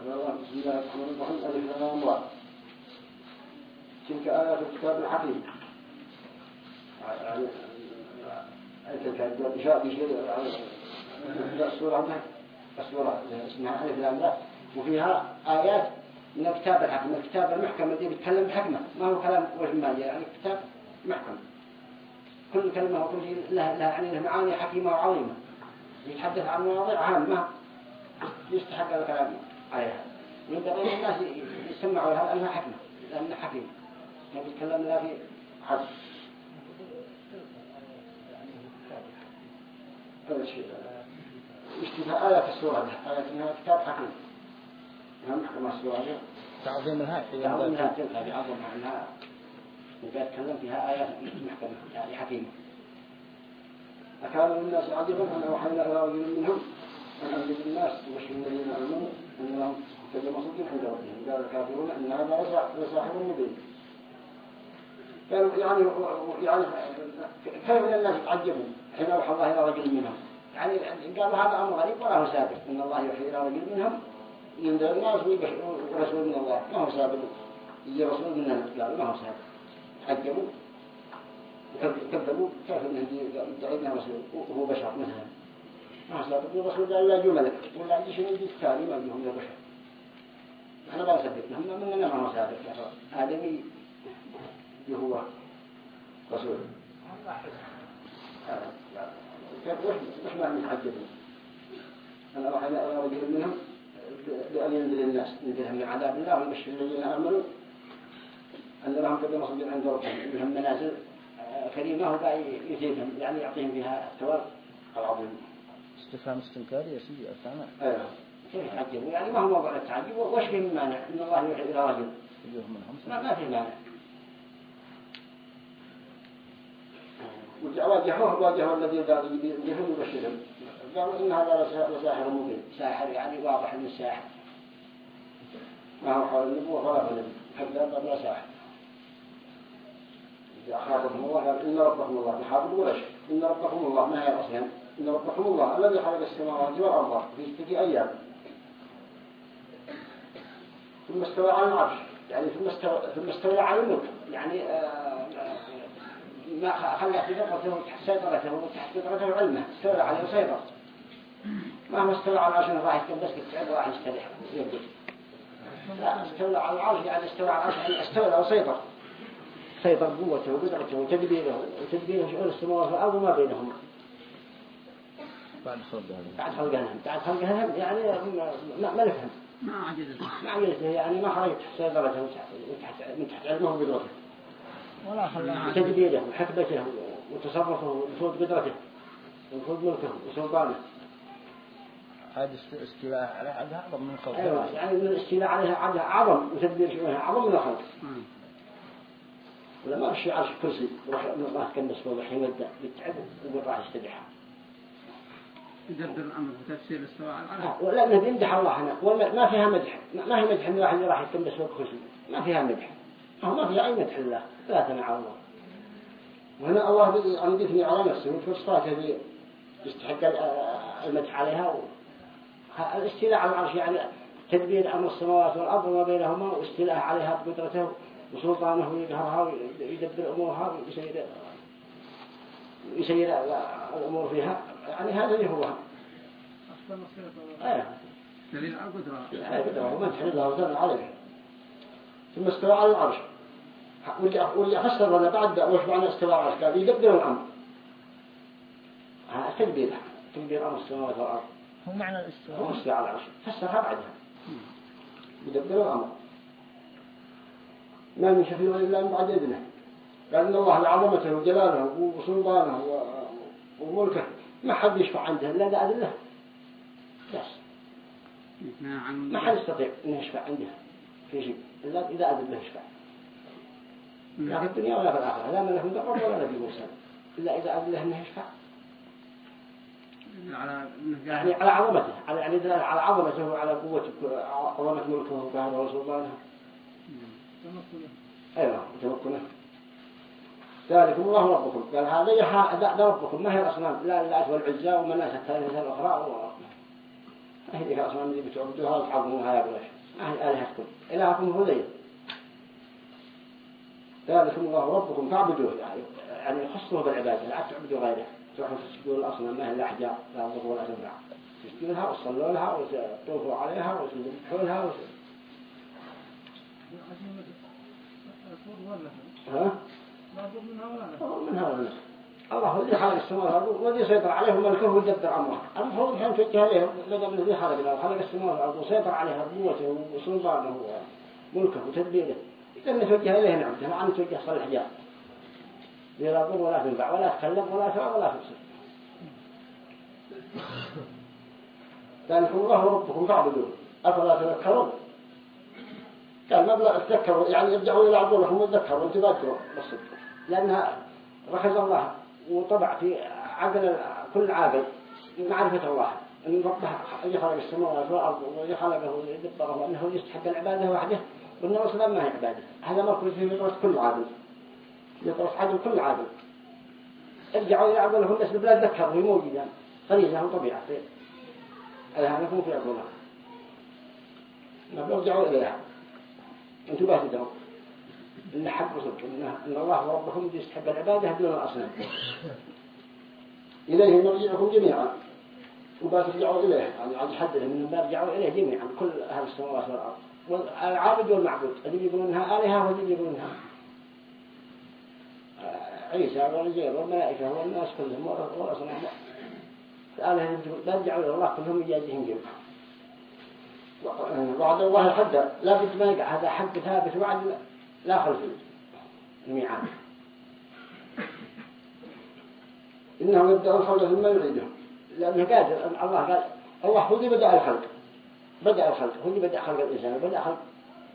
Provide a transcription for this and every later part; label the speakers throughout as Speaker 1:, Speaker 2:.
Speaker 1: بسم الله الرحمن الرحيم ألف لام تلك آيات الكتاب الحكيم يعني تلك الإشارة بشيء السورة السورة اسمها ألف لام وفيها آيات من الكتاب الحكم الكتاب المحكم الذي بيتكلم بحكمة ما هو كلام وجمالي يعني كتاب محكم كل كلمة وكل شيء لها, لها يعني له معاني حكيمة وعظيمة يتحدث عن مواضيع عامة يستحق الكلام عليها. ينبغي الناس يسمعوا لها لأنها حكمة لأنها حكيمة. ما بيتكلم لا في حد هذا الشيء اشتبه آية في السورة آية كتاب حكيم إنها محكمة السورة.
Speaker 2: تعظيم الهاء
Speaker 1: تعظيم الهاء تلك بعظم عنها وقد تكلم فيها آيات محكمة يعني حكيمة. أكان الناس عجبا أن أوحينا إلى رجل منهم. أن أنزل الناس وبشر الذين آمنوا. أن لهم كلمة صدق ربهم قال الكافرون أن هذا لصاحب قالوا يعني يعني كيف الناس يتعجبوا حين أوحى الله إلى رجل منهم يعني قالوا هذا أمر غريب ولا هو سابق إن الله يوحي إلى رجل منهم ينذر الناس ورسول من الله ما هو سابق يجي رسول من الناس قالوا ما هو سابق تعجبوا كذبوا كيف انه يدعي رسول وهو بشر مثلا ما سابق الرسول ولا عندي شيء يجي التالي ما يجيهم بشر. أنا ما أصدق. هم مننا ما سابق آدمي هو رسول. ما نتعجبون أنا راح إلى رجل منهم بأن ينزل الناس ينزلهم من عذاب الله ويبشر الذين آمنوا. أن لهم قد مصدر عند ربهم. لهم منازل كريمة وبقى يثيبهم يعني يعطيهم فيها الثواب العظيم.
Speaker 2: استفهام استنكاري يا سيدي أفهمه
Speaker 1: أيوه. كيف يتعجبوا يعني ما هو موضوع التعجب وش في مانع؟ إن الله يوحي إلى رجل. ما, ما في مانع. وجهوه واجهوا الذي يجههم يبشرهم قالوا إن هذا لساحر مبين. ساحر يعني واضح من الساحر ما هو حول النبوة؟ ولا غلب كذاب ولا ساحر. إذا أخاطبهم الله قال إن ربكم الله. يحافظ ولا شيء. إن ربكم الله. ما هي الأصنام إن ربكم الله الذي خلق السماوات والأرض في ستة أيام. ثم استوى على العرش يعني ثم استوى, ثم استوى على الملك يعني آه ما خلى قدرته تحت سيطرته وتحت قدرته علمه استولى عليه وسيطر. ما استولى على العرش راح يتكبس كتعب وراح يستريح لا استولى على العرش يعني استولى على العرش يعني استولى وسيطر. سيطر قوته وقدرته وتدبيره وتدبيره شؤون السماوات والأرض وما بينهما.
Speaker 2: بعد خلقها
Speaker 1: بعد خلقها بعد خلقها يعني ما, ما نفهم
Speaker 3: ما عجزته
Speaker 1: ما عجزته يعني ما خرجت سيطرته من تحت علمه وقدرته
Speaker 3: ولا خلاها.
Speaker 1: تدبيره وحكمته وتصرفه وفوت قدرته وفوت ملكه وسلطانه.
Speaker 2: هذا استيلاء على عدها أعظم من خلق
Speaker 1: أيوة يعني من الاستيلاء عليها عدها أعظم وتدبير شؤونها أعظم من الخلق. ولا ما بشي عرش كرسي وراح ما تكنس فوق الحين يبدأ بالتعب ويقول راح يستدحها
Speaker 3: يدبر الأمر وتفسير استواء على العرش
Speaker 1: ولا الله هنا وما فيها مدح. ما هي مدح من واحد راح فوق كرسي ما فيها مدح. ما فيها أي مدح الله لا تنع الله. وهنا الله عم يثني على نفسه في صفاته يستحق المدح عليها؟ الاستيلاء على العرش يعني تدبير أمر السماوات والأرض وما بينهما واستيلاء عليها بقدرته وسلطانه ويقهرها ويدبر أمورها ويسير يسير الأمور فيها. يعني هذا اللي هو. إيه
Speaker 3: دليل على القدرة.
Speaker 1: يعني قدرة ومدح الله وزن عليه. ثم استوى على العرش. واللي أفسر لنا بعد وش معنى استوى على العرش. قال يدبر الأمر. هذا تدبير تدبير أمر السماوات والأرض.
Speaker 2: هو معنى الاستواء.
Speaker 1: هو استوى على العرش. فسرها بعدها. يدبر الأمر. ما من شفيع إلا من بعد إذنه. قال إن الله لعظمته وجلاله وسلطانه وملكه. ما حد يشفع عنده إلا إذا أذن له بس. ما حد يستطيع أن يشفع عنده في شيء إلا إذا أذن له يشفع. لا في الدنيا ولا في الآخرة. لا ملك مقرب ولا نبي مرسل إلا إذا أذن له أنه يشفع.
Speaker 3: على
Speaker 1: يعني على عظمته. على يعني دلالة على عظمته وعلى قوة عظمة ملكه وقهره وسلطانه أيوة وتمكنه ذلكم الله ربكم قال هذا ربكم ما هي الأصنام لا اللات والعزى ومناسة الثالثة الأخرى. ما هي ذيك الأصنام اللي بتعبدوها وتعظموها يا بلاش ما هي آلهتكم إلهكم هو ذي ذلكم الله ربكم فاعبدوه يعني يعني خصوه بالعبادة لا تعبدوا غيره تروحوا تسجدوا الأصنام ما هي الأحجار لا تضر ولا تنفع تسجدوا لها وتصلوا لها وتطوفوا عليها وتذبحوا لها وت... ها؟ منها ولا منها الله هو اللي خلق السماوات والأرض والذي يسيطر عليهم ملكه ويدبر أمره. المفروض كان توجه عليهم لقبل الذي خلق الله خلق السماوات والأرض وسيطر عليها قوته وسلطانه وملكه وتدبيره. إذا نتوجه إليه نعمته ما نتوجه صالح جاه لا ضر ولا تنفع ولا تكلم ولا تفع ولا تبصر ذلكم الله ربكم فاعبدوه. أفلا تذكرون؟ قال مبلغ تذكروا يعني يرجعوا إلى عبدالهم وتذكروا وتذكروا بالصدق لأنها رخز الله وطبع في عقل كل عاقل معرفة الله. أن ربه يخلق السماوات والأرض ويخلقه ويدبره وأنه يستحق العبادة وحده وأن الإسلام ما هي عبادة. هذا مركز في فطرة كل عاقل. فطرة عقل كل عاقل. ارجعوا إلى عقلهم الناس البلاد ذكروا هي موجودة خليجة وطبيعة. في أذهانكم في عقلها ما بيرجعوا إليها. بس تدروا إن حق وصدق إن, الله ربكم يستحق العبادة دون الأصنام إليه مرجعكم جميعا. وبس ترجعوا إليه. يعني عند حد من بيرجعوا إليه جميعا كل أهل السماوات والأرض. والعابد والمعبود. اللي يقولونها آلهة واللي يقولونها عيسى والرجال والملائكة والناس كلهم والأصنام الآلهة بيرجعوا إلى الله كلهم يجازيهم جميعا. وعد الله حدا لا بد ما يقع. هذا حق ثابت وعد لا خلف الميعاد. إنه يبدأ الخلق ثم يعيده. لأنه قادر الله قال الله هو اللي بدأ الخلق. بدأ الخلق. هو اللي بدأ خلق الإنسان. بدأ خلق.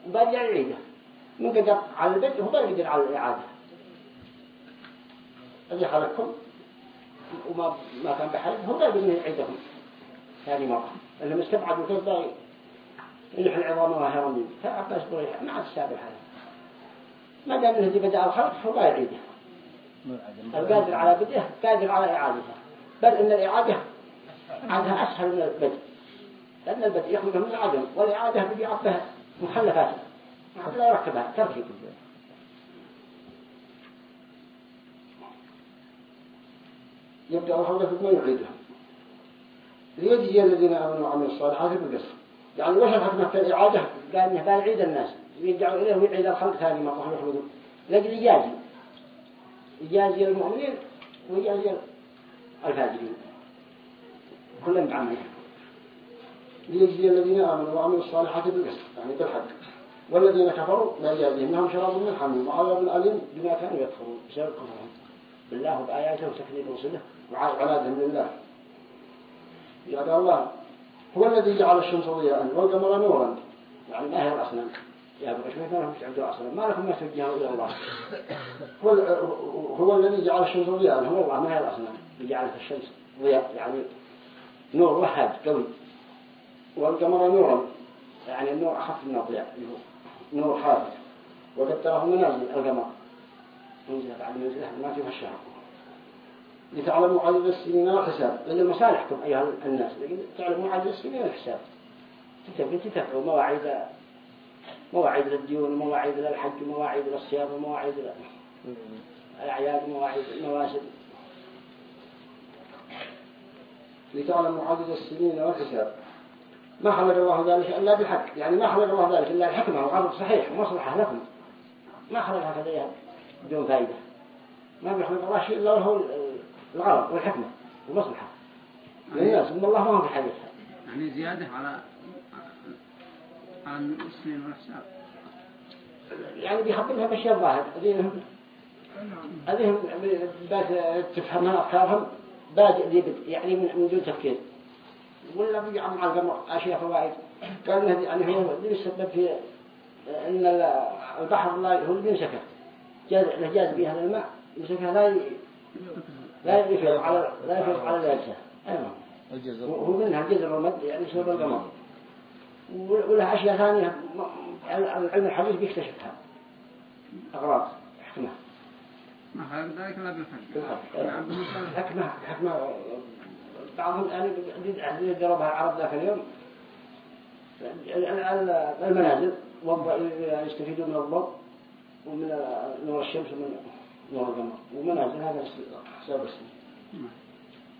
Speaker 1: وبدأ يعيده. من قدر على البدء هو قدر على الإعادة. الذي خلقكم وما ما كان بحال هو قادر أن يعيدهم ثاني مرة. اللي مستبعد وكيف يلح العظام وهي رميم فعباس بريح عاد السابع هذا. ما دام إنه بدأ الخلق فهو لا يعيده القادر على بدءه قادر على إعادتها. بل إن الإعادة عادها أسهل من البدء. لأن البدء يخرج من العدم والإعادة بدي عبها مخلفات. لا يركبها تركيب. يبدأ الخلق ثم يعيدها ليجزي الذين آمنوا وعملوا الصالحات بالقسط. يعني وش الحكمة في الإعادة قال إنه بالعيد الناس. يرجعوا إليه ويعيد الخلق ثاني مرة يخرجوا لقد يجازي يجازي المؤمنين ويجازي الفاجرين. كلهم بعمله ليجزي الذين آمنوا وعملوا الصالحات بالقسط يعني بالحق. والذين كفروا لا يجازيهم لهم شراب من حميم وعذاب أليم بما كانوا يكفرون. بسبب كفرهم بالله وبآياته وتكذيب رسله وعنادهم لله. يا الله هو الذي جعل الشمس ضياء والقمر نورا. يعني ما هي الأصنام؟ يا أبو ما لهم تعبدوا أصنام ما لكم ما توجهوا إلى الله. هو, هو الذي جعل الشمس ضياء هو الله ما هي الأصنام جعلت الشمس ضياء يعني نور وحد قوي. والقمر نورا يعني النور أخف من الضياء نور خافت وقد تراه منازل القمر. منزلة بعد منزلة ما فيها الشهر لتعلموا عدد السنين والحساب. مصالحكم أيها الناس تعلموا عدد السنين والحساب. تتبقى تتبعوا مواعيد مواعيد للديون ومواعيد للحج ومواعيد للصيام ومواعيد الأعياد ومواعيد المواسم. لتعلموا عدد السنين والحساب. ما خلق الله ذلك إلا بالحق. يعني ما خلق الله ذلك إلا الحكمة. وغرض صحيح ومصلحة لكم. ما خلقها كذا بدون فائدة. ما بيخلق الله شيء إلا هو الغرض والحكمة والمصلحة. للناس إن الله ما هو في حديثها
Speaker 3: يعني زيادة على على السنين والحساب
Speaker 1: يعني بيخبرها بأشياء ظاهر أذينهم أذينهم تفهمها أفكارهم. بادئ يعني من من دون تفكير. ولا بيجعل مع القمر أشياء فوائد قال إنه يعني هو اللي يسبب في إن البحر الله هو اللي بينسكه جاز جاز بها الماء يمسكها لا لا يفرق على لا يفرق على الأجساد أيوة
Speaker 2: الجزر.
Speaker 1: هو منها الجزر والمد يعني سبب القمر. ولها أشياء ثانية. العلم الحديث بيكتشفها أغراض حكمة.
Speaker 3: ما خلق ذلك بالحق
Speaker 1: بالحق.
Speaker 3: نعم.
Speaker 1: حكمة حكمة. بعضهم يعني ضربها العرب ذاك اليوم. المنازل يستفيدون من الضوء ومن نور الشمس ومن نور القمر. ومنازل هذا حساب السنة.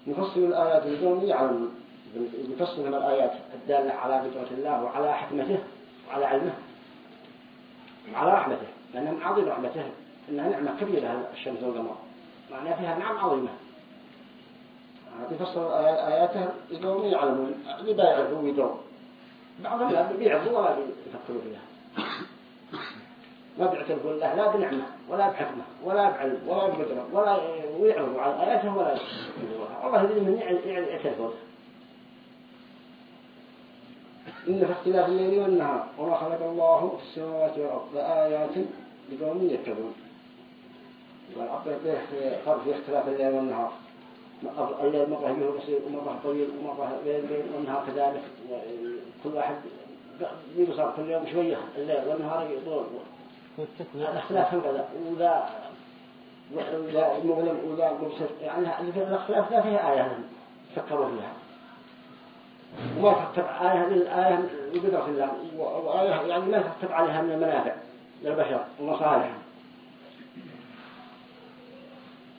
Speaker 1: نفصل الآيات لقوم يعلمون نفصل من الآيات الدالة على قدرة الله وعلى حكمته وعلى علمه. وعلى رحمته لأنها من عظيم رحمته إنها نعمة كبيرة الشمس والقمر. معناها فيها نعم عظيمة. يفصل آياته لقوم يعلمون اللي يعرفوا ويدروا بعضهم لا بيعرفوا ولا بيفكروا فيها. ما بيعترفوا الله لا بنعمة ولا بحكمة ولا بعلم ولا بقدرة ولا ويعرضوا على آياته ولا يعرفوها الله يدري من يعترفوا إن في اختلاف الليل والنهار وما خلق الله السماوات والأرض لآيات لقوم يتقون. والعبر به في اختلاف الليل والنهار. الليل مرة به قصير ومرة طويل ومرة الليل والنهار كذلك. كل واحد يبصر كل يوم شوية. الليل والنهار يطول. الاختلاف هكذا وذا وذا مظلم وذا مبصر. يعني الاختلاف لا فيها آية. فكروا فيها. وما تكتب آية للآية بقدرة الله. وآية يعني ما تكتب عليها من المنافع للبشر ومصالحهم.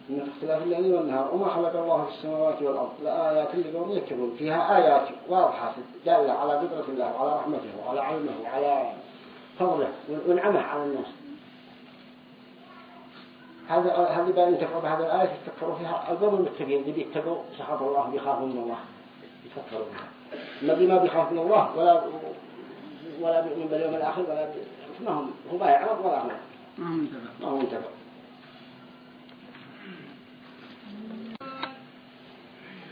Speaker 1: من اختلاف الليل والنهار وما خلق الله في السماوات والأرض لآيات لقوم يكتبون فيها آيات واضحة دالة على قدرة الله وعلى رحمته وعلى علمه وعلى فضله ونعمه على الناس. هذا هذه بقى ينتفعوا بهذه الآية يتفكروا فيها القوم المتقين اللي بيتقوا سخط الله بيخافوا من الله. يتفكروا فيها الذي ما بيخاف من الله ولا ولا بيؤمن باليوم الآخر ولا ما هم هو ما يعرض ولا هم
Speaker 3: ما هم منتبه
Speaker 1: ما هو منتبه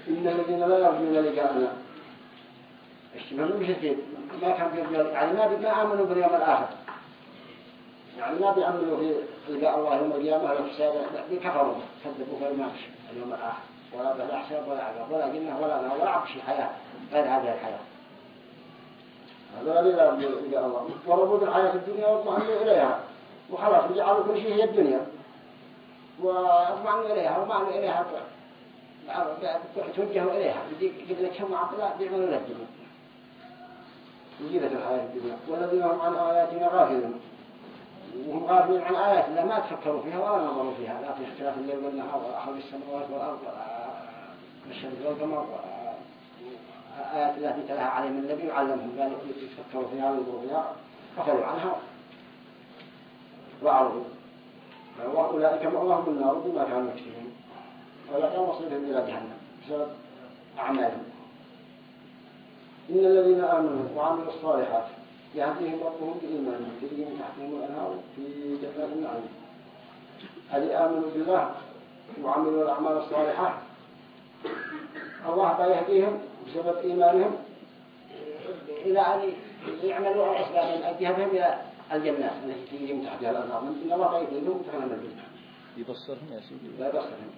Speaker 1: إن الذين لا يرجون لقاءنا. اشتملوا بشكل ما كان في يعني ما ما آمنوا باليوم الآخر. يعني ما بيأمنوا في لقاء الله يوم القيامة ولا في سابق كفروا كذبوا فالماكش اليوم الآخر. ولا بالأحساب ولا عذاب ولا جنة ولا نار ولا عبش الحياة غير هذه الحياة. هذا لا لقاء الله. وربوا الحياة الدنيا واطمئنوا إليها. وخلاص بيجعلوا كل شيء هي الدنيا. واطمئنوا إليها ومعنوا إليها. توجهوا إليها قبل كم عقلاء بيعملوا لها الدنيا وجيدة الحياة الدنيا. والذين هم عن آياتنا غافلون. وهم غافلين عن آيات الله ما تفكروا فيها ولا نظروا فيها. لا في اختلاف الليل والنهار ولا أحد السماوات والأرض ولا الشمس والقمر آيات الله تلاها عليهم النبي وعلمهم قالوا يتفكروا فيها وينظروا فيها غفلوا عنها. وأعرضوا. وأولئك مأواهم النار بما كانوا يكسبون ولا كان مصيرهم إلى جهنم. بسبب أعمالهم. إن الذين آمنوا وعملوا الصالحات يهديهم ربهم بإيمانهم تجري من تحتهم الأنهار في جنات النعيم هذه آمنوا بالله وعملوا الأعمال الصالحة الله يهديهم بسبب إيمانهم إلى أن يعملوا الأسباب من أجهدهم إلى الجنات التي تجري من تحتها الأنهار إن الله يهديهم تغنم الجنة.
Speaker 2: يبصرهم يا سيدي.
Speaker 1: لا يبصرهم.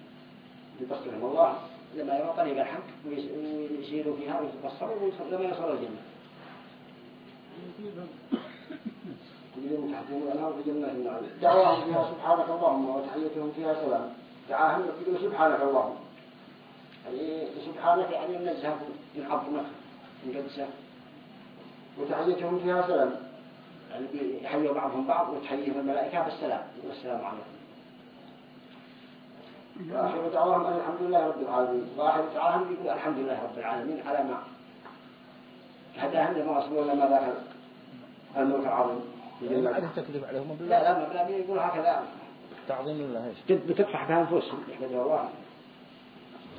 Speaker 1: يبصرهم. الله لما يرى طريق الحق ويسيروا فيها ويتبصروا لما يصل الجنة. كلهم تحتهم الأنهار في جنة دعواهم فيها سبحانك اللهم وتحيتهم فيها سلام. دعاهم يقولوا سبحانك اللهم. سبحانك يعني نزهه من عظمك من قدسه وتحيتهم فيها سلام. يعني يحيوا بعضهم بعض وتحييهم الملائكة بالسلام والسلام عليكم. وآخر دعواهم أن الحمد لله رب العالمين. وآخر دعواهم يقول الحمد لله رب العالمين على ما هداهم لما أصبوا لما ذاك الملك العظيم.
Speaker 2: ما عليه تكذب عليهم؟
Speaker 1: لا لا ما بلا يقول هكذا.
Speaker 2: تعظيم الله إيش
Speaker 1: بتفرح بها أنفسهم يحمدوا الله.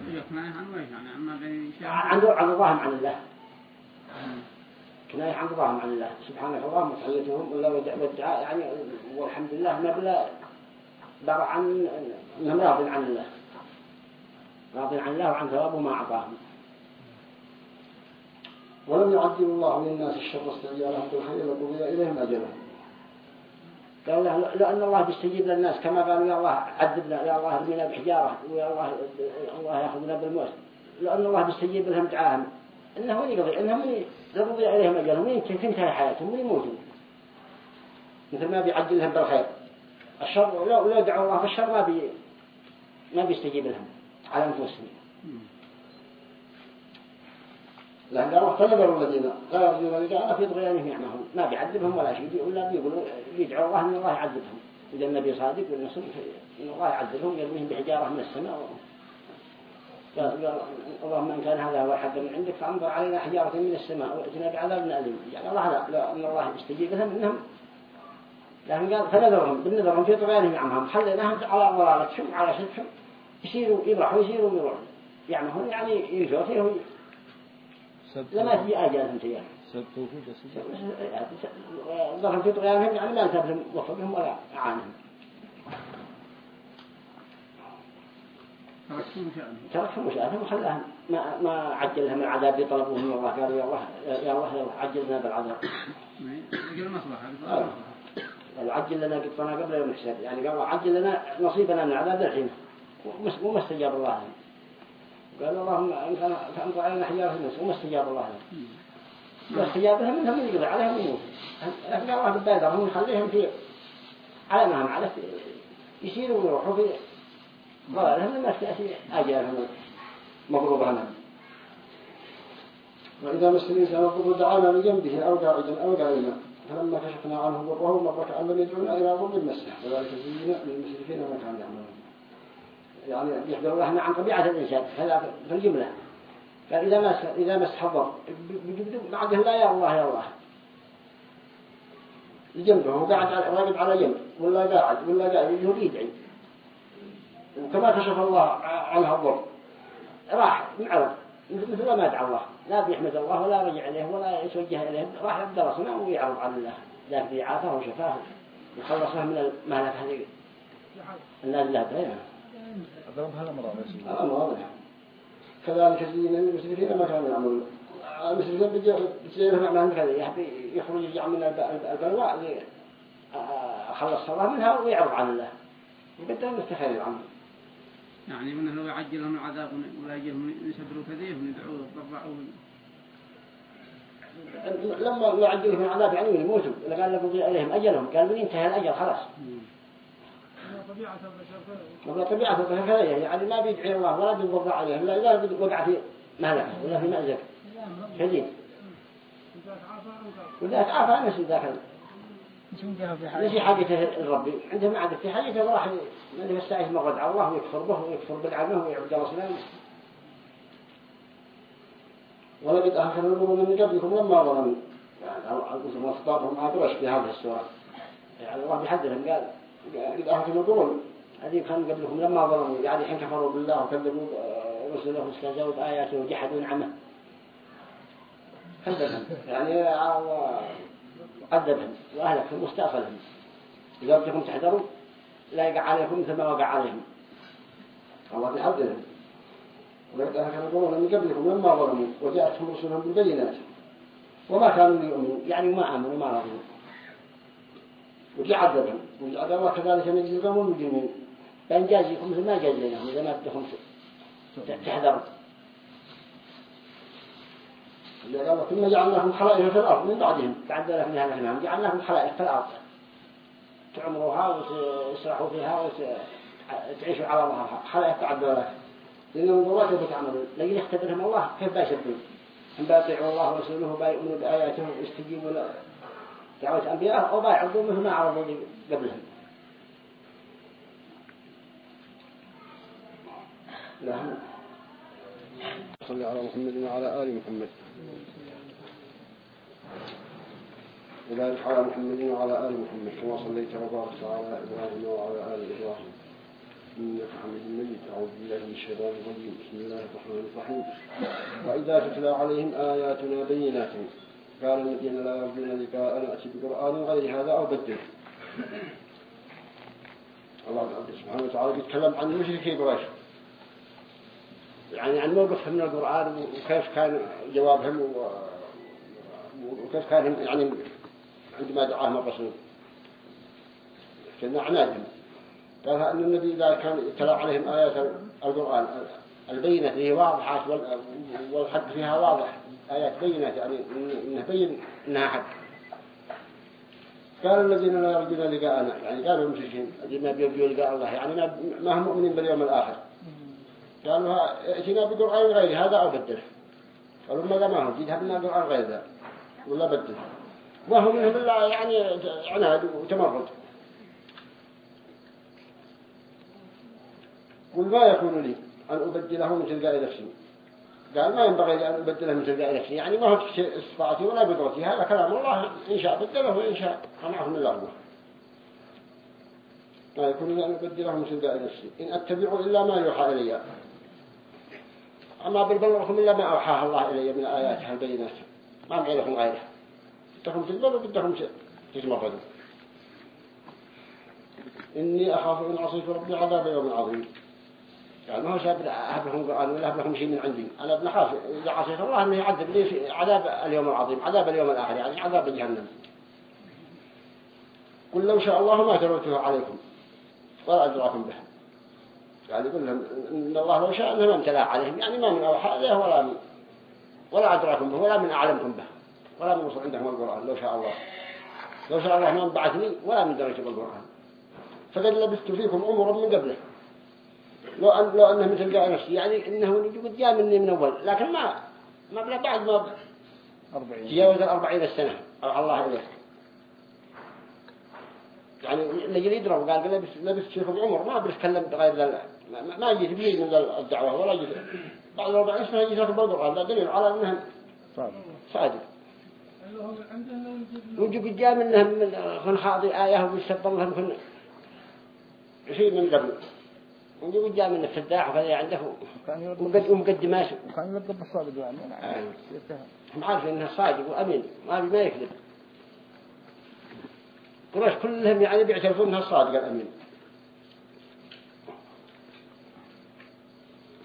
Speaker 3: عن يعني بين شيء
Speaker 1: عن عن رضاهم عن الله. كناية عن رضاهم عن الله. سبحانك اللهم وتحيتهم ولا والدعاء يعني والحمد لله ما بلا عن انهم راض عن الله. راض عن الله وعن ثوابه ما أعطاهم. ولم يعجل الله للناس الشر استعجالهم بالخير وقضي إليهم أجلهم. قال الله لأن الله بيستجيب للناس كما قالوا يا الله عذبنا يا الله ارمينا بحجارة ويا الله الله يأخذنا بالموت. لأن الله بيستجيب لهم دعاهم. إنه يقضي إنهم يقضي إليهم أجلهم يمكن تنتهي حياتهم؟ ويموتوا مثل ما بيعجل لهم بالخير. الشر لو لو دعوا الله في الشر ما بي ما بيستجيب لهم على أنفسهم. لأن قالوا فنذروا الذين لا يرجون لقاء في طغيانهم يعمهون ما بيعذبهم ولا شيء ولا بيقولوا بيدعوا الله أن الله يعذبهم. إذا النبي صادق والنصر إن الله يعذبهم يرميهم بحجارة من السماء. اللهم إن كان هذا هو الحق من عندك فأنظر علينا حجارة من السماء وإتنا بعذاب أليم. يعني الله لا, أن الله يستجيب لهم إنهم. لكن قال فنذرهم بالنذرهم في طغيانهم يعمهم خليناهم على ضلالتهم على شركهم يصيروا يبرحوا يصيروا ويروحوا يعني هم يعني يمشوا فيه لما تجي آجالهم تياه
Speaker 2: سبتوا في بس
Speaker 1: ضرهم في طغيانهم يعني ما انتبهم وفقهم ولا أعانهم. تركهم وشأنهم وخلاهم ما ما عجلهم العذاب يطلبوه من الله قالوا يا الله يا الله عجلنا بالعذاب. آه. قالوا عجل لنا قطنا قبل يوم الحساب. يعني قالوا عجل لنا نصيبنا من العذاب الحين وما استجاب الله لهم. قالوا اللهم إن كان فأنطوا علينا حجارة الناس وما استجاب الله لهم واستجاب لهم منهم يقضي عليهم ويموت لكن الله ببادرهم يخليهم في على ما هم على يسيروا ويروحوا في ضلالهم لما تأتي أجالهم عنهم
Speaker 4: وإذا مس الإنسان الضر دعانا لجنبه أو قاعدا أو قائما فلما كشفنا عنه ضره مر كأن لم يدعونا إلى ضر مسه وذلك زينا للمشركين ما كانوا يعملون
Speaker 1: يعني يحذر الله عن طبيعة الإنسان هذا في الجملة. قال إذا مس إذا مس حضر. بعده لا يا الله يا الله. جنبه هو قاعد على راقد على جنب ولا قاعد ولا قاعد يجهر يدعي. وكما كشف الله عنها الضر. راح معرض. مثل ما دعا الله. لا بيحمد الله ولا رجع إليه ولا يتوجه إليه. راح يبدأ رسمه ويعرض عن الله. ذاك بيعافه وشفاه. وخلصه من المهلكة هذه. الناس لا.
Speaker 2: الأمراض
Speaker 4: الأمر واضح. كذلك زين المسلمين ما كانوا يعملون. المسلمين بيجي يرفع من كذا
Speaker 1: يحب يخرج من البلوى خلص منها ويعرض عن الله. يبدأ مستحيل العمل
Speaker 3: يعني منه لو يعجل لهم العذاب ولا يجيهم يسبروا كذيه ويدعوه يضرعوا
Speaker 1: لما يعجلهم العذاب يعني يموتوا إذا قال لقضي عليهم أجلهم قال من ينتهي الأجل خلاص. والله طبيعة البشر يعني ما بيدعي الله ولا بيضر عليهم لا إذا وقع في مهلكة ولا في مأزق. شديد. وإذا تعافى نسي داخل نسي حاجته الرب. عنده ما عاد في حاجته راح من يستعيش مغرد على الله ويكفر به ويكفر بالعلمه ويعبد رسوله
Speaker 4: ولقد أهلكنا القرون من قبلكم لما ظلموا. يعني القسم واخطابهم عبرش في هذه السورة
Speaker 1: يعني الله بيحذرهم قال أهلكنا القرون هذه كان قبلكم لما ظلموا يعني حين كفروا بالله وكذبوا رسله واستهزأوا بآياته وجحدوا نعمه. كذبهم يعني عذبهم وأهلكهم واستأصلهم إذا بدكم تحذروا لا يقع عليكم مثل ما وقع عليهم.
Speaker 4: الله بيحذرهم ولقد أهلكنا القرون من قبلكم لما ظلموا وجاءتهم رسلهم بالبينات. وما كانوا ليؤمنوا
Speaker 1: يعني ما آمنوا ما رضوا.
Speaker 4: وجاء عذبهم وجاء الله كذلك نجزي القوم المجرمين
Speaker 1: فإنجازكم مثل ما جازيناهم إذا ما بدكم تحذروا.
Speaker 4: قال ثم جعلناكم خلائف في الأرض من بعدهم.
Speaker 1: بعد ذلك من هذا جعلناكم خلائف في الأرض. تعمروها وتسرحوا فيها وتعيشوا على ظهرها خلائف بعد ذلك. لأنهم الله كيف تعملون؟ لكن يختبرهم الله. كيف بيشبون هم بيطيعوا الله ورسوله وبيؤمنوا بآياته ويستجيبوا دعوة أنبياء أو بيعرضوا مثل ما عرضوا قبلهم.
Speaker 4: نعم صلى على محمد وعلى آل محمد. وبارك على محمد وعلى آل محمد كما صليت وباركت على إبراهيم وعلى آل إبراهيم. إنك حميد مجيد. أعوذ بالله من الشيطان الرجيم. بسم الله الرحمن الرحيم. وإذا تتلى عليهم آياتنا بينات قال الذين لا يرجون لقاء نأتي بقرآن غير هذا أو بدل. الله سبحانه وتعالى يتكلم عن مشركي قريش.
Speaker 1: يعني عن موقفهم من القرآن وكيف كان جوابهم وكيف كان يعني عندما دعاهم الرسول. كنا عنادهم. قال أن النبي إذا كان يتلى عليهم آيات القرآن البينة فيه واضحة والحق فيها واضح. آيات بينات يعني إنه بين إنها حق.
Speaker 4: قال الذين لا يرجون لقاءنا يعني قالوا المشركين الذين ما بيرجوا لقاء الله يعني ما هم مؤمنين باليوم الآخر. قالوا ائتنا بقرآن غير هذا أو بدله.
Speaker 1: قالوا ماذا ما هو جيد لنا القرآن غير ذا. ولا بدل وهو منهم إلا يعني عناد وتمرد. قل ما يكون لي أن أبدله من تلقاء نفسي. قال ما ينبغي أن من تلقاء نفسي يعني ما هو استطاعتي ولا قدرتي هذا كلام الله. إن شاء بدله وإن شاء قمعه من الله ما يكون أن من تلقاء نفسي. إن أتبع إلا ما يوحى إلي. أما بالبلغكم إلا ما أوحاه الله إلي من آياتها البينات ما معي لكم غيره. بدكم تقبلوا بدكم تتمردوا إني أخاف إن عصيت ربي عذاب يوم عظيم. يعني ما هو شاب أهب لهم قرآن ولا أهب لهم شيء من عندي. أنا ابن خاف إذا عصيت الله أنه يعذب لي عذاب اليوم العظيم عذاب اليوم الآخر يعني عذاب جهنم. قل لو شاء الله ما تروته عليكم ولا أدراكم به. يعني يقول لهم إن الله لو شاء أنه ما امتلأ عليهم يعني ما من أوحى إليه ولا من ولا أدراكم به ولا من أعلمكم به ولا من وصل عندهم القرآن لو شاء الله. لو شاء الله ما بعثني ولا من درجة القرآن. فقد لبثت فيكم عمرا من قبله. لو أن لو أنه مثل قال نفسي يعني إنه قد جاء مني من أول. لكن ما ما بلا بعد ما تجاوز الأربعين السنة. الله إليه يعني اللي يضرب قال لبس لبس فيكم عمر ما بيتكلم بغير ذا ما, ما يجي فيه من الدعوة ولا يجي. بعد الأربعين سنة يجي لكم بالقرآن لا دليل على أنهم صادق. وجب جاء منهم من خن خاضي آية ويستبطل لهم خن شيء من قبل وجب جاء من الفداح وكذا عنده. ومقدمات
Speaker 2: كان يلقب بالصادق يعني
Speaker 1: هم عارفين إنه صادق وأمين. ما ما يكذب قريش كلهم يعني بيعترفون انه الصادق الأمين.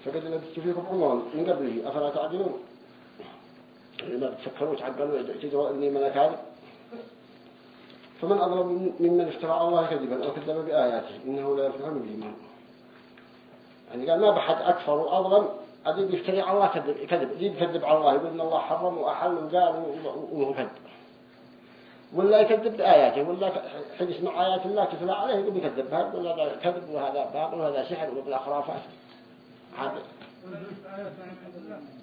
Speaker 1: فقد لبثت فيكم عمرا من قبله أفلا تعدلون؟ ما تفكروا تعقلوا تدروا إني من كاذب فمن أظلم ممن افترى الله كذبا أو كذب بآياته إنه لا يفلح بالإيمان يعني قال ما بحد أكثر وأظلم. أدي يفتري على الله كذب كذب يكذب على الله يقول إن الله حرم وأحل وقال وهو كذب. ولا يكذب بآياته ولا حد يسمع آيات الله تتلى عليه يقول يكذب. هذا ولا كذب وهذا باطل وهذا سحر وهذا خرافات هذا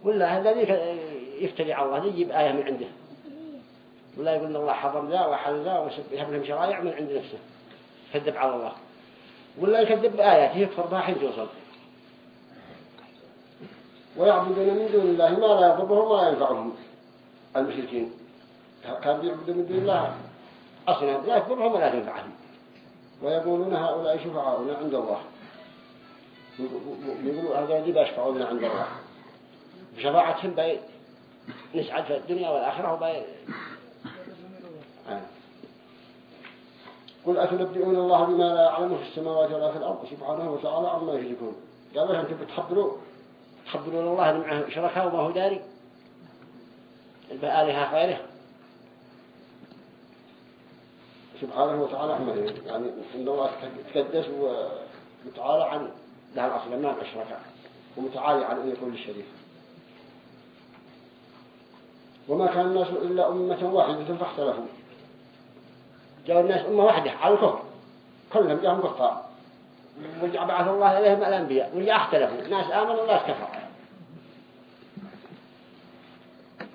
Speaker 1: ولا هذا يفتري على الله يجيب آية من عنده. ولا يقول إن الله حرم ذا وحل ذا ويحب لهم شرائع من عند نفسه. يكذب على الله. ولا يكذب بآياته يكفر بها حين توصل ويعبدون من دون الله ما لا يضرهم ولا ينفعهم. المشركين كانوا يعبدون من دون الله. أصلا لا يضرهم ولا تنفعهم ويقولون هؤلاء شفعاؤنا عند الله. يقولوا هذا دي بيشفعوا عند الله. بشفاعتهم بي نسعد في الدنيا والآخرة وبي آه. قل أتنبئون الله بما لا يعلم في السماوات ولا في الأرض؟ سبحانه وتعالى عما يشركون. قالوا أنتم بتخبروا تخبرون الله معه شركاء وما هو داري. بآلهة غيره سبحانه وتعالى يعني إن الله تقدس ومتعالى عن له الأصل ما الشركاء ومتعالي عن أن يكون الشريف وما كان الناس إلا أمة واحدة فاختلفوا. جاء الناس أمة واحدة على الكفر. كلهم جاءهم كفار. ورجع بعث الله إليهم الأنبياء. ورجع اختلفوا. ناس آمنوا وناس كفروا.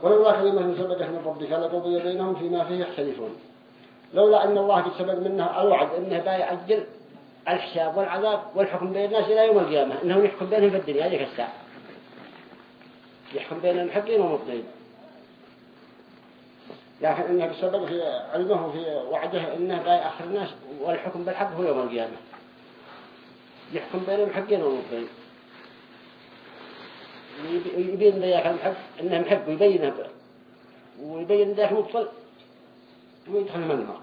Speaker 1: ولولا كلمة سبقت من ربك لقضي بينهم فيما فيه يختلفون. لولا أن الله قد سبق منه الوعد أنه بيعجل الحساب والعذاب والحكم بين الناس إلى يوم القيامة. إنه يحكم بينهم في الدنيا هذه الساعة يحكم بين المحقين والمبطلين. لكن إنه بسبب في علمه في وعده إنه لا يأخر الناس والحكم بالحق هو يوم القيامة. يحكم بين المحقين والمبطلين. ويبين ذاك المحق إنه محق ويبينه ويبين ذاك مبطل ويدخل من النار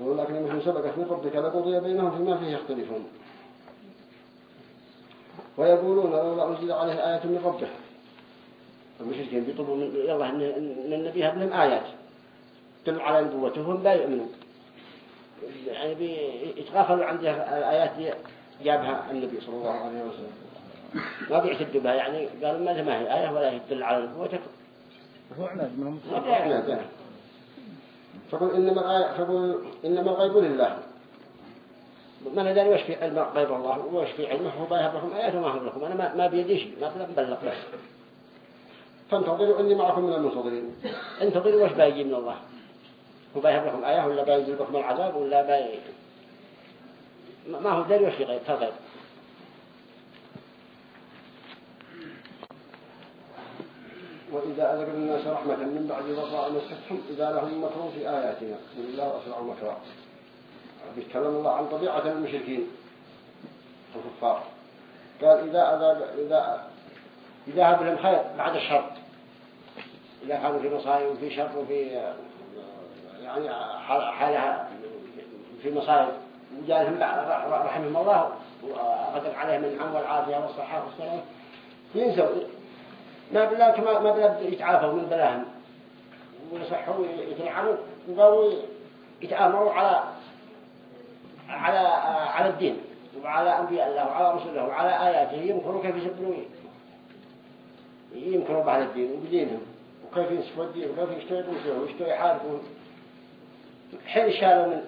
Speaker 1: ولكن مثل سبقت من ربك لقضي بينهم فيما فيه يختلفون. ويقولون لولا أنزل عليه آية من ربه. المشركين بيطلبوا من يلا إن النبي هب لهم آيات. تدل على نبوته وهم لا يؤمنون يعني بيتغافلوا عن الآيات دي جابها النبي صلى الله عليه وسلم. ما بيعتدوا بها يعني قالوا ما ما هي آية ولا تدل على نبوتك
Speaker 2: هو عناد منهم
Speaker 1: عناد فقل إنما فقل إنما الغيب لله.
Speaker 5: ما ندري وش في علم غير الله وش في علمه هو بايهب لكم آيات وما هب لكم. أنا ما, ما بيدي شيء ما بلغ بس فانتظروا إني معكم من المنتظرين. انتظروا وش بايجي من الله؟ هو بايهب لكم آية ولا بايجي لكم العذاب ولا باي ما هو داري وش في غير تغير
Speaker 1: وإذا أذقنا الناس رحمة من بعد ضراء مستهم إذا لهم مكر في آياتنا. قل الله أسرع مكرا بيتكلم الله عن طبيعة المشركين الكفار. قال إذا أذاب إذا إذا هب لهم خير بعد الشر. إذا كانوا في مصائب وفي شر وفي يعني حالها في مصائب وجالهم رحمهم الله وغدر عليهم النعم والعافية والصحة والسلامة ينسوا ما بلا كما ما بلا يتعافوا من بلاهم. ويصحوا ويتنعموا وقالوا يتآمروا على على على الدين. وعلى أنبياء الله وعلى رسوله وعلى آياته. يمكروا كيف يسبلوا يمكروا بعد الدين. وبدينهم. وكيف ينسفوا الدين وكيف يشتغلوا فيه ويشتغلوا يحاربوا حين شالوا من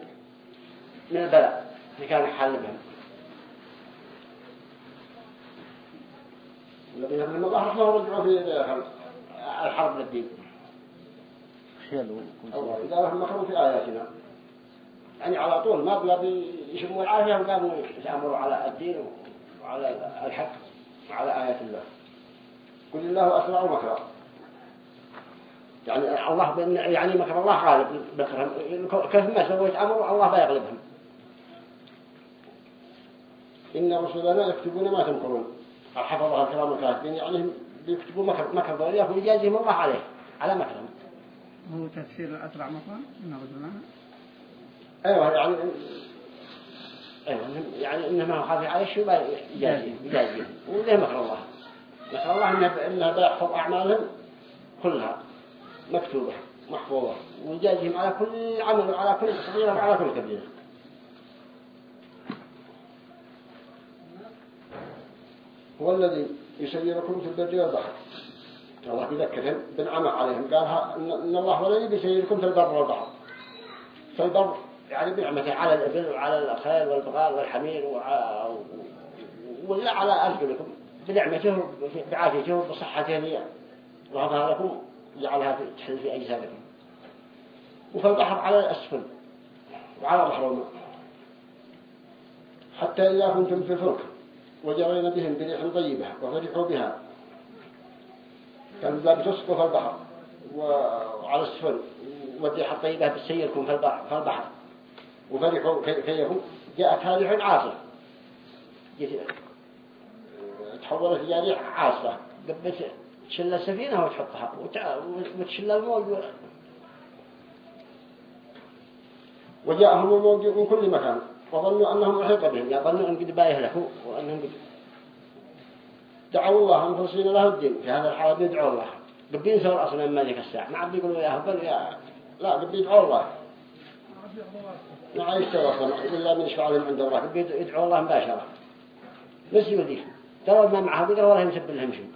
Speaker 1: من البلاء. اللي كان حل بهم الذين من الله رحمة رجعوا في الحرب للدين. إذا لهم مكروا في آياتنا. يعني على طول ما بلا بيشموا العافية وقاموا يتأمروا على الدين وعلى الحق وعلى آيات الله. قل الله أسرع مكرا يعني الله يعني مكر الله غالب. بكرهم كيف ما سويت أمر الله بيغلبهم إن رسولنا يكتبون ما تنكرون. حفظها الكرام الكاتبين يعني بيكتبوا مكر مكر ضريح ويجازيهم الله عليه على مكرهم.
Speaker 3: هو تفسير الأسرع مكرا إن رسولنا.
Speaker 1: أيوة يعني
Speaker 5: أيوة يعني إنما خاف عليه شو يجازي يجازي. وله مكر الله؟ مكر الله إنه بيحفظ أعمالهم كلها. مكتوبة محفوظة. ويجازيهم على كل عمل وعلى كل صغيرة وعلى كل كبيرة
Speaker 1: هو الذي يسيركم في البر والبحر. الله يذكرهم بنعمة عليهم. قالها إن الله هو الذي يسيركم في البر والبحر. في البر يعني بنعمته على الإبل وعلى الخيل والبغال والحمير ولا على أرجلكم. بنعمته بعافيته وبصحته لي وهذا لكم. جعلها تحل في أجسادكم وفي البحر على الأسفل وعلى الماء. حتى إذا كنتم في الفلك وجرينا بهم بريح طيبة وفرحوا بها. كانوا بتسقوا في البحر وعلى السفل والريح الطيبة بتسيركم في البحر وفرحوا كيفهم جاءت هذه عاصفة. تحولت إلى ريح عاصفة. تشل السفينة وتحطها وتشل الموج وجاءهم الموج من كل مكان وظنوا أنهم أحيط بهم ظنوا أن قد بايهلكوا وأنهم قد دعوا الله مخلصين له الدين. في هذا الحالة بيدعوا الله. قد ينسوا الأصنام ما ذيك الساعة. ما عاد يقولوا يا هبل يا لا قد يدعوا الله. ما عاد يستوى إلا من يشفع عند الله. قد يدعوا الله مباشرة. بس يوديهم. ترى ما معها بيقرأ ولا يمسب لهم شيء.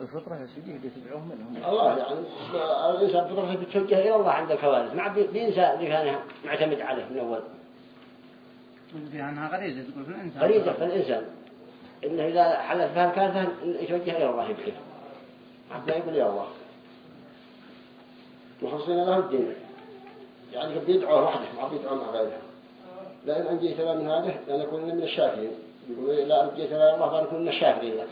Speaker 2: الفطرة يا سيدي اللي تدعوه منهم.
Speaker 1: الله يعني الإنسان فطرته بتوجه إلى الله عند الكوارث. ما بينسى اللي كان معتمد عليه من أول.
Speaker 3: فيها أنها غريزة تقول في الإنسان.
Speaker 5: غريزة في الإنسان. إنه إذا حلت فيها الكارثة يتوجه إلى الله يبحث حتى يقول يا الله. مخلصين له الدين. يعني قد يدعوه وحده ما بيدعو مع غيره. لأن أنجيت من هذا لنكون من الشاكرين. يقول لا أنجيت الله فنكون من الشاكرين لك.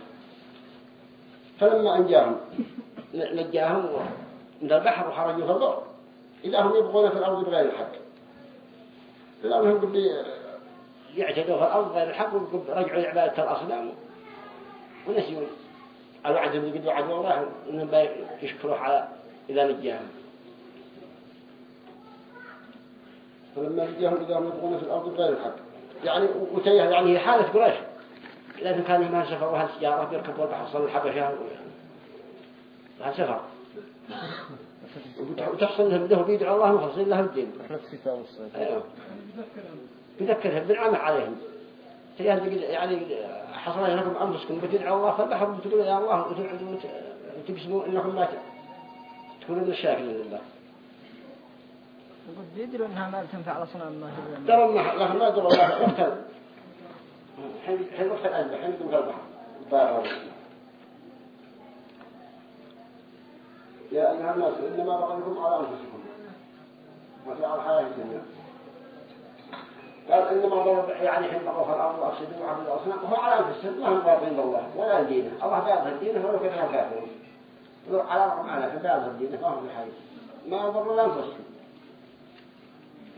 Speaker 5: فلما أنجاهم. نجاهم من البحر وخرجوا في الضوء إذا هم يبغون في الأرض بغير الحق. لأنهم قد يعتدوا في الأرض غير الحق ورجعوا لعبادة الأصنام. ونسيوا الوعد اللي قد وعدوا الله إنهم يشكروه على إذا نجاهم. فلما نجاهم إذا هم يبغون في الأرض بغير الحق. يعني وتيه يعني هي حالة قريش. لكن كان ما سفروا هالسجارة بيركبوا البحر صلوا الحبشة سفر وتحصل لهم له بيدعو الله مخلصين له الدين. أيوه. بذكرهم بالعمل عليهم. يعني حصل لكم أنفسكم بتدعوا الله فالبحر بتقولوا يا الله وتبسموا إنكم ما تكونوا من الشاكرين لله.
Speaker 6: يقول بيدروا إنها ما تنفع الاصنام ما
Speaker 1: ترى ما لا ما دروا لا وقت حين وقت الأزمة حين البحر باعوا يا أيها الناس إنما بغيكم على أنفسكم وفي على الدنيا قال إنما ضرب يعني حين بقوا في الأرض وأفسدوا وعبدوا الأصنام وهو على أنفسهم ما هم ضاربين الله ولا دينه. الله بيظهر دينه ولو كانوا كافرون على رغم على فبيظهر دينه ما هو بحي ما ضروا لأنفسهم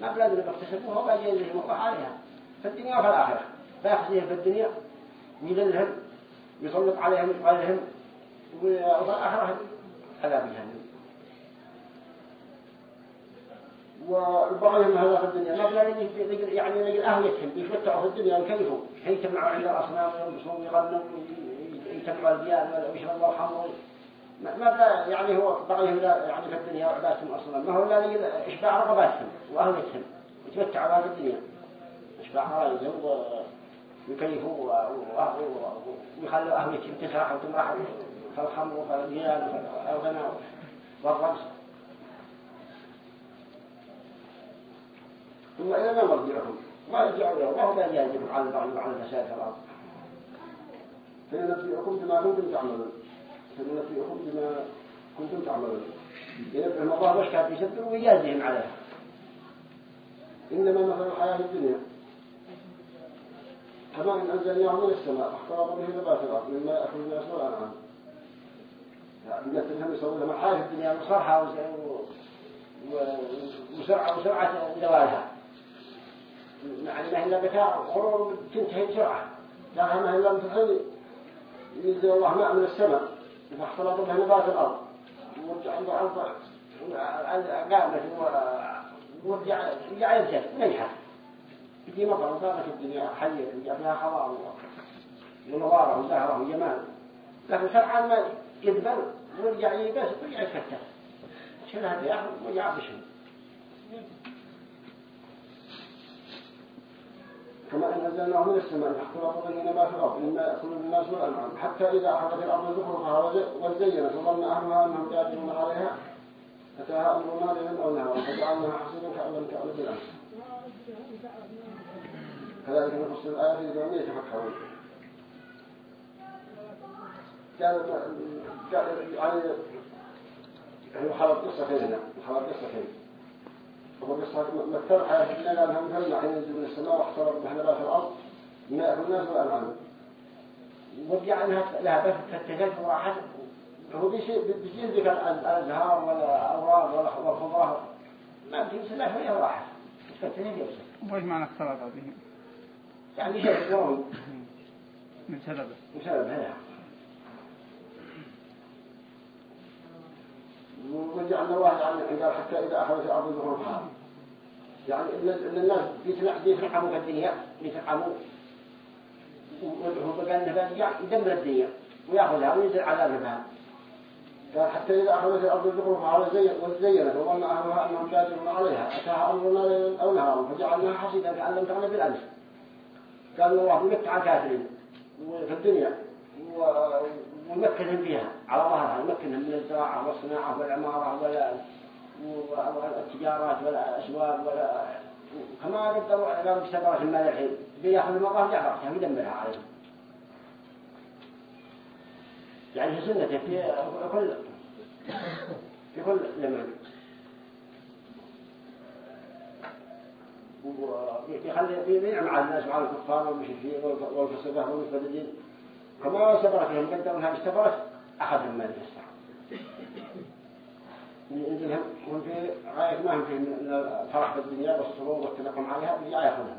Speaker 1: ما بلادنا بيكتسبوها ولا يجيزهم الله عليها. في الدنيا وفي الآخرة. فيخزيهم في الدنيا ويذلهم يسلط عليهم غيرهم وفي الآخرة عذاب جهنم وبعضهم هذا في الدنيا. ما بلا نجي يعني نجي أهليتهم يتمتعوا في الدنيا ويكيفوا يجتمعوا عند الأصنام ويلبسون ويغنوا ويتبعوا الديان ويشربوا الخمر. ما بلا يعني هو بغيهم يعني في الدنيا وعبادتهم أصلا ما هو نجي إشباع رغباتهم وأهليتهم يتمتعوا في الدنيا. إشباع رغباتهم. ويكيفوا ويخلوا أهليتهم تسرح وتمرح في الخمر وفي الديان وفي الغناء والرقص ثم إلى ما مرجعهم؟ ما يرجعوا له وهو لا يجب على البغي وعلى الفساد في الأرض؟ فينبئكم بما كنتم تعملون. فينبئكم بما كنتم تعملون. ينبئهم الله واشكى في سبب ويجازيهم إنما مثل الحياة الدنيا. كما إن أنزلناه من السماء فاختلط به نبات الأرض مما يأكل الناس والأنعام مثلهم يسوون لهم الحياة الدنيا وصرحة وسرعة وسرعة زوالها يعني ما هي إلا تنتهي بسرعة لا ما هي إلا ينزل الله ماء من السماء فاختلط به نبات الأرض ورجع عنده أرض قامت ورجع رجع يبجد نجحت يجي مطر وصارت الدنيا حية وجاء فيها خضار ونظارة وزهرة وجمال لكن سرعان ما يدبر ورجع يبس ورجع يفتح شلها بياخذ ورجع بشم كما أن أنزلناه من السماء فاختلط به نبات الأرض مما يأكل الناس والأنعام حتى إذا أخذت الأرض زخرفها وزينت وظن أهلها أنهم قادرون عليها أتاها أمرنا ليلا أو نهارا فجعلناها حصيدا كأن لم تأل بالأمس كذلك نفصل الآيات لقوم يتفكرون كان يعني حلب قصتين هنا حلب قصتين هو قصة مثل حياة الدنيا لأنها مثل حين ينزل من السماء واحترق بحنبات الأرض ما يأكل الناس والأنعام ورجع عنها لها بس فتشت وراحت هو بيشي ذكر الأزهار ولا أوراق ولا خضرة ما شوية وراحت فتشت يوسف
Speaker 3: وإيش معنى اختلط به؟
Speaker 1: يعني شيء قوي
Speaker 3: من
Speaker 1: سبب هذا وجعلنا واحد عن العباد حتى إذا أخذت الأرض ظهورها يعني إن الناس بيتنعموا في الدنيا بيتنعموا وهو بقى النبات يدمر الدنيا ويأخذها وينزل على نبات قال حتى إذا أخذت الأرض ظهورها وزينت وظن أهلها أنهم قادرون عليها أتاها أمرنا ليلا أو نهارا فجعلناها حصيدا كأن لم تغن بالأمس قال الله يمتع كافرين في الدنيا. ويمكنهم فيها على ظهرها يمكنهم من الزراعة والصناعة والعمارة ولا التجارات ولا الأسواق ولا كما قدروا قالوا بسبرة المال الحين. بياخذ المقام جعبرتها ويدمرها عليهم يعني في سنة في كل في كل زمان ويخلي بينعم على الناس وعلى الكفار والمشركين والفسقة والمفسدين كما سبرت لهم قدروا انها استبرت اخذهم ما يستحق ينزلهم هم في غاية ما هم في من الفرح بالدنيا والسرور والتنقم عليها بيجي ياخذهم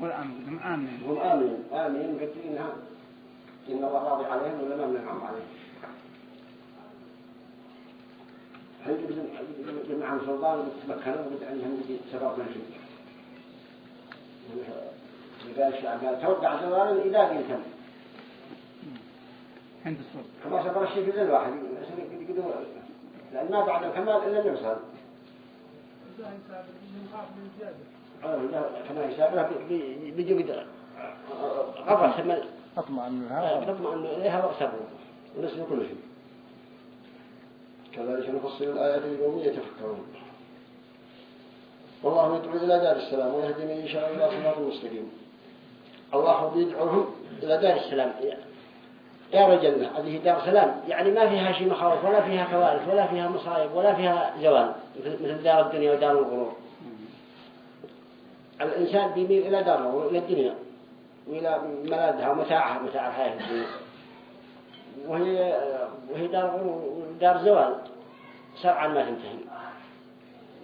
Speaker 3: والأمن هم آمنين.
Speaker 1: هم آمنين آمنين قدرينها إن الله راضي عليهم ولا ما منعم عليهم. حين جمعهم سلطان وبتمكنوا وبدأ عندهم سبب من شيء توقع زوالا إذا قلتم
Speaker 3: عند الصوت
Speaker 1: كما سبر الشيء في الواحد لأن ما بعد الكمال إلا النفسان كما يسابه بيجوا قدر غفر
Speaker 2: أطمئن
Speaker 1: نطمئن إليها وأصبروا ونسل كل شيء كذلك نفصل الآيات لقوم يتفكرون. والله يدعو إلى دار السلام ويهدي من يشاء إلى صراط مستقيم. الله يدعوهم إلى دار السلام. دار الجنة هذه دار سلام. يعني ما فيها شيء مخاوف ولا فيها كوارث ولا فيها مصائب ولا فيها زوال مثل دار الدنيا ودار الغرور. الإنسان بيميل إلى دار الغرور إلى الدنيا وإلى ملاذها ومتاعها متاع الحياة. الدنيا وهي وهي دار دار زوال. سرعا ما تنتهي.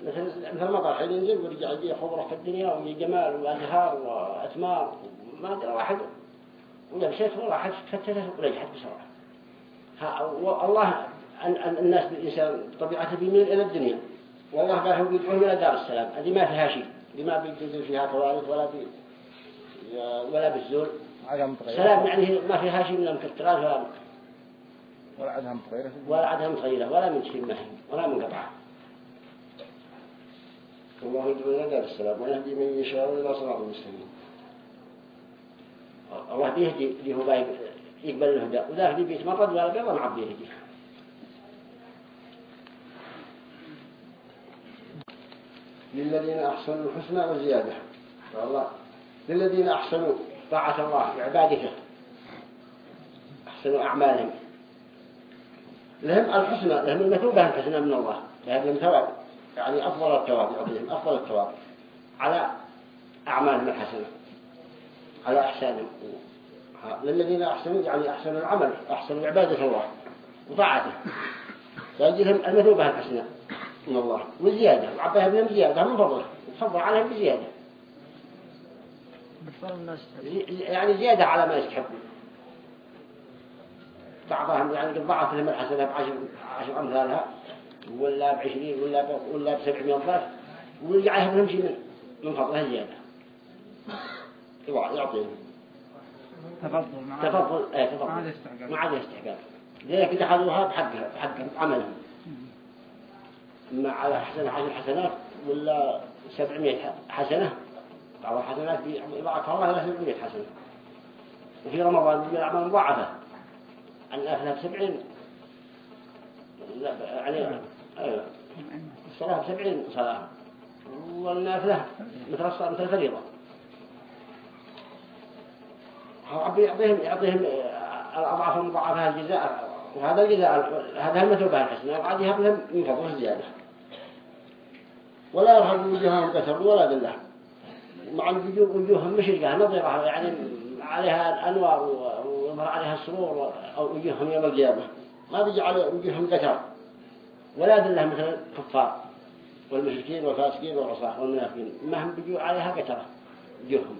Speaker 1: مثل مثل المطر حين ينزل ويرجع يجي خضرة في الدنيا ويجي جمال وأزهار وأثمار. ما أدري واحد. ولبست وراحت فتتت ورجعت بسرعة. الله أن أن الناس بالإنسان طبيعته بيميل إلى الدنيا. والله قال هو بيدعوهم إلى دار السلام. هذه ما فيها شيء. دي ما بيجوز فيها كوارث ولا بي ولا بالزول سلام يعني ما فيها شيء من المكترات
Speaker 2: ولا عدها متغيرة
Speaker 1: ولا عدها متغيرة ولا من شيء مهم ولا من قطعة. الله إلى دار السلام ويهدي من يشاء إلى صراط المستقيم الله بيهدي اللي هو يقبل الهدى وذاك اللي بيتمرد ولا قبل ما عبد يهدي. للذين أحسنوا الحسنى وزيادة. فالله للذين أحسنوا طاعة الله وعبادته أحسنوا أعمالهم. لهم الحسنى لهم المثوبة الحسنى من الله. لهم ثواب يعني أفضل الثواب يعطيهم أفضل الثواب على أعمالهم الحسنة على أحسانهم للذين أحسنوا يعني أحسنوا العمل أحسنوا عبادة الله وطاعته. فيجيهم المثوبة الحسنى من الله وزيادة وعبها بهم زيادة من فضله تفضل عليهم بزيادة. يعني زيادة على ما يستحقون بعضهم يعني قد ضعف لهم الحسنة بعشر عشر أمثالها. ولا بعشرين ولا ب... ولا بسبعمية ضعف ويجعلهم لهم شيء من من فضلها زيادة يعطيهم.
Speaker 3: تفضل مع
Speaker 1: تفضل. إيه تفضل.
Speaker 3: ما عاد يستحقاق.
Speaker 1: ما عاد يستحقاق ذلك دخلوها بحقها بحق عملهم. ما على حسنة عشر حسنات ولا سبعمية حسنة بعض الحسنات يضاعفها الله إلى سبعمية حسنة. وفي رمضان الأعمال مضاعفة النافلة بسبعين لا يعني أيوة. الصلاة بسبعين صلاة. والنافلة مثل الصلاة مثل الفريضة يعطيهم يعطيهم الأضعاف المضاعفة الجزاء. وهذا الجزاء هذا المثوبة الحسنة وقد يهب لهم من فضله زيادة ولا يرهب وجوههم كثر ولا ذلة. مع الوجوه وجوههم مشرقة نظرة يعني عليها الأنوار ويظهر عليها السرور أو وجوههم يوم القيامة. ما بيجي على وجوههم كثر. ولا ذلة مثل الكفار والمشركين والفاسقين والعصاة والمنافقين. ما هم بيجوا عليها كثرة وجوههم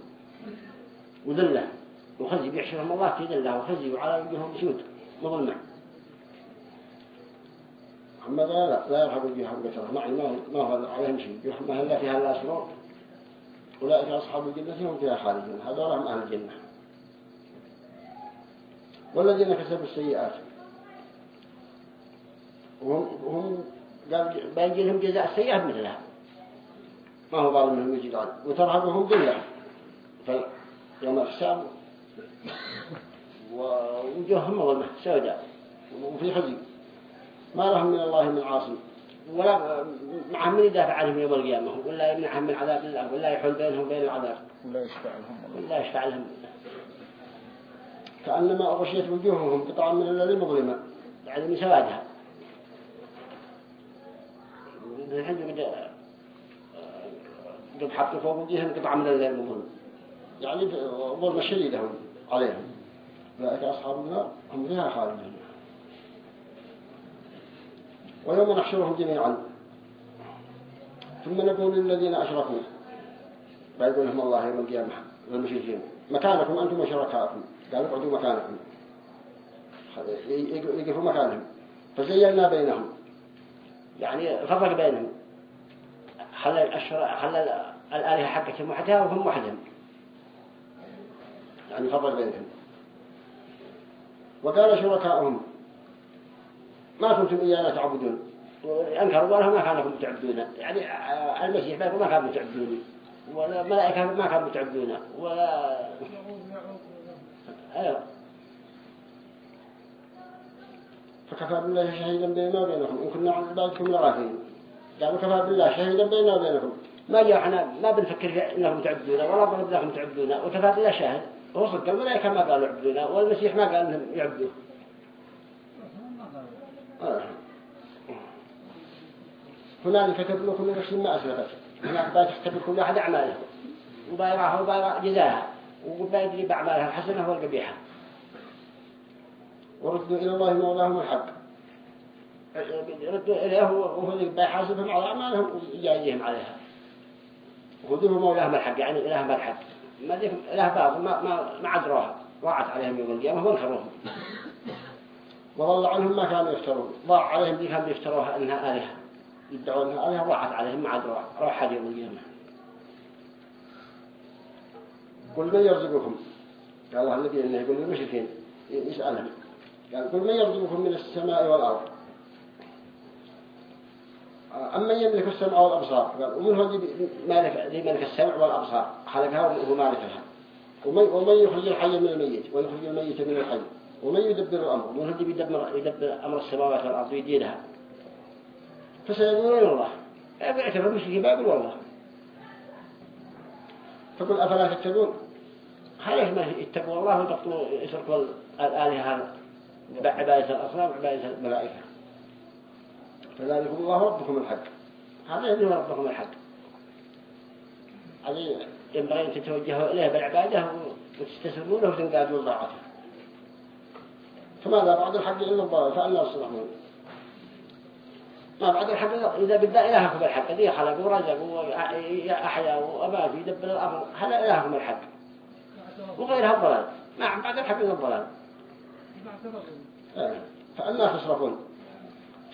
Speaker 1: وذلة. وخزي بيحشرهم الله في ذلة وخزي وعلى وجوههم سود مظلمة. أما لا لا يرحب وجوههم كثرة معي ما ما هو عليهم شيء. وجوههم ما هلا فيها لا سرور أولئك أصحاب الجنة هم فيها خالدون. هذول هم أهل الجنة. والذين كسبوا السيئات. وهم هم قال بيجي لهم جزاء السيئات مثلها ما هو ظالم منهم يجي ظالم وترهبهم ذلة فيوم الحساب ووجوههم مظلمة سوداء. وفي خزي ما لهم من الله من عاصم. ولا معهم من يدافع عنهم يوم القيامة. ولا يمنعهم من عذاب الله ولا يحول بينهم وبين العذاب.
Speaker 2: ولا يشفع لهم
Speaker 1: ولا يشفع لهم. كأنما أغشيت وجوههم قطعا من الليل مظلمة. يعني من سوادها. قد قد حطوا فوق وجوههم قطعا من الليل مظلمة يعني ظلمة شديدة عليهم. أولئك أصحاب النار هم فيها خالدون ويوم نحشرهم جميعا. ثم نقول للذين أشركوا بيقول لهم الله يوم القيامة للمشركين مكانكم أنتم وشركاءكم. قالوا اقعدوا مكانكم. يقفوا مكانهم. فزينا بينهم. يعني فرق بينهم خلى الأشرار خلى الآلهة حقتهم وحدها وهم وحدهم. يعني فرق بينهم. وقال شركاءهم ما كنتم إيانا تعبدون. أنكروا ولا ما كانوا تعبدون. يعني المسيح ما كانوا تعبدوني ولا ملائكة ما كانوا تعبدون. ولا فكفى بالله شهيدا بيننا وبينكم. إن كنا عن عبادكم لغافلين. قالوا كفى بالله شهيدا بيننا وبينكم. ما جاء إحنا ما بنفكر إنهم تعبدونا ولا بنقول لهم تعبدونا. وكفى لا شاهد. هو صدق الملائكة ما قالوا يعبدونا والمسيح ما قال انهم يعبدوه. هنالك تبلو كل نفس ما أسلفت. هناك بتختبر كل أحد أعماله. وبايرها وبايرها جزاها. وبايدري بأعمالها الحسنة والقبيحة. وردوا إلى الله مولاهم الحق. ردوا إليه وهو اللي بيحاسبهم على أعمالهم ويجازيهم عليها. وخذوه مولاهم الحق يعني إلههم الحق. ما ذيك إله باطل ما ما ما عدروها ضاعت عليهم يوم القيامة وانكروهم وضل عنهم ما كانوا يفترون ضاع عليهم ذي كانوا يفتروها أنها آلهة. يدعون أنها آلهة ضاعت عليهم ما عدروها روح حد يوم القيامة. قل من يرزقكم؟ قال الله الذي إنه يقول للمشركين يسألهم. قال قل من يرزقكم من السماء والأرض. أما يملك السمع والأبصار قال ومن هو ذي ملك السمع والأبصار؟ خلقها وهو مالكها ومن ومن يخرج الحي من الميت؟ ويخرج الميت من الحي. ومن يدبر الأمر؟ ومن هو يدبر يدبر أمر السماوات والأرض ويديرها؟ فسيقولون الله. اعتبر في باب والله. فقل أفلا تتقون؟ خليش ما يتقوا الله وتقتلوا يسرقوا الآلهة بعبادة الأصنام وعبادة الملائكة. فذلكم الله ربكم الحق. هذا هو ربكم الحق. هذه ينبغي أن تتوجهوا إليه بالعبادة وتستسلموا له وتنقادوا ضاعته فماذا بعد الحق إلا الضلال فأنا الصلاحون ما بعد الحق إذا بدأ إلهكم الحق. ذي خلق ورزق وأحيا وأمات يدبر الأمر هذا إلهكم الحق. وغيرها الضلال. ما بعد الحق إلا الضلال. فأنا تصرفون.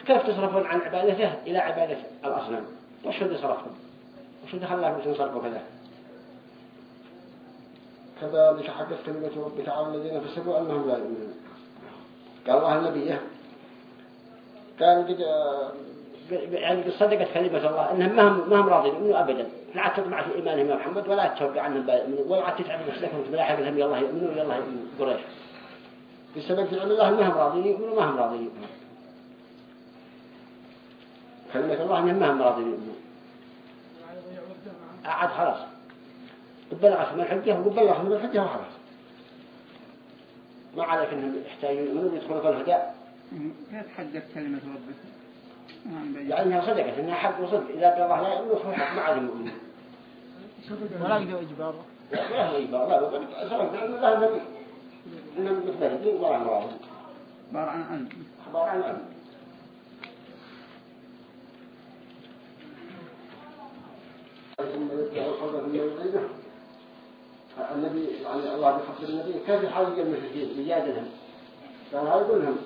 Speaker 1: كيف تصرفون عن عبادته إلى عبادة الأصنام؟ وش هو صرفهم؟ وش هو خلاكم تنصرفوا كذا؟ كذلك حقت كلمة ربك على الذين فسقوا أنهم لا يؤمنون. قال الله النبي قال قد يعني قد صدقت كلمة الله إنهم ما هم ما هم راضين منه أبدا. لا تطمع في إيمانهم يا محمد ولا تتوقع عنهم ولا تتعب نفسك وتلاحق لهم يلا يؤمنوا يلا يؤمنوا قريش. بسبب فعل الله ما هم راضين يؤمنوا ما هم راضين يؤمنوا كلمة الله ما هم راضين يؤمنوا أعد خلاص. بلغت من الحجة وبلغت من الحجة وخلاص. ما عليك إنهم يحتاجون يؤمنوا ويدخلوا في الهدى.
Speaker 3: كيف حقت كلمة ربك.
Speaker 1: يعني صدقت إنها حق وصدق. إذا قال الله لا يؤمنوا فهو حق ما عاد يؤمنون.
Speaker 6: ولا يقدر إجبار.
Speaker 1: لا هو إجبار. لا بقول نبي إنهم متبهدين ولا مراد
Speaker 3: عبارة عن
Speaker 1: أخبار عن النبي يعني الله بيخبر النبي كيف يحاول المشركين يجادلهم قال يقول لهم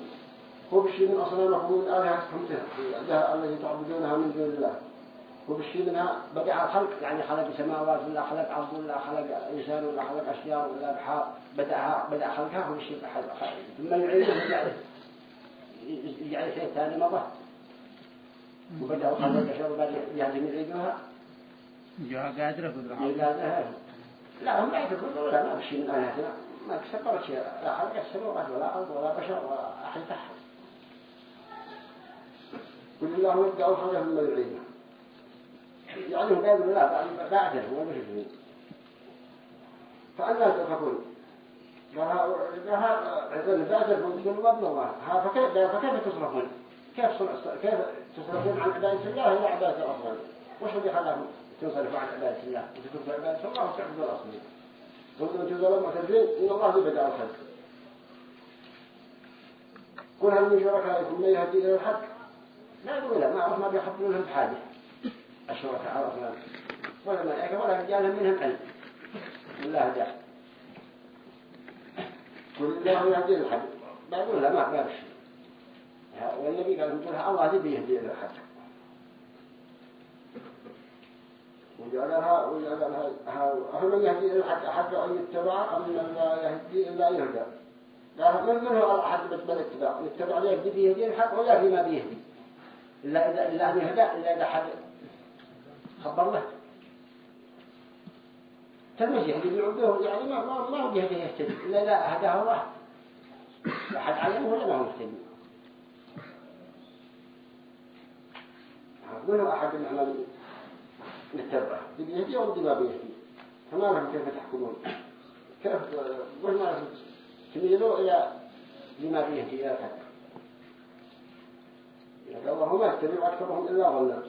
Speaker 1: هو بشيء من أصنامكم من آلهتكم التي تعبدونها من دون الله. هو بشيء منها بقع الخلق. يعني خلق سماوات ولا خلق أرض ولا خلق إنسان ولا خلق أشجار ولا بحار. بدأها بدأ خلقها أحد ثم يعيده يجعله يجعل شيء ثاني مضى وبدأ خلق الأشجار وبدأ يهدم يعيدها
Speaker 3: جاء قادرة قدرة
Speaker 1: لا هم لا يقولون لا ما بشيء من آلهتنا ما كسبرت شيء. لا خلق السماوات ولا أرض ولا بشر ولا أحد تحت كل الله يبدأ الخلق ثم يعيده يعني هم قالوا لا بعده هو المشركين فأنا تفكرون قال بعده يقول ابن الله فكيف فكيف تصرفون؟ كيف كيف تصرفون عن عبادة الله؟ إلى عبادة الأصنام وش اللي خلاهم تنصرفوا عن عبادة الله؟ وتتركوا عبادة الله وتعبدوا الأصنام وأنتم تظلموا معترفين إن الله بدأ الخلق. كل هل من شركائكم من يهدي إلى الحق؟ لا يقول لا ما عرف ما بيحطوا لهم بحاجة الشركاء عرفنا ولا ملائكة ولا رجال منهم علم الله هدى كل الله يهدي الحق بيقول لا ما بشي والنبي قال نقول الله بيهدي إلى الحق وجعلها وجعلها أهل من يهدي الحق أحد أن يتبع أم لا يهدي إلا يهدى. قال من من هو أحد بالاتباع يتبع؟ يهدي بيهدي الحق ولا في ما بيهدي. إلا إذا إلا يهدى إلا إذا حد خبر له تلمس يهدي بعبده يعني ما ما ما هو بيهدي يهتدي إلا إذا هداه الله أحد علمه ولا ما هو مهتدي منه أحد العمل نتبعه بيهدي أو ما بيهدي؟ فما لهم كيف تحكمون كيف قلنا تميلوا إلى لما بيهدي إلى قال الله ما يتبع أكثرهم إلا ظلا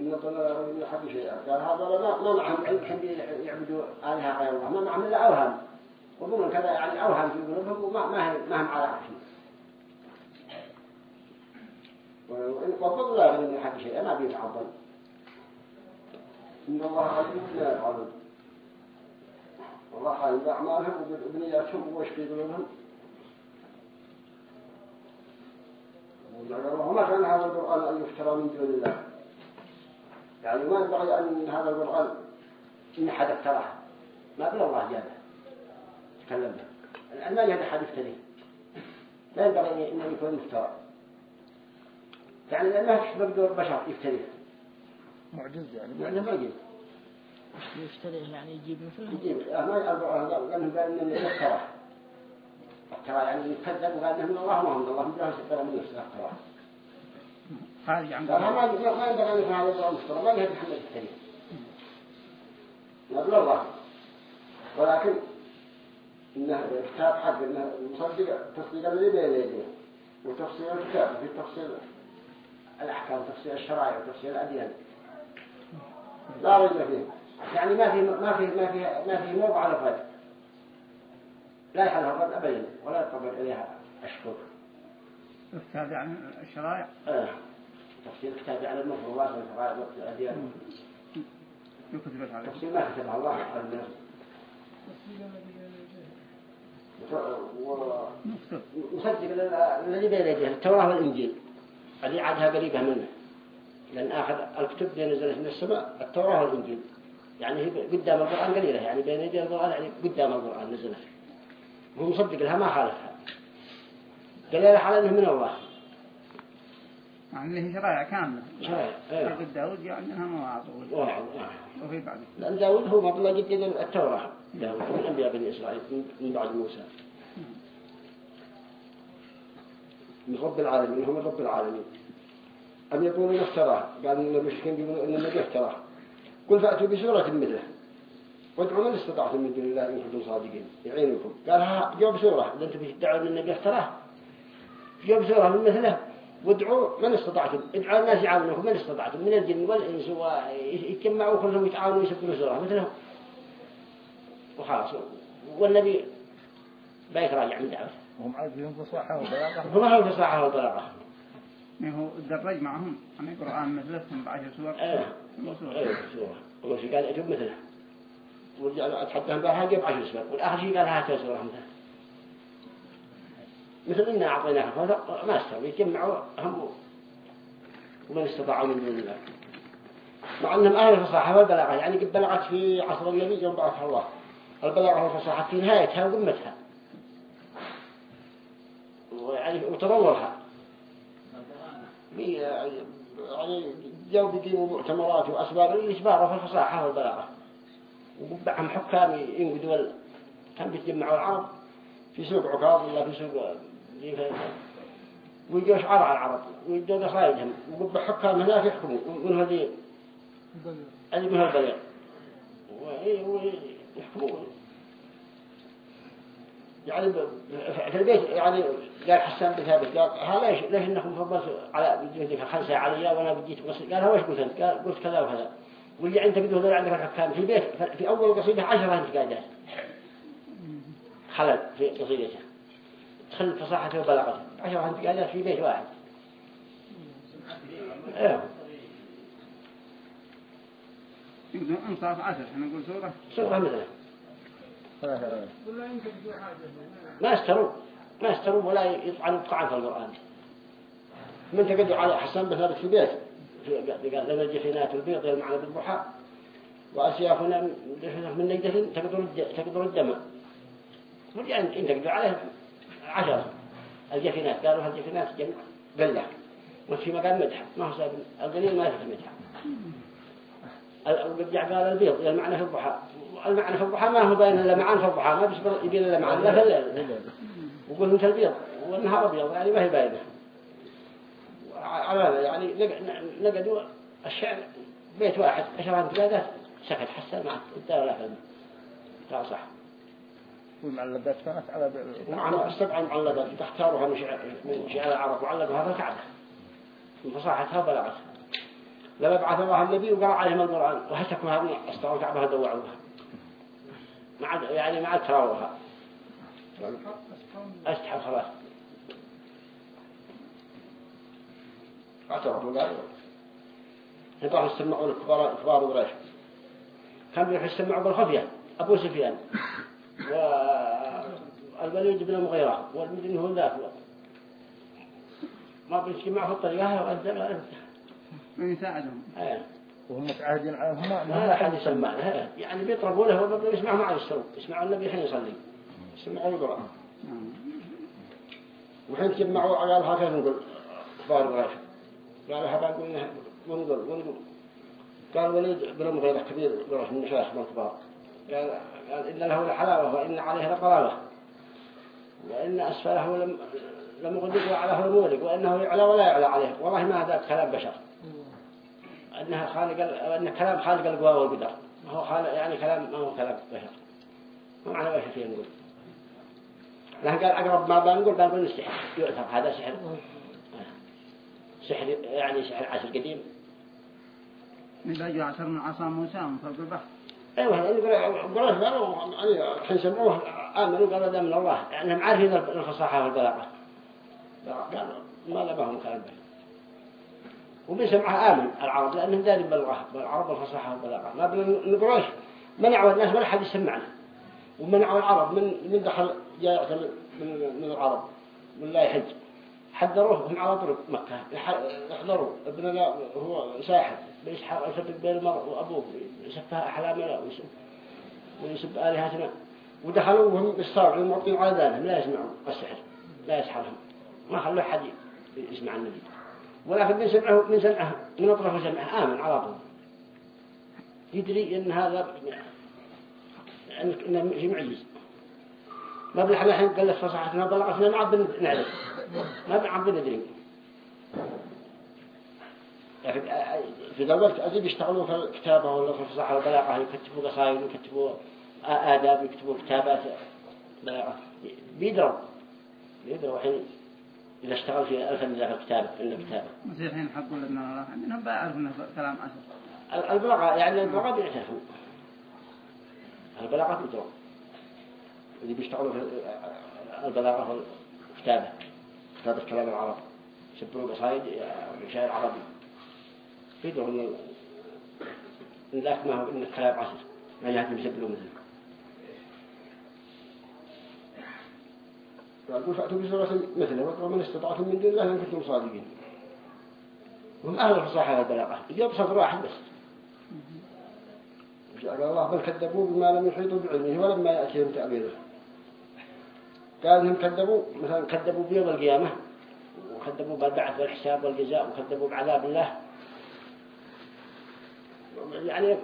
Speaker 1: إن ضلال من حق شيئا. قال هذا ما ما معهم علم يعبدوا آلهة غير الله. ما معهم إلا أوهام. وضمن كذا يعني أوهام في قلوبهم وما ما ما هم على عقل وإن قبض لا من حق شيئا ما بيتعظم إن الله عليم لا يفعلون. والله عالم بأعمالهم وبنياتهم وإيش في قلوبهم. وما كان هذا القرآن أن يفترى من دون الله. يعني ما ينبغي أن هذا القرآن إن حد افتراه ما بلا الله جابه. تكلم به الآن ما يجد أحد يفتريه لا ينبغي أن يكون مفترى. يعني لأن ما تشبه بدور بشر يفتريه.
Speaker 2: معجز يعني.
Speaker 1: يعني ما يجيب.
Speaker 6: يشتريه يعني يجيب مثله.
Speaker 1: يجيب. ما يقرأ لأنه قال إنه يفترى افترى يعني يكذب وقال إنه من الله ما هو من الله. من الله سبحانه من نفسه افترى
Speaker 3: خارج عن
Speaker 1: ما ما ما ينبغي أن يكون هذا القرآن مفترى ما يهدي محمد الكريم. نقول الله. ولكن إنه كتاب حق إنه مصدق تصديق الذي بين يديه. وتفصيل الكتاب في تفصيل الأحكام وتفصيل الشرائع وتفصيل الأديان. لا ريب فيه. يعني ما في ما في ما في ما في موضع للرد لا يحل الرد أبدا ولا يطبق إليها الشكر
Speaker 3: الكتاب عن الشرائع.
Speaker 1: آه. تفصيل الكتاب على المفروضات والفرائض والأديان تفصيل ما كتبها الله مصدق لل- الذي بين يديه التوراة والإنجيل. اللي عادها قريبة منه. لأن آخر الكتب اللي نزلت من السماء التوراة والإنجيل. يعني هي قدام القرآن قليلة يعني بين يدي القرآن يعني قدام القرآن نزلت. هو مصدق لها ما خالفها. دليل على أنه من الله.
Speaker 3: أنه شرائع كاملة.
Speaker 1: شرائع، إيه.
Speaker 3: داود عندها مواعظ
Speaker 1: واحد
Speaker 3: وفي بعد.
Speaker 1: لأن داود هو مطلع جدا التوراة. داود من أنبياء بني إسرائيل من بعد موسى. من رب العالمين هو من رب العالمين. أم يقولون افتراه؟ قال إن المشركين يقولون إن النبي افتراه. قل فأتوا بسورة مثله. وادعوا من استطعتم من دون الله إن كنتم صادقين. يعينكم. قال ها جاوب سورة. إذا أنتم تدعون أن النبي افتراه. جاوب سورة من مثله. وادعوا من استطعتم. ادعوا الناس يعاونوكم من استطعتم؟ من الجن والإنس ويتجمعوا كلهم يتعاونوا ويسبحوا سورة مثله وخلاص. والنبي بيت راجع من دعوته
Speaker 2: وهم عايزين فصاحة وبلاغة.
Speaker 1: فصاحة وبلاغة.
Speaker 3: يعني هو الدرج معهم عن القرآن مثلهم بعشر سور.
Speaker 1: إيه.
Speaker 3: سور.
Speaker 1: إيه سورة شيء قال أجب مثله. ورجع له أتحدث بها جاب عشر سور. والآخر شيء قال هاتوا سورة مثله مثل إنا أعطيناها فوثق ما استوى يجمعوا هم ومن استطاعوا من دون الله. مع أنهم أهل الفصاحة والبلاغة يعني قد بلغت في عصر النبي يوم بعثها الله. البلاغة والفصاحة في نهايتها وقمتها. ويعني وتطورها يعني جو بيقيموا مؤتمرات وأسباب الإجبار في الفصاحة والبلاغة وقبعهم حكام ينقدوا. كان بيتجمعوا العرب في سوق عكاظ ولا في سوق ويجوا على العرب. ويجوا وقبع حكام هناك يحكموا من هذه اللي من ويحكموا يعني في البيت يعني قال حسان بن ثابت قال ها ليش ليش إنكم فضلتوا على بجهدك خمسة عليا وأنا بديت قصيدة قال هو إيش قلت قال قلت كذا وكذا. واللي أنت قلت هذول عندك الحكام؟ في البيت في أول قصيدة عشرة انت قاعدة خلل في قصيدته. تخل فصاحته وبلاغته انت قاعدة في بيت واحد. إيه.
Speaker 3: يقولون انصاف عشر إحنا نقول سورة.
Speaker 1: سورة
Speaker 2: آيات
Speaker 1: ما استروا ما استروا ولا يطعنوا طعن في القرآن. من تقدوا على حسن بن ثابت في البيت؟ قال لنا جفينات البيض يلمعنا بالضحى. وأسيافنا من نجدة تقدر الد- تقدر الدم ورجع انت تقدر عليه عشرة الجفينات قالوا هالجفينات جمع قلة وفي مقام مدح ما هو سابق القليل ما يفهم مدح الرجع قال البيض. المعنى في الضحى. المعنى في الضحى ما هو بين اللمعان في الضحى. ما بيصبر يبين اللمعان لا في الليل وقول انت البيض. والنهار أبيض. يعني ما هي باينه على يعني لقدوا الشعر بيت واحد. عشرة ثلاثة. سكت. حسن. مع فهم. لا صح.
Speaker 2: والمعلقات كانت على
Speaker 1: ومعنا السبع المعلقات تختارها من شعر العرب وعلقها فالكعبة من فصاحتها وبلاغتها لما بعث الله النبي وقرأ عليهم القرآن. وهتكوا هذه استووا الكعبة دوعوها. مع يعني مع تراوها أستحب خلاص. اعترفوا قالوا يروحوا يستمعوا الكبار كبار قريش. كان بيروحوا يستمعوا بالخفية؟ أبو سفيان. والوليد بن المغيرة والمدن هو ذاك ما بيجتمعوا في الطريقة وأنزل
Speaker 3: من يساعدهم.
Speaker 1: إيه.
Speaker 2: وهم متعاهدين عليهم ما
Speaker 1: ما لا حد يسمع له يعني بيطرقوا له وبيبقوا يسمعوا معه يسروا يسمعوا النبي حين يصلي يسمعوا القرآن.
Speaker 3: نعم.
Speaker 1: وحين تجمعوا قال هكذا نقول كبار قريش قال هذا نقول ونقول ونقول قال وليد بن المغيرة كبير قريش من شيخ من الكبار. قال قال إن له لحلاوة وإن عليه لقلاوة وإن أسفله لم يغدق وعلاه المولد وإنه يعلى ولا يعلى عليه. والله ما هذا كلام بشر. أنها خالق ال- أن كلام خالق القوى والقدر. ما هو خالق يعني كلام ما هو كلام بشر. ما معنى وش فيه نقول لكن قال أقرب ما بنقول بنقول السحر يؤثر. هذا سحر. سحر يعني سحر عصر قديم.
Speaker 3: بجوا عشر من عصا موسى من فوق البحر
Speaker 1: أيوه يعني قالوا يعني الحين سمعوه امنوا قالوا هذا من الله. يعني هم عارفين الفصاحة والبلاغة. قالوا ما لبهم كلام به. وبسمعها آمن العرب لأنهم دارين بالغة بالعرب الفصاحة والبلاغة. ما بنقولش منعوا الناس ولا حد يسمعنا. ومنعوا العرب من من دخل جاء من من العرب من لا يحج. حذروه هم على طرق مكة. يح- يحضروا ابننا هو ساحر. بيسحر يسبب بين المرء وأبوه يسفها أحلامنا ويسب آلهتنا ودخلوا وهم بالصار المعطين على ذلك لا يسمعون السحر لا يسحرهم. ما خلوا حد يسمع النبي. ولكن من سمعه من سمعه من أطرف سمعه آمن على طول. يدري إن هذا إن في معجز. ما بنحن الحين قال لك فصحتنا بلغتنا ما عاد نعرف. ما عاد ندري في دولة أجيب يشتغلوا في الكتابة ولا في الفصاحة والبلاغة يكتبوا قصائد ويكتبوا آداب ويكتبوا كتابات. بلاغة. بيدروا. بيدروا الحين. إذا اشتغل في ذاك الكتابة في الكتابة
Speaker 3: مسيحين حقوا لنا عندنا بيعرفوا انه كلام عشر
Speaker 1: البلاغة يعني البلاغة بيعترفوا. البلاغة بيدروا. اللي بيشتغلوا في البلاغة والكتابة كتابة كلام العرب. يسبروا قصائد شاعر عربي بيدروا إن إن ذاك ما هو إن الكلام عصر. ما يهتم يسبروا مثله قال فأتوا بسورة مثله وادعوا من استطعتم من دون الله إن كنتم صادقين. هم أهل الفصاحة والبلاغة يجب صدر واحد بس. قال الله بل كذبوا بما لم يحيطوا بعلمه ولما يأتيهم تأويله. قال انهم كذبوا مثلا كذبوا بيوم القيامة وكذبوا بالبعث والحساب والجزاء وكذبوا بعذاب الله يعني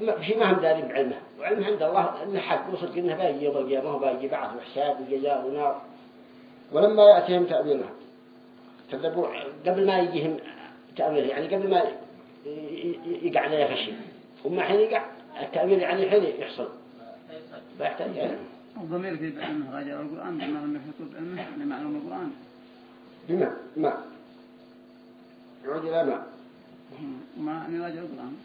Speaker 1: بشيء ما هم دارين بعلمه. وعلمه عند الله انه حق وصدق إنه باقي يوم القيامة وباقي بعث وحساب وجزاء ونار. ولما يأتيهم تأويله كذبوا قبل ما يجيهم تأويله يعني قبل ما يقع عليه فشل وما حين يقع التأويل يعني حين يحصل. فيحتاج علم.
Speaker 3: الضمير في بعلمه غير القرآن بما لم يحيطوا بعلمه يعني معلوم القرآن.
Speaker 1: بماء ماء يعود إلى ماء
Speaker 3: وما أن يراجع القرآن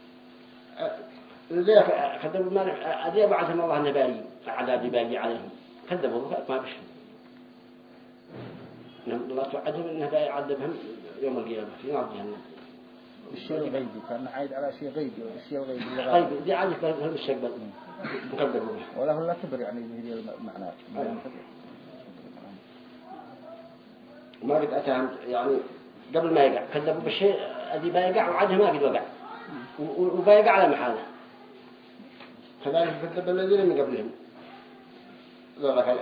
Speaker 1: لذلك كذبوا ما أذي بعثهم الله النبالي عذاب باقي عليهم. كذبوا ما بشهم إنهم الله توعدهم إنه بيعذبهم يوم القيامة في نار جهنم.
Speaker 2: الشيء الغيبي كان عايد على شيء غيبي الشيء الغيبي.
Speaker 1: طيب دي عادة في المستقبل به.
Speaker 2: ولا هو لا كبر يعني هي المعنى.
Speaker 1: ما قد أتاهم يعني قبل ما يقع كذبوا بالشيء الذي بيقع وعادها ما قد وقع. و- و- وبيقع على محاله. كذلك كذب الذين من قبلهم. ذلك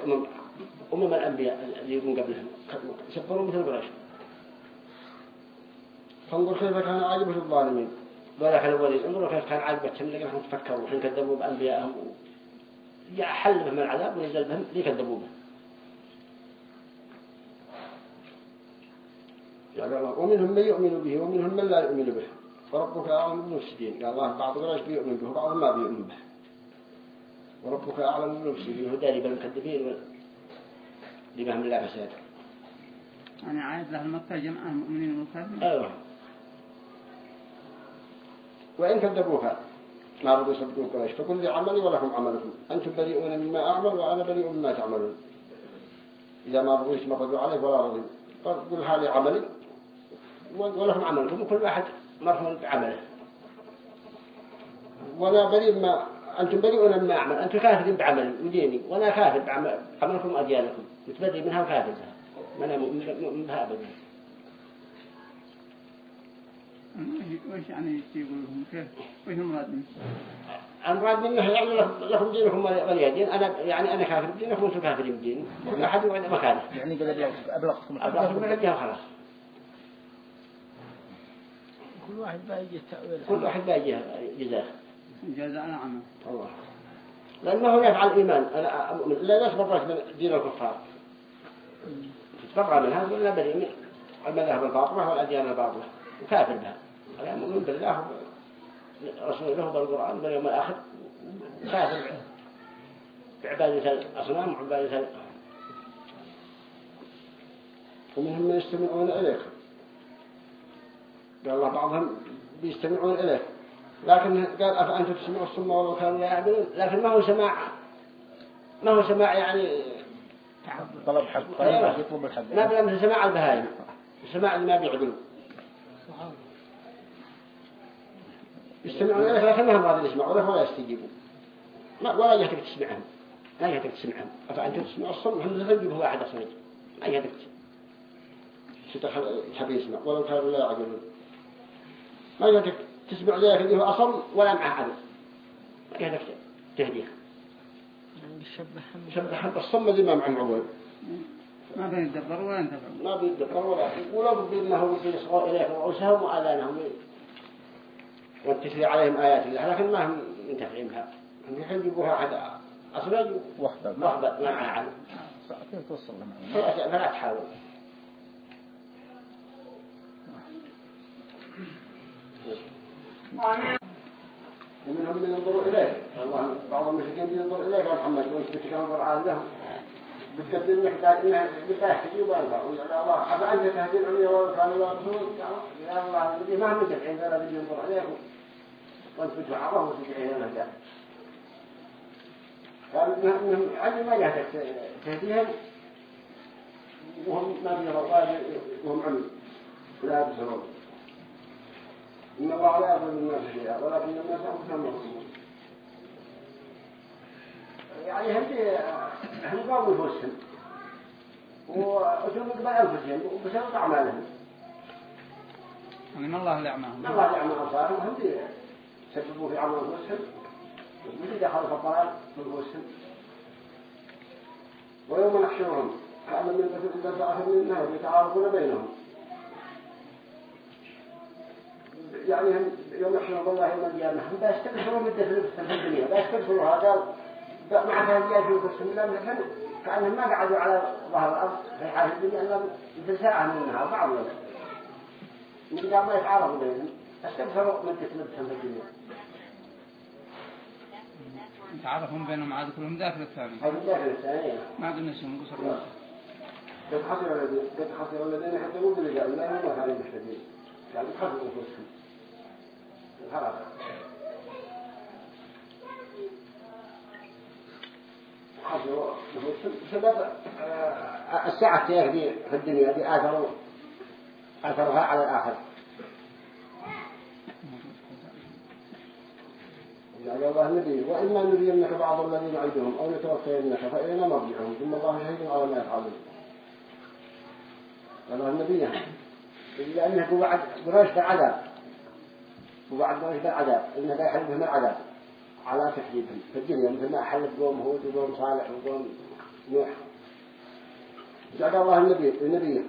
Speaker 1: أمم الأنبياء الذين من قبلهم. سبروا مثل قريش. فانظر كيف كان عاقبة الظالمين. ذلك الأولين انظروا كيف كان عاقبتهم لقيناهم تفكروا وحين كذبوا بأنبيائهم. جاء حل بهم العذاب ونزل بهم ليكذبوا به يعني الله ومنهم من يؤمن به ومنهم من لا يؤمن به. وربك أعلم بالمفسدين قال الله بعض قريش بيؤمن به وبعض ما بيؤمن به. وربك أعلم بالمفسدين هو داري بالمكذبين اللي بهم الله فساد.
Speaker 3: يعني عايز له المكة جماعة المؤمنين والكافرين
Speaker 1: أيوه. وإن كذبوك ما رضوا يصدقون قريش. فقل لي عملي ولكم عملكم. أنتم بريئون مما أعمل وأنا بريء مما تعملون. إذا ما رضوا يسمقوا عليك ولا رضوا قل هذه عملي. ولكم عملكم وكل واحد مرحوم بعمله. وأنا بريء ما أنتم بريئون مما أعمل أنتم كافرين بعملي وديني وأنا كافر بعملكم وأديانكم متبرئ منها وكافر بها ما أنا مؤمن بها أبدا.
Speaker 3: وش يعني يقولون؟ كيف؟ وش مراد
Speaker 1: المراد منه يعني لكم دينكم ولي دين. أنا يعني أنا كافر بدينكم وأنتم كافرين بديني كل أحد يوعد مكانه
Speaker 2: يعني قد أبلغتكم.
Speaker 1: أبلغتكم من الجهة خلاص
Speaker 6: كل واحد بقى يجي التأويل
Speaker 1: كل واحد باجي جزاه
Speaker 3: جزاء العمل
Speaker 1: الله. لأنه يفعل الإيمان. أنا أؤمن. لا يصبر من دين الكفار. تتبرع منها ولا بريء من المذاهب الباطلة والأديان الباطلة. وكافر بها. أنا مؤمن بالله رسوله بالقرآن باليوم الآخر. كافر بعبادة الأصنام وعبادة ومنهم من يستمعون إليك قال الله بعضهم بيستمعون إليك لكن قال أفأنت تسمعوا الصم ولو كانوا لا يعبدون؟ لكن ما هو سماع. ما هو سماع يعني
Speaker 2: طلب حق طيب. يطلب الحق
Speaker 1: ما بلا مثل سماع البهائم. السماع اللي ما بيعقلوا يستمعون إليك لكن ما هم راضين يسمعوا ولا يستجيبوا ما ولا يهتك تسمعهم. لا يهتك تسمعهم. أفأنت تسمع الصم؟ هم تجيبه واحد أصلا. ما يهتك. تحب يسمع. ولو كانوا لا يعقلون ما يهتك تسمع ذلك اللي هو أصم ولا معه عدل ما يهتك تهديه
Speaker 6: يعني شبه
Speaker 1: شبه الصم اللي ما معه عقول
Speaker 3: ما بيدبر ولا ينتفع
Speaker 1: ما بيدبر ولا ولا بد انه يصغوا إليك رؤوسهم وأذانهم. وتتلي عليهم آيات الله لكن ما هم منتفعين بها. هم يحب يجيبوها أحد أصلا.
Speaker 2: وحدة.
Speaker 1: وحدة ما معها عدل فلا فلا تحاول. ومنهم من ينظروا إليه؟ الله بعض المشركين ينظر إليك يا محمد وانت بتكنظر على لهم بتقدم لك قال إنها بتاح تجيب أنفع ويقول الله أفأنت تهدي العليا وكانوا لا رسول يا الله الذي ما متبعين ذا الذي ينظر عليكم وأنت بتوعظه وتدعيه الهدى قال إنهم عجل ما جهتك تهديهم وهم ما بيروا وهم عمي. لا يبصرون إن الله لا يظلم الناس شيئا ولكن الناس أنفسهم يظلمون يعني هم هم قاموا بوسهم وأتوا أنفسهم وبسبب أعمالهم
Speaker 3: يعني ما الله لعمهم
Speaker 1: ما الله يعمل أنصارهم هم سببوا في عمل أنفسهم ومن دخلوا في الضلال أنفسهم ويوم نحشرهم كأن من البدء آخر من النهر يتعارضون بينهم يعني هم يوم يحشرهم الله يوم القيامة هم بيستبشروا مدة في الدنيا بيستبشروا هذا مع فهديات قسم الله مثل كأنهم ما قعدوا على ظهر الأرض في حال الدنيا إلا مثل ساعة من النهار بعض الوقت من قبل ما يتعارضوا بينهم استبشروا مدة لبسهم في الدنيا.
Speaker 3: تعرفهم بينهم عاد كلهم داخل الثاني.
Speaker 1: هذا الداخل الثانية
Speaker 3: ما قلنا اسمهم قصر
Speaker 1: قد خسر الذين قد خسر الذين حتى بلقاء الله وما كانوا مهتدين يعني خسروا أنفسهم بسبب آه، الساعة في الدنيا دي آثروا آثرها على الآخر. يعني الله النبي وإما نرينك بعض الذين نعيدهم أو نتوفينك فإلينا مرجعهم ثم الله شهيد على ما يفعلون. الله النبي لأنه وعد قريش بالعذاب ووعد قريش بالعذاب إنه لا يحل بهم العذاب. على تكذيبهم في الدنيا مثل ما حلت قوم هود وقوم صالح وقوم نوح. جعل الله النبي النبي.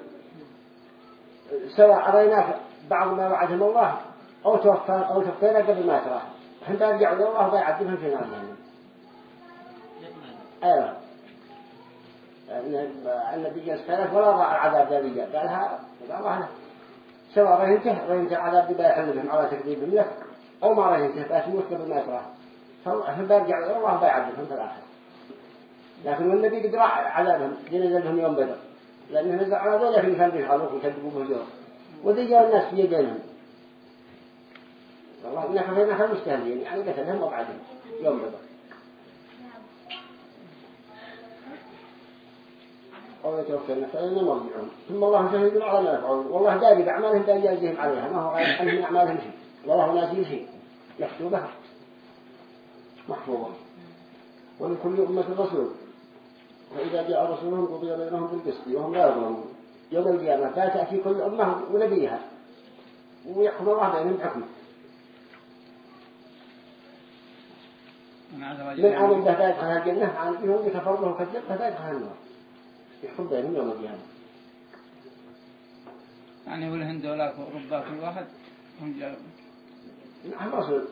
Speaker 1: سواء أريناك بعض ما وعدهم الله أو توفى أو توفينا قبل ما تراه. بيرجعوا إلى الله ويعذبهم في نار جهنم. أيوة. النبي استلف ولا ضاع العذاب ذلك. قالها قال الله له سواء رهنته رهنته عذاب بلا يحل على تكذيب لك أو ما رهنته بأتموت قبل ما يكره فبرجع إلى الله بيعذبهم في الآخر. لكن والنبي قد راح عذابهم جنزل لهم يوم بدر. لأنه نزل على ذلك في كان بيخالوك ويكذبوا بهجور وذي جاء الناس في يدينهم. والله إنك فينا مستهزئين يعني قتلهم وبعدهم يوم بدر. أو يتوفينا فإننا مرجعون. ثم الله شهيد على ما يفعلون. والله داري بأعمالهم داري يجزيهم عليها. ما هو غير من أعمالهم شيء. والله ناسي شيء. يكتبها محفوظة. ولكل أمة رسول. فإذا جاء رسولهم قضي بينهم بالقسط وهم لا يظلمون. يوم القيامة فتأتي كل أمة ونبيها. ويحكم الله بينهم بحكمه. من آمن به فيدخلها الجنة. عن يوم يكفر له كذب فيدخلها النار
Speaker 3: يعني هو الهند ولا أوروبا كل واحد هم جاءوا.
Speaker 1: نعم رسول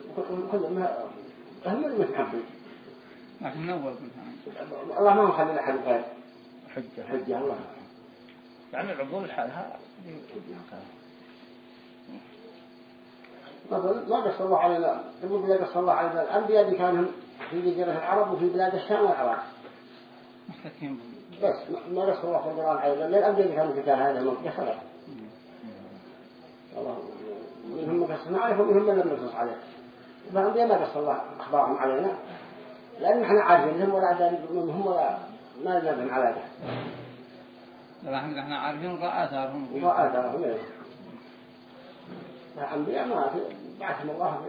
Speaker 1: كل ما هم المتحبين
Speaker 3: لكن من أول كل
Speaker 1: الله ما مخلي أحد غير.
Speaker 2: حجة.
Speaker 1: حجة الله.
Speaker 2: يعني العقول لحالها
Speaker 1: مثلا ما قص الله علينا. يقول لا قص الله علينا. الأنبياء اللي كانوا في جزيرة العرب وفي بلاد الشام والعراق.
Speaker 3: محتكين بهم
Speaker 1: بس ما الله في القرآن علينا للأنبياء اللي كانوا في كان هذا الموت خلاص الله منهم قص نعرف ومنهم من لم نقص عليه فالأنبياء ما قص الله أخبارهم علينا. لأن إحنا عارفينهم ولا هم ولا ما لنا على ذلك.
Speaker 3: الحمد إحنا عارفين رأى آثارهم.
Speaker 1: وآثارهم إيه. الأنبياء ما في بعثهم الله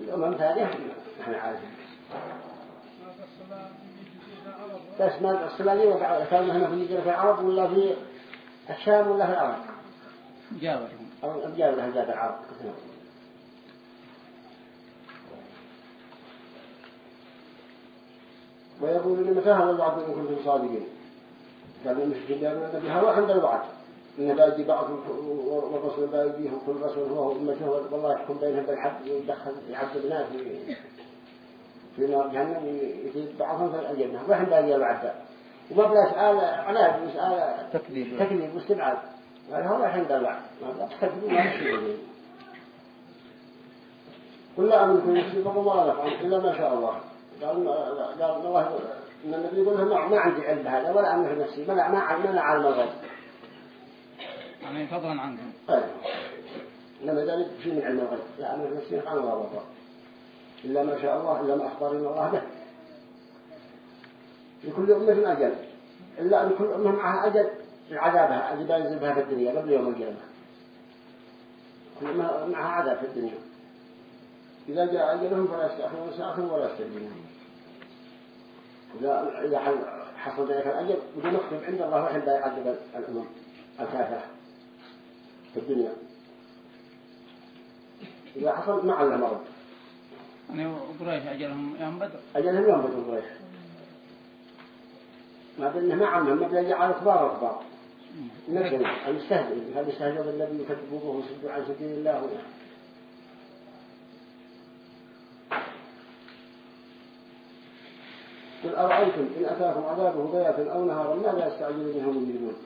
Speaker 1: الأمم ثانية إحنا عارفين. بس ما الصلاة وقع كانوا هنا في جزيرة العرب ولا في الشام ولا في العراق
Speaker 3: جاورهم.
Speaker 1: أو لها جاد العرب. ويقولون متى هذا الوعد إن كنتم صادقين؟ قالوا المشركين يقولون النبي هو عند الوعد إن بأيدي بعض والرسول بأيديهم كل رسول هو أمته والله يحكم بينهم بالحق ويدخل يعذب الناس. في في نار جهنم ويزيد بعضهم في الجنة وإحنا بأيدي الوعد وما بلا سؤال عناد وسؤال
Speaker 2: تكذيب.
Speaker 1: تكذيب واستبعاد. قال هو عند الوعد ما بلا تكذيب ما يشيء كل أمر في نفسي ولا نفعل إلا ما شاء الله. قال قال الله إن النبي يقول لهم ما عندي علم بهذا ولا أمر في نفسي ما ما ما عالم الغيب.
Speaker 3: يعني فضلا عنهم
Speaker 1: طيب. إنما ذلك شيء من علم الغيب لا أمر في نفسي سبحان الله. إلا ما شاء الله إلا ما أخبرنا الله به. لكل أمة أجل. إلا أن كل أمة معها أجل. عذابها اللي بينزل بها في الدنيا قبل يوم القيامة. كل أمة معها عذاب في الدنيا. إذا جاء أجلهم فلا يستأخرون ساعة ولا يستجيبون إذا إذا حصل ذلك الأجل بدون مكتوب عند الله واحد لا يعذب الأمم الكافرة في الدنيا. إذا حصل ما علم مرض
Speaker 3: يعني قريش أجلهم يوم بدر.
Speaker 1: أجلهم يوم بدون قريش. ما بينه ما عمهم ما بيجي على كبار الكبار نفسه المستهزئ. هذا يستهزئ بالذي يكذبوه ويصدوا عن سبيل الله. قل أرأيتم إن أتاكم عذابه بياتا أو نهارا ماذا يستعجل منهم المجرمون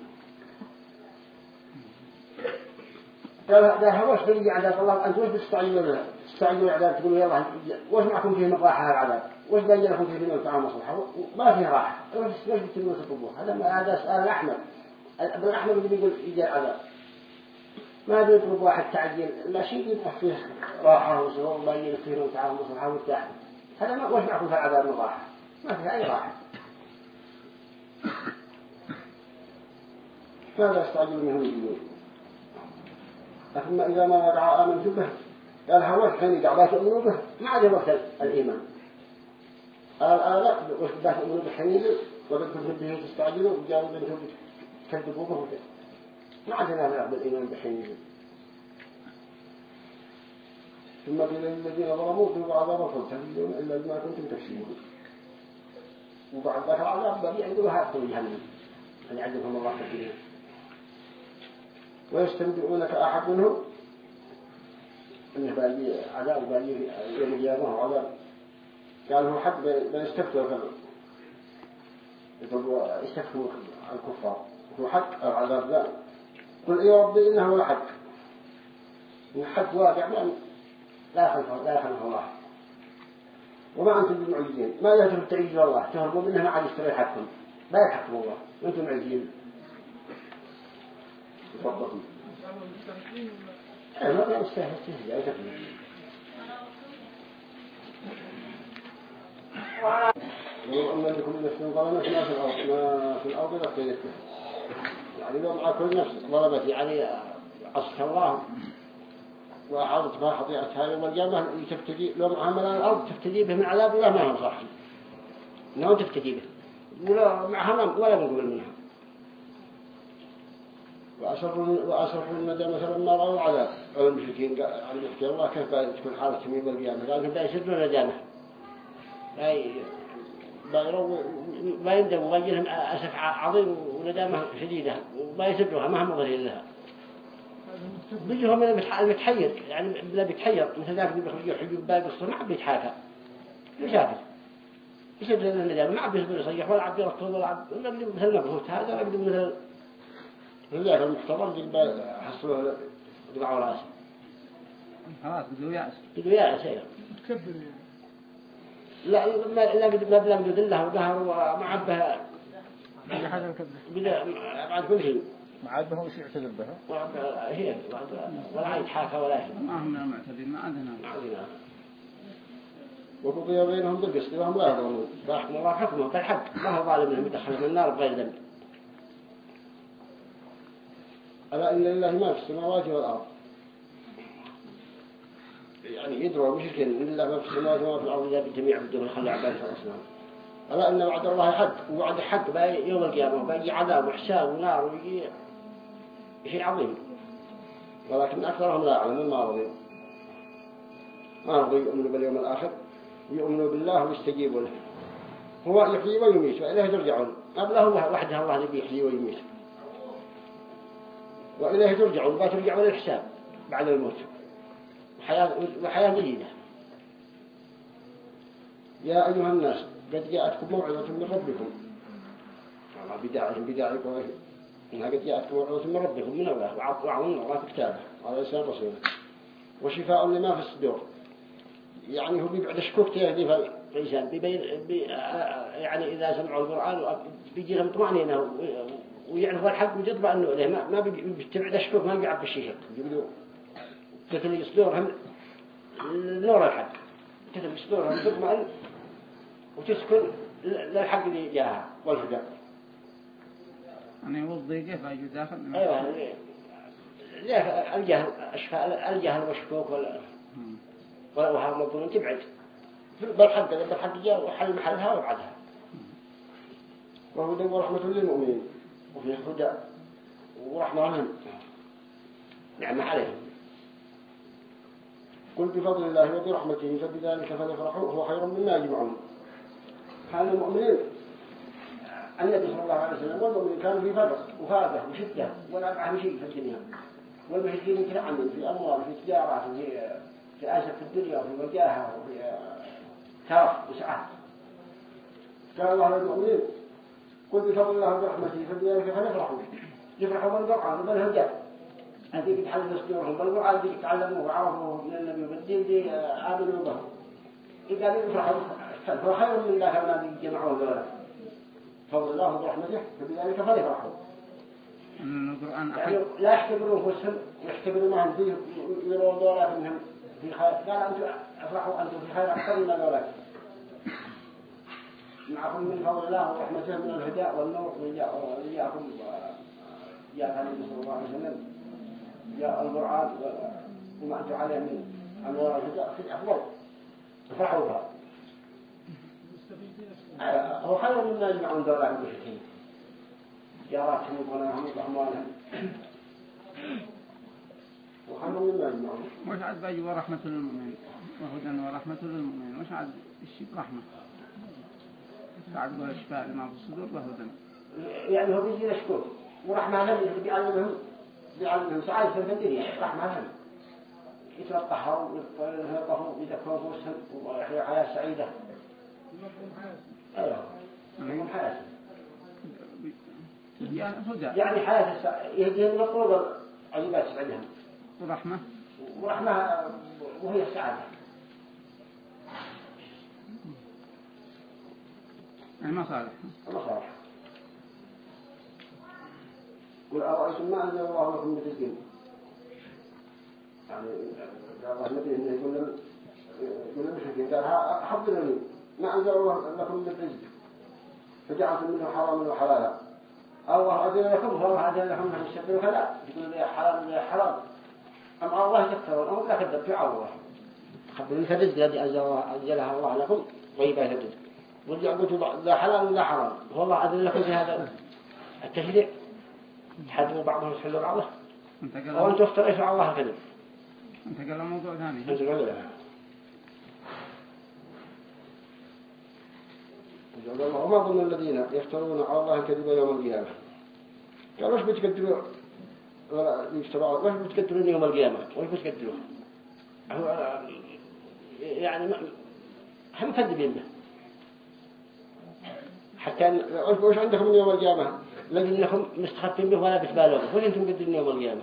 Speaker 1: قال لا وش بيجي عذاب الله. أنت وش بتستعجلوا له تستعجلوا العذاب تقولوا يلا وش معكم فيه مراحة العذاب؟ وش بيجي لكم فيه من طعام مصلحة ما فيه راحة. وش بتقولوا تطلبوه هذا ما هذا سؤال الأحمد ابن الأحمد اللي بيقول يجي العذاب. ما بيطلب واحد تعجيل. لا شيء يبقى فيه راحة وسرور يجي فيه طعام مصلحة وارتاح هذا ما وش معكم في العذاب من راحة؟ ما فيها أي راحة. ماذا يستعجل منهم الجنود لكن إذا ما وقع آمنت به قال هوش حين يقع تؤمنوا به ما عاد وقت الإيمان. قال آه وش بات تؤمنوا بحنين وبدكم به تستعجلوا وجاءوا بنتم تكذبوا به ما عاد نافع بالإيمان بحنين ثم قيل للذين ظلموا ذوقوا عذاب فلتجدون إلا بما كنتم تكسبون؟ وبعد ذلك العذاب بقي عنده هاتوا جهنم أن يعذبهم الله في الدنيا ويستنبئونك أحد منهم؟ باقي عذاب باقي عذاب. قال هو حق بيستفتوا يستفتوا الكفار. هو حق العذاب ذا قل يا ربي إنه هو الحق الحق واقع لا يخلف لا الله. وما أنتم بمعجزين. ما يهتم تعيش الله. تهربوا منه ما عاد يشتري حقكم. لا يحكم الله. أنتم معجزين. ربكم لا يتكلم ولو أن لكل نفس ظلمت ما في الأرض ما في الأرض لقيته يعني لو مع كل نفس ظلمت يعني عصت الله بها خطيئتها يوم القيامة لو معها ملان الأرض تفتدي به من عذاب الله ما هم صح إنه تفتدي به ولا معها ولا منها وأسروا وأسروا الندى مثلا ما رأوا العذاب أو المشركين. عن يحكي الله كيف تكون حالتهم يوم القيامة؟ قالوا بيسدوا ندامة ما يندم ويجيهم أسف عظيم وندامة شديدة. وما يسدوها ما هم ظهير لها. بيجيهم المتحير يعني لا بيتحير مثل ذاك اللي بيخرجوا حجوب باقي الصنع بيتحاكى. يسافر يسد لنا ما عبد يصبر يصيح. ولا عبد يرطل ولا ولا مثل مبهوت هذا ولا مثل ذاك المختبر اللي حصلوه دمعوا رأسه.
Speaker 3: خلاص بدو يأس.
Speaker 1: بدو يأس أيوه
Speaker 6: تكبر
Speaker 1: لا لا لا قد ما بلا مدد الله وظهر ومع بها
Speaker 6: يعني حاجة مكبر
Speaker 1: بلا بعد كل شيء.
Speaker 2: ما عاد بهم وش يعتذر بها
Speaker 1: وعد هي ولا يتحاكى ولا شيء
Speaker 3: ما هم من المعتدين ما عندنا.
Speaker 1: وقضي بينهم بالقسط وهم لا يظلمون فأحكم الله حكمه بالحق ما هو ظالم منهم يدخلهم النار بغير ذنب. ألا إن لله ما في السماوات والأرض. يعني يدروا مشركين إن لله ما في السماوات وما في الأرض إذا بالجميع بدون خلى عباد الأصنام ألا إن وعد الله حق ووعد حق بقى يوم القيامة بقى عذاب وحساب ونار ويجي شيء عظيم. ولكن أكثرهم لا يعلمون ما رضوا ما رضوا يؤمنوا باليوم الآخر ويؤمنوا بالله ويستجيبوا له. هو يحيي ويميت وإليه ترجعون. قبله وحده الله الذي يحيي ويميت. وإليه ترجعون لا ترجعون للحساب بعد الموت. وحياة, جديدة يا أيها الناس قد جاءتكم موعظة من ربكم. بداعهم بداعي قريش إنها قد جاءتكم موعظة من ربكم من الله وعظم الله كتابه على لسان رسوله وشفاء لما في الصدور. يعني هو بيبعد الشكوك تهدي في الإنسان بيبين بي يعني إذا سمعوا القرآن بيجي لهم طمأنينة ويعرفوا الحق ويطمئنوا إليه ما ما بيبتبعد الشكوك ما بيعب الشيء يقولوا تتلي صدورهم نور الحق تتلي صدورهم تطمئن وتسكن للحق اللي جاها والهدى
Speaker 3: يعني هو الضيقة فاجوا داخل؟
Speaker 1: أيوة ليه الجهل أشفاء الجهل والشكوك ولا
Speaker 3: مم.
Speaker 1: وها مظلوم تبعد. بالحق بالحق جاء وحل محلها وابعدها وهدى ورحمة للمؤمنين. وفي هدى ورحمة لهم نعمة عليهم. قل بفضل الله وبرحمته فبذلك فليفرحوا هو خير مما يجمعون. كان المؤمنين النبي صلى الله عليه وسلم والمؤمنين كانوا في فرق وفاقة وشدة ولا معهم شيء في الدنيا. والمشركين يتنعمون في أموال في تجارة في في أسف في الدنيا وفي وجاهة وفي ترف وسعة. قال الله للمؤمنين قل بفضل الله وبرحمته فبذلك فليفرحوا يفرحوا بالقرآن وبالهدى هذيك تحل صدورهم بالقرآن هذيك تعلموه وعرفوه من النبي والدين دي آمنوا به قال يفرحوا هو خير من ذاك ما جمعوه ذولا فضل الله وبرحمته فبذلك فليفرحوا
Speaker 3: القرآن
Speaker 1: يعني لا يحتبروا أنفسهم ويحتبروا معهم فيه يرون ذولا منهم في خير قال أنتم أفرحوا أنتم في خير أكثر من ذولا معكم من فضل الله ورحمته من الهداء والنور. وإياكم جاء النبي صلى الله عليه وسلم. جاء القرآن وما أنتم عليه من أنوار الهداء في الأفضل افرحوا بها هو خير يجمعون ذولا المشركين. جاراتهم وغناهم وأموالهم وخير مما يجمعون.
Speaker 3: ورحمة للمؤمنين. وهدى ورحمة للمؤمنين. وش عاد؟ الشيء رحمة. قول الشفاء لما في الصدور وهدى
Speaker 1: يعني هو بيجي يشكر ورحمة اللي بيعلمهم بيعلمهم سعادة في الدنيا رحمة لهم يتلطحوا ويتلطفوا ويذكروا أنفسهم ويحيوا حياة سعيدة. أيوه. لهم حياة.
Speaker 3: يعني
Speaker 1: يعني حياة. يهديهم للطرق العجيبات تسعدهم
Speaker 3: ورحمة
Speaker 1: ورحمة وهي السعادة
Speaker 3: يعني مصالح
Speaker 1: المصالح قل أرأيتم ما أنزل الله لكم من رزق؟ يعني النبي إنه لهم يقول المشركين قال لي ما أنزل الله لكم من رزق؟ فجعلتم منه حراما وحلالا. الله أذن لكم فالله أذن لكم من الشر وكذا يقول لي حلال لي حرام. أم على الله تكثرون أم لا كذب في الله. خبروا في الرزق الذي أنزلها الله لكم. طيبات الرزق ورجع قلت لا حلال ولا حرام. والله أذن لكم في هذا التشريع تحدوا بعضهم يحلوا بعضه.
Speaker 3: أنت
Speaker 1: أو أن تفترسوا على الله الكذب
Speaker 3: أنت قال موضوع ثاني.
Speaker 1: أنت قال لا وما ظن الذين يفترون على الله الكذب يوم القيامة. قال وش بتقدروا؟ ولا يفتروا وش بتقدرون يوم القيامة؟ وش بتقدروا هو يعني ما هم مكذبين به. حتى وش عندكم من يوم القيامة؟ لكنكم مستخفين به ولا بتبالوا به وش أنتم مقدرين يوم القيامة؟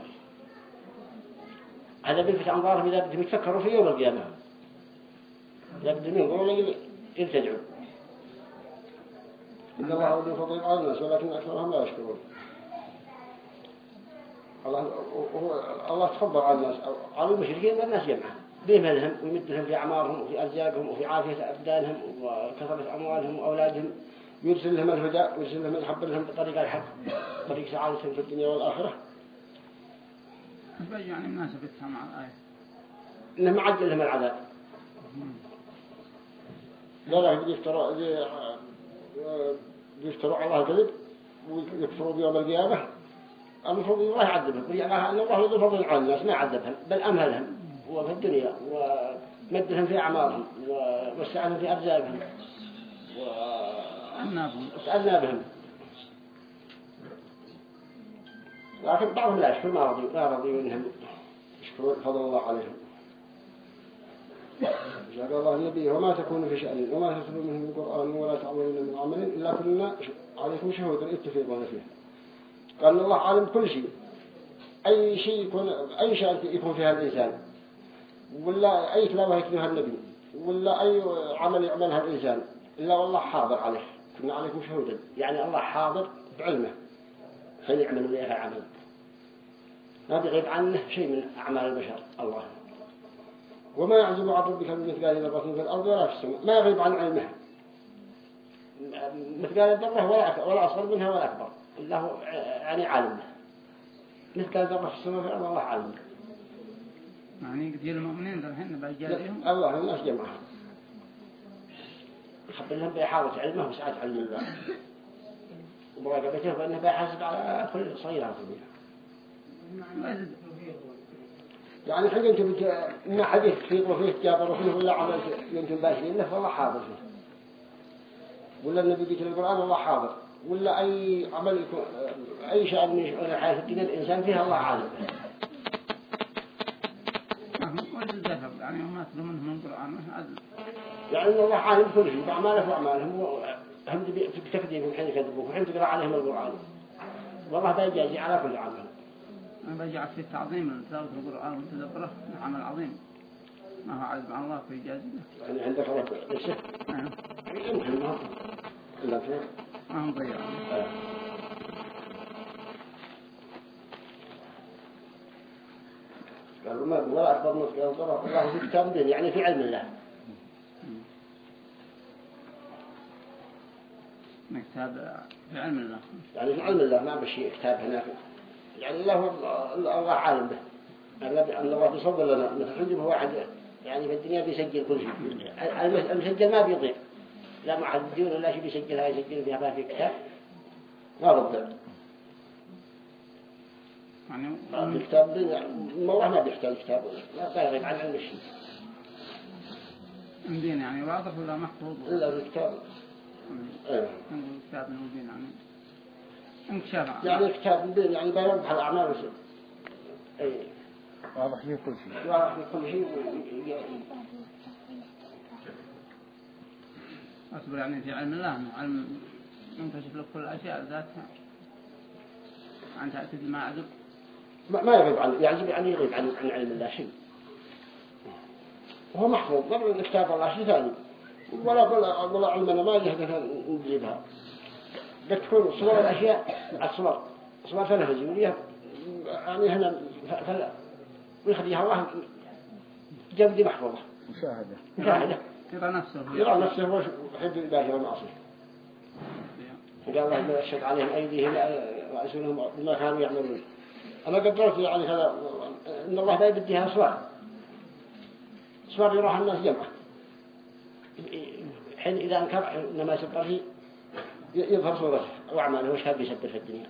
Speaker 1: هذا بيلفت أنظارهم إذا بدهم يتفكروا في يوم القيامة. إذا بدهم ينظروا يرتجعوا إن الله ولي فضل على الناس ولكن أكثرهم لا يشكرون الله الله تفضل على الناس. على المشركين والناس جمعا. بيملهم ويمدهم في أعمارهم وفي أرزاقهم وفي عافية أبدانهم وكثرة أموالهم وأولادهم. ويرسل لهم الهدى ويرسل لهم يحب لهم بطريق الحق طريق سعادتهم في الدنيا والآخرة.
Speaker 3: يعني مناسبتها مع الآية.
Speaker 1: إنه معجل لهم العذاب. لا لا يفتروا يفتروا على الله الكذب ويكفروا بيوم القيامة. المفروض الله يعذبهم. يعني أن الله يضل فضل على الناس ما يعذبهم بل أمهلهم. وفي الدنيا ومدهم في أعمارهم ووسعهم في أرزاقهم
Speaker 3: النابون
Speaker 1: وسألنا بهم. لكن بعضهم لا يشكر ما رضي ما رضي منهم. يشكرون فضل الله عليهم. قال الله النبي وما تكون في شأن وما تتلو منه من قرآن ولا تعملون من عمل إلا كنا عليكم شهودا اتفقون فيه. قال الله عالم كل شيء. أي شيء يكون أي شأن يكون فيها الإنسان. ولا أي تلاوة يتلوها النبي ولا أي عمل يعملها الإنسان. إلا والله حاضر عليه. كنا عليكم شهودا يعني الله حاضر بعلمه. حين يعمل لها عمل ما بيغيب عنه شيء من أعمال البشر. الله. وما يعزب عن ربك من مثقال ذرة في الأرض ولا في السماء. ما يغيب عن علمه. مثقال ذرة ولا ولا أصغر منها ولا أكبر. إلا هو يعني عالم. مثقال ذرة في السماء في الأرض الله عالم.
Speaker 3: يعني قتيل المؤمنين ذا الحين بأجالهم
Speaker 1: الله الناس جمعها يخبر لهم بإحاطة علمه وسعة علم الله ومراقبته فإنه بيحاسب على كل صغيرة وكبيرة يعني الحين أنتم بت... ما حديث تفيضوا فيه تجابروا فيه ولا عمل أنتم باشرين له فالله حاضر. فيه ولا النبي قلت القرآن الله حاضر. ولا أي عمل يكون أي شيء من الحياة الدنيا الإنسان فيها الله عالم
Speaker 3: ما هم يعني هم أتلوا منهم القرآن عدل
Speaker 1: يعني الله عالم كل شيء بأعماله وأعمالهم هم بتكذيبهم حين يكذبوك وحين تقرأ عليهم القرآن. والله بيجازي على كل عمل.
Speaker 3: أنا بجعل في التعظيم تلاوة القرآن وتدبره عمل عظيم ما هو عزم على الله في إجازة.
Speaker 1: يعني عندك رب الشك
Speaker 3: نعم.
Speaker 1: يمكن ما إلا في
Speaker 3: ما هم ضيعوا
Speaker 1: قالوا ما ولا أكبر قالوا طرق الله في كتاب دين يعني في علم الله.
Speaker 3: كتاب في علم الله؟
Speaker 1: يعني في علم الله ما بشي كتاب هناك. يعني الله الله عالم به. الله بيصور لنا مثل هو واحد يعني في الدنيا بيسجل كل شيء. المس- المسجل ما بيضيع. لا مع الديون ولا شيء بيسجلها يسجل فيها ما في كتاب. ما بيضيع
Speaker 3: يعني
Speaker 1: الكتاب دين يعني الله ما بيحتاج كتاب. لا بيغيب عن علم الشيء
Speaker 3: مبين يعني واضح ولا محفوظ.
Speaker 1: إلا في الكتاب إيه.
Speaker 3: نقول كتاب مبين يعني. انكشاف.
Speaker 1: يعني كتاب دين يعني بيوضح الأعمال وشيء أي
Speaker 2: واضح فيه كل شيء.
Speaker 1: واضح في كل شيء.
Speaker 3: أصبر يعني في علم الله علم منكشف لك كل الأشياء ذاتها. عن تعتد ما عدل.
Speaker 1: ما ما يغيب عن يعجب يعني يغيب عن عن علم الله. شيء وهو محفوظ. ما من كتاب الله شيء ثاني. ولا ولا ولا علمنا ما يهدف نجيبها. بتكون صور الأشياء الصور صور ثلاثة جولية يعني هنا فلا. ويخليها الله جودي محفوظة.
Speaker 2: مشاهدة.
Speaker 1: مشاهدة.
Speaker 3: يرى نفسه.
Speaker 1: يرى نفسه ويحب الباقي والمعصية قال الله ما يشهد عليهم أيديهم وأسولهم بما كانوا يعملون. أنا قدرت يعني هذا إن الله لا يبديها صور صور يروح الناس جمعة. حين إذا أنكر إنما يسبر فيه يظهر صورته وأعماله وش هذا يسبر في الدنيا؟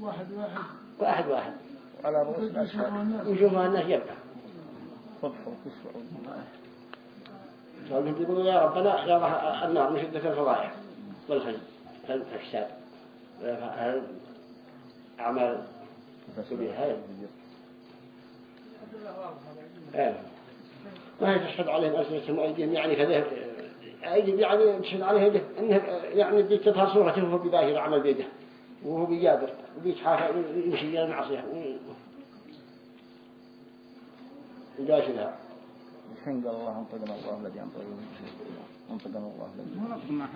Speaker 6: واحد واحد.
Speaker 1: واحد واحد.
Speaker 2: على رؤوس الأشهاد
Speaker 1: ويشوفها الناس جمعة.
Speaker 2: صدفوا وتسمعوا
Speaker 1: فقلت يقولوا يا ربنا يا الله النار من شدة الفضائح والخزي في الحساب أعمال إيه ما هي تشهد عليهم ألسنتهم وأيديهم يعني كذا أيدي يعني تشهد عليه أنه يعني دي تظهر صورته وهو بباشر عمل بيده وهو بيجابر وبيتحافى يمشي إلى المعصية. يجاشرها
Speaker 2: الحين قال الله أنطقنا الله الذي انطق أنطقنا الله الذي
Speaker 3: مو نطق ما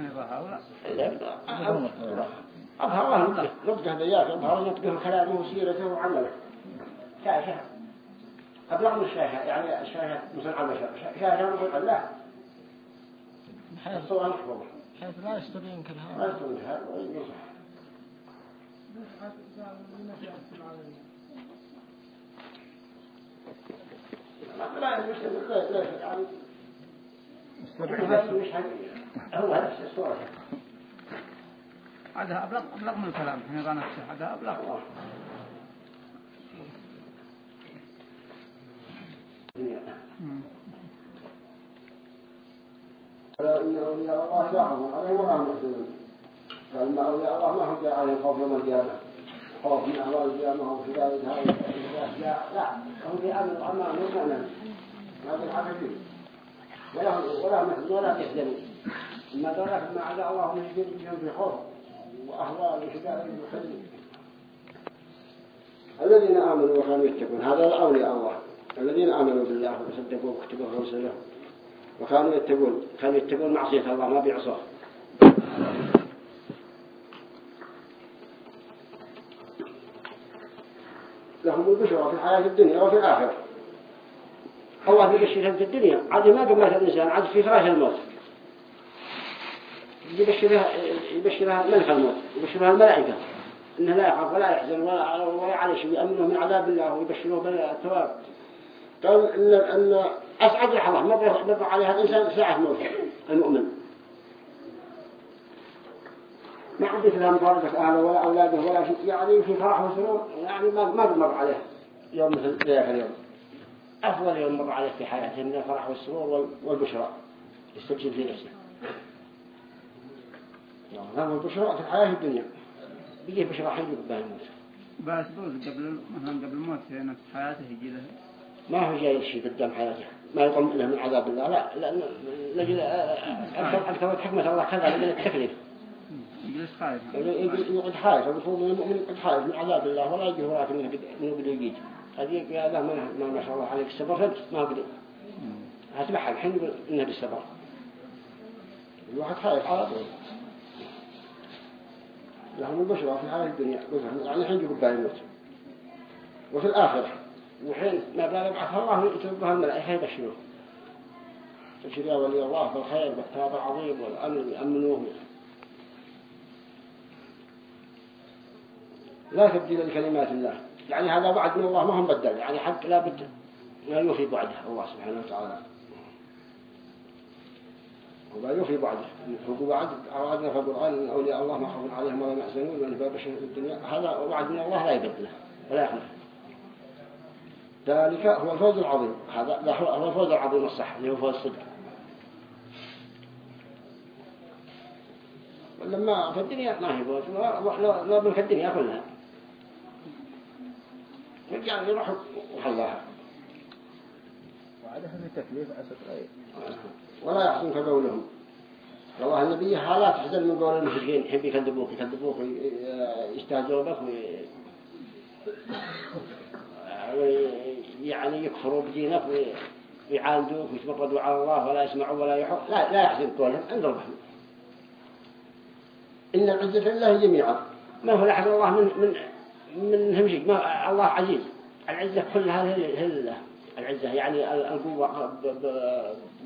Speaker 3: حين يراها ولا
Speaker 1: أظهر الله نطقه نطقه دياك أظهر نطقه كلامه وسيرته وعمله شاشة أبلغ من الشاشة يعني الشاشة مثل البشر شاشة نقول الله الصورة محفوظة
Speaker 6: حيث لا يستبين كل هذا.
Speaker 1: يستوي هذا ويصح لا مش لا لا يعني هذا مش هو نفس الصورة
Speaker 3: هذا أبلغ أبلغ من الكلام يرى نفسه هذا أبلغ.
Speaker 1: ألا إن أولياء الله لا ولا أولياء الله ما في لا الحاجة ولا ولا هم يحزنون ولا ما عدا الله من يجب في خوف الذين آمنوا وكانوا يتقون هذا أولياء الله. الذين آمنوا بالله وصدقوا وكتبوا رسله وكانوا يتقون. كانوا يتقون معصية الله ما بيعصوه. لهم البشرى في الحياة الدنيا وفي الآخرة. الله يبشرهم في الدنيا. عاد ما قبل الإنسان عاد في فراش الموت. يبشرها يبشرها ملك الموت يبشرها الملائكة. إنه لا يخاف ولا يحزن ولا ولا على شيء يأمنه من عذاب الله ويبشره بالثواب قال إن أن أسعد لحظة مر مر عليها الإنسان ساعة موت المؤمن. ما عندك لها مفارقة أهله ولا أولاده ولا شيء. يعني في فرح وسرور يعني ما ما مر عليه يوم مثل ذلك اليوم أفضل يوم مر عليه في حياته من الفرح والسرور وال- والبشرى. يستبشر في نفسه نعم. البشرى في الحياة الدنيا. بيجي بشرى حي قبل الموت
Speaker 3: بس دول قبل مثلا قبل الموت في نفس حياته يجي له.
Speaker 1: ما هو جاي شيء قدام حياته. ما يقوم له من عذاب الله. لا لأن لجل أكثر أكثر حكمة الله كذا لجل التكليف.
Speaker 3: يجلس خايف.
Speaker 1: يقعد خايف. المفروض ان المؤمن يقعد خايف. من عذاب الله. ولا يجي وراك قد يجيك هذه يا له ما ما شاء الله عليك فانت ما قدر. هتبعها الحين يقول إنه بالصبر. الواحد خايف على طول. لهم البشرى في هذه الدنيا. يعني الحين يقول الموت وفي الآخرة وحين ما بال يبعث الله يتوبها الملائكة يبشروه تبشر يا ولي الله بالخير والثواب العظيم والأمن يأمنوه. لا تبديل لكلمات الله. يعني هذا وعد من الله ما هم بدل. يعني حق لا بد لا يوفي بعده الله سبحانه وتعالى. ولا يوفي بعده فقوا وعد أوعدنا في القرآن أن أولياء الله ما خوف عليهم ولا يحزنون وأن باب شيء في الدنيا. هذا وعد من الله لا يبدله ولا يخلف. ذلك هو الفوز العظيم. هذا هو الفوز العظيم الصح اللي هو فوز الصدق. لما في الدنيا ما هي فوز لا لا في الدنيا كلها. يرجع يروح وخلاها.
Speaker 2: وعدها في تكليف أسد غير
Speaker 1: ولا يحزنك قولهم والله النبي لا تحزن من قول المشركين يحب يكذبوك يكذبوك يستهزئوا بك يعني يكفروا بدينك ويعاندوك ويتمردوا على الله ولا يسمعوا ولا يحوا لا لا يحسن قولهم عند ربهم إن العزة لله جميعا. ما هو لحد الله من من من هم شيء ما الله عزيز. العزة كلها لله. العزة يعني القوة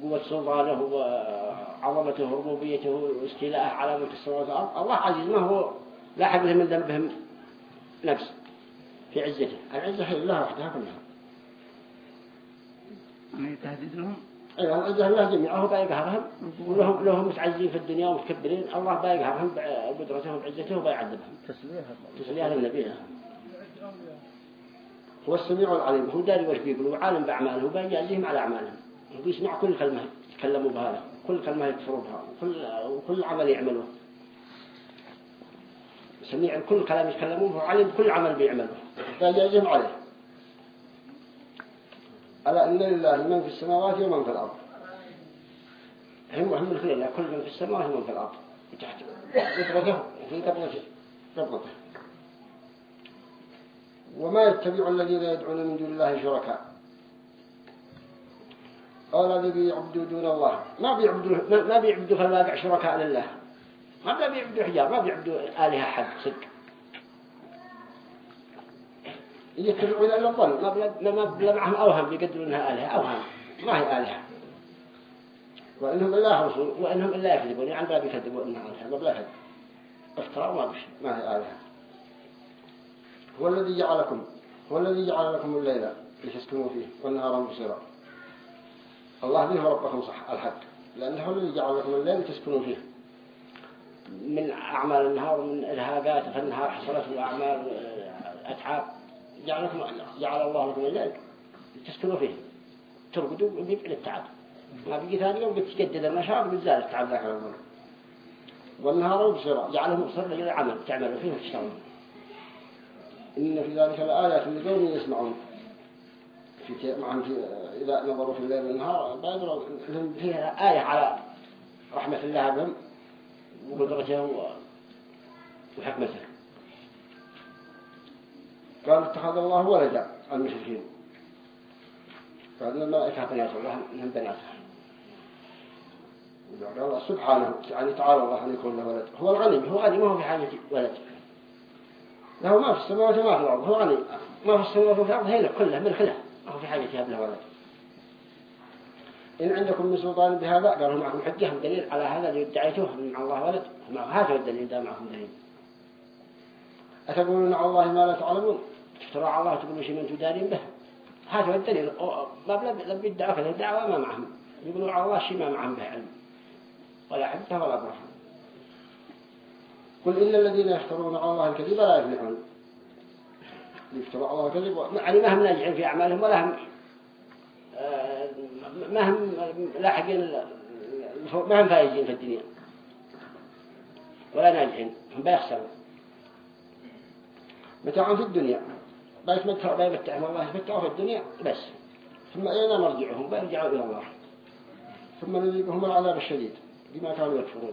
Speaker 1: بقوة سلطانه وعظمته وربوبيته واستيلاءه على ملك السماوات والأرض. الله عزيز ما هو لا حد من ذنبهم نفس في عزته. العزة هي الله وحدها كلها
Speaker 3: يعني تهديد لهم؟
Speaker 1: أيوة العزة الله جميعا هو بيقهرهم ولهم لهم متعزين في الدنيا ومتكبرين. الله بيقهرهم بقدرته وبعزته وبيعذبهم
Speaker 2: تسليها
Speaker 1: تسليها للنبي هو السميع العليم هو داري وش بيقولوا عالم بأعماله وبيجازيهم على أعمالهم. وبيسمع كل كلمة يتكلموا بها كل كلمة يكفروا بها وكل, وكل عمل يعملوه. سميع كل كلام يتكلمون وعلم كل عمل بيعمله فيجازيهم عليه. ألا إن لله من في السماوات ومن في الأرض؟ هم هم الخير كل من في السماوات ومن في الأرض. تحت. قدرته في قبضته قبضته وما يتبع الذين يدعون من دون الله شركاء. أو الذين يعبدوا دون الله. ما بيعبدوا ما بيعبدوا في الواقع شركاء لله؟ ما بيعبدوا حجار ما بيعبدوا آلهة حد صدق. يتبعون إلا الظن ما بلا ما بلا معهم أوهم بيقدروا إنها آلهة أوهم ما هي آلهة. وإنهم إلا رسول وإنهم إلا يكذبون يعني لا بيكذبوا إنها آلهة ما بلا كذب افترى ما بشي ما هي آلهة. هو الذي جعلكم هو الذي جعل لكم الليل لتسكنوا فيه والنهار مبصرا. الله به ربكم صح الحق. لأنه هو الذي جعل لكم الليل لتسكنوا فيه. من أعمال النهار ومن إرهاقات في النهار حصلت الأعمال أتعاب. جعلكم جعل الله لكم الليل لتسكنوا فيه. ترقدوا وبيبعد التعب ما بيجي ثاني يوم بتجدد النشاط وبتزال التعب ذاك الأمر والنهار مبصرا جعله مبصر للعمل تعملوا فيه وتشتغلوا. إن في ذلك الآيات لقوم يسمعون. في معهم في إذا نظروا في الليل والنهار بيدروا لهم فيها آية على رحمة الله بهم وقدرته وحكمته. قال اتخذ الله ولدا المشركين. قال الملائكة بنات الله من بناتها قال الله. سبحانه يعني تعالى الله أن يكون له ولد. هو الغني هو غني ما هو في حاجة ولد. له ما في السماوات وما في الأرض هو غني. ما في السماوات وما في الأرض هي كلها ملك ما في حاجة له ولد إن عندكم من سلطان بهذا قالوا معكم حجة دليل على هذا اللي ادعيته من الله ولد. هذا الدليل ده معكم دليل. أتقولون على الله ما لا تعلمون؟ تفتروا على الله تقولوا شيء من تدارين به. هذا الدليل. بلا بيدعوا كذا الدعوة ما معهم. يقولوا على الله شيء ما معهم به علم. ولا حدث ولا برهان قل إلا الذين يفترون على الله الكذب لا يفلحون. يفتروا الله الكذب. يعني ما هم ناجحين في أعمالهم ولا هم ما هم لاحقين ما هم فايزين في الدنيا. ولا ناجحين هم بيخسروا متاعهم في الدنيا. بيتمتعوا بيمتعهم الله يتمتعوا في الدنيا بس. ثم إلينا مرجعهم بيرجعوا إلى الله. ثم نذيقهم العذاب الشديد بما كانوا يكفرون.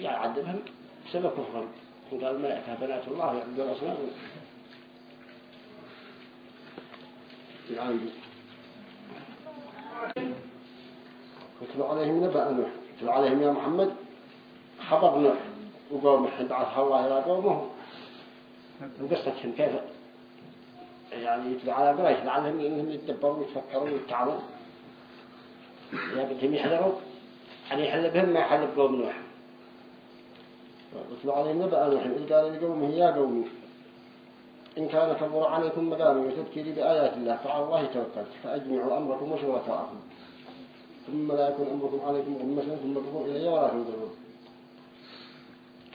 Speaker 1: يعذبهم بسبب كفرهم. قال الملائكة بنات الله يعبدون الأصنام العندي واتلو عليهم نبأ نوح اتلو عليهم يا محمد خبر نوح. وقومه بعثها الله إلى قومه. وقصتهم كيف يعني يتلو على قريش؟ لعلهم إنهم يتدبروا ويتفكروا ويتعبوا إذا بدهم يحذروا؟ أن يحل بهم ما يحل بقوم نوح؟ واتلو عليهم نبأ نوح إذ قال لقومه يا قومي إن كان كبر عليكم مقامي وتذكيري بآيات الله فعلى الله توكلت فأجمعوا أمركم وشركاءكم ثم لا يكون أمركم عليكم غمة ثم تقوم إلي ولا تنظرون.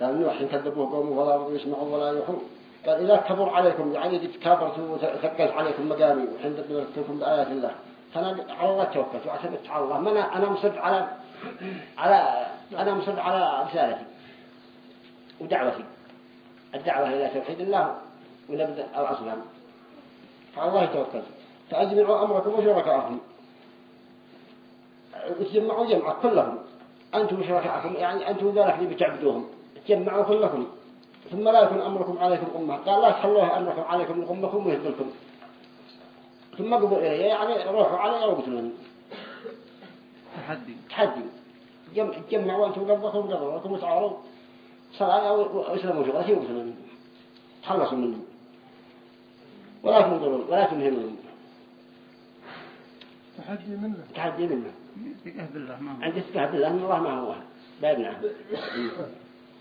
Speaker 1: قال نوح كذبوه قومه ولا رضوا يسمعوا ولا يحون قال إذا كبر عليكم يعني إذا تكابرتوا وثقلت عليكم مقامي وحين ذكرتكم بآيات الله فأنا على الله توكلت وأعتمدت على الله. أنا أنا مصد على على أنا مصد على رسالتي ودعوتي. الدعوة إلى توحيد الله ونبذ الأصنام فعلى الله توكلت فأجمعوا أمركم وشركاءكم. وتجمعوا جمعة كلهم. أنتم وشركاءكم يعني أنتم ذلك اللي بتعبدوهم. تجمعوا كلكم. ثم لا يكون أمركم عليكم أمة. قال لا تخلوها أمركم عليكم لأمكم ويهدلكم ثم قبوا إلي يعني روحوا علي أو قتلوني
Speaker 3: تحدي.
Speaker 1: تحدي. جم... جمعوا أنتم قبضكم قبضكم وتعاروا صلاة أو شغلتي وقتلوني تخلصوا مني ولا تنظرون ولا تمهنون
Speaker 5: تحدي منه.
Speaker 1: تحدي منه.
Speaker 3: ثقة بالله ما هو
Speaker 1: عندي ثقة بالله أن الله ما هو بابنا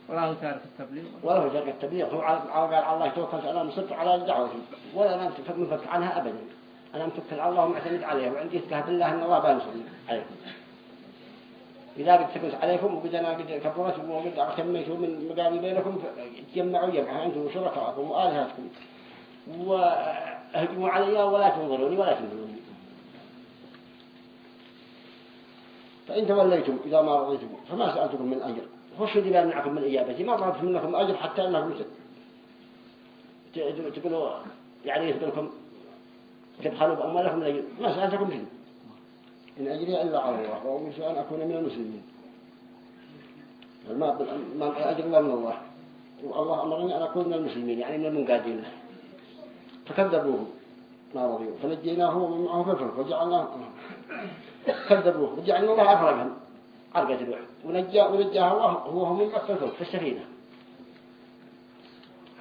Speaker 3: ولا هو تارك التبليغ.
Speaker 1: ولا هو شرك التبليغ. هو على قال على الله توكلت أنا مصدق على دعوتي ولا أنا منفك عنها أبدا. أنا متوكل على الله ومعتمد عليه وعندي ثقة بالله أن الله بينصرني عليكم. إذا قد سكت عليكم وقد أنا قد كبرت وقد اعتميتوا من مقامي بينكم تجمعوا جمعا أنتم وشركاءكم وآلهاتكم واهجموا علي ولا تنظروني ولا تنظروني فإن توليتم إذا ما رضيتم فما سألتكم من أجر خشوا دي بأمنعكم من إجابتي ما طلبت منكم أجر حتى أنكم تقولوا يعني يثبلكم تبخلوا بأموالكم من أجل ما سألتكم منه
Speaker 7: إن أجري إلا على الله وأمرت أن أكون من المسلمين.
Speaker 1: ما ما أجر الله من الله. والله أمرني أن أكون من المسلمين يعني من المنقادين. له
Speaker 7: فكذبوه. ما رضيوا فنجيناه ومن معه في الفلك وجعلناه كذبوه
Speaker 1: وجعلنا الله أفرقهم عرقة الوحد ونجاها الله هو هم من مكة في السفينة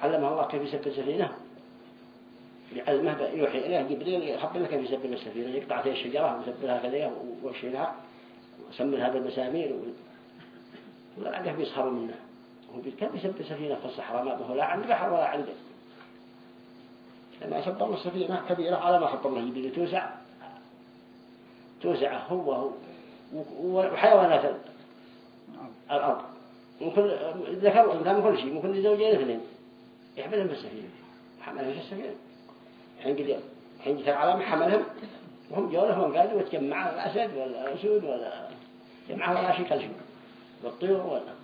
Speaker 1: علمها الله كيف يسبب السفينة يعلمه يوحي إليه. جبريل يخبر لك كيف يسبب السفينة يقطع فيها الشجرة ويسبلها كذا ويشيلها ويسملها بالمسامير ولا عنده بيسخروا منه؟ هو كيف يسبب السفينة في الصحراء؟ ما به لا عند بحر ولا عنده. لما سبب الله السفينة كبيرة على ما حط الله جبريل توسع توسع هو هو. وحيوانات. الأرض. وكل ذكر وأنثى من كل شيء. من كل زوجين اثنين. يحملهم في السفينة حملهم في السفينة. حين قد حين جت العالم حملهم. وهم جولهم قالوا وتجمع الأسد ولا الأسود ولا جمعها ولا شيء كل شيء. والطيور ولا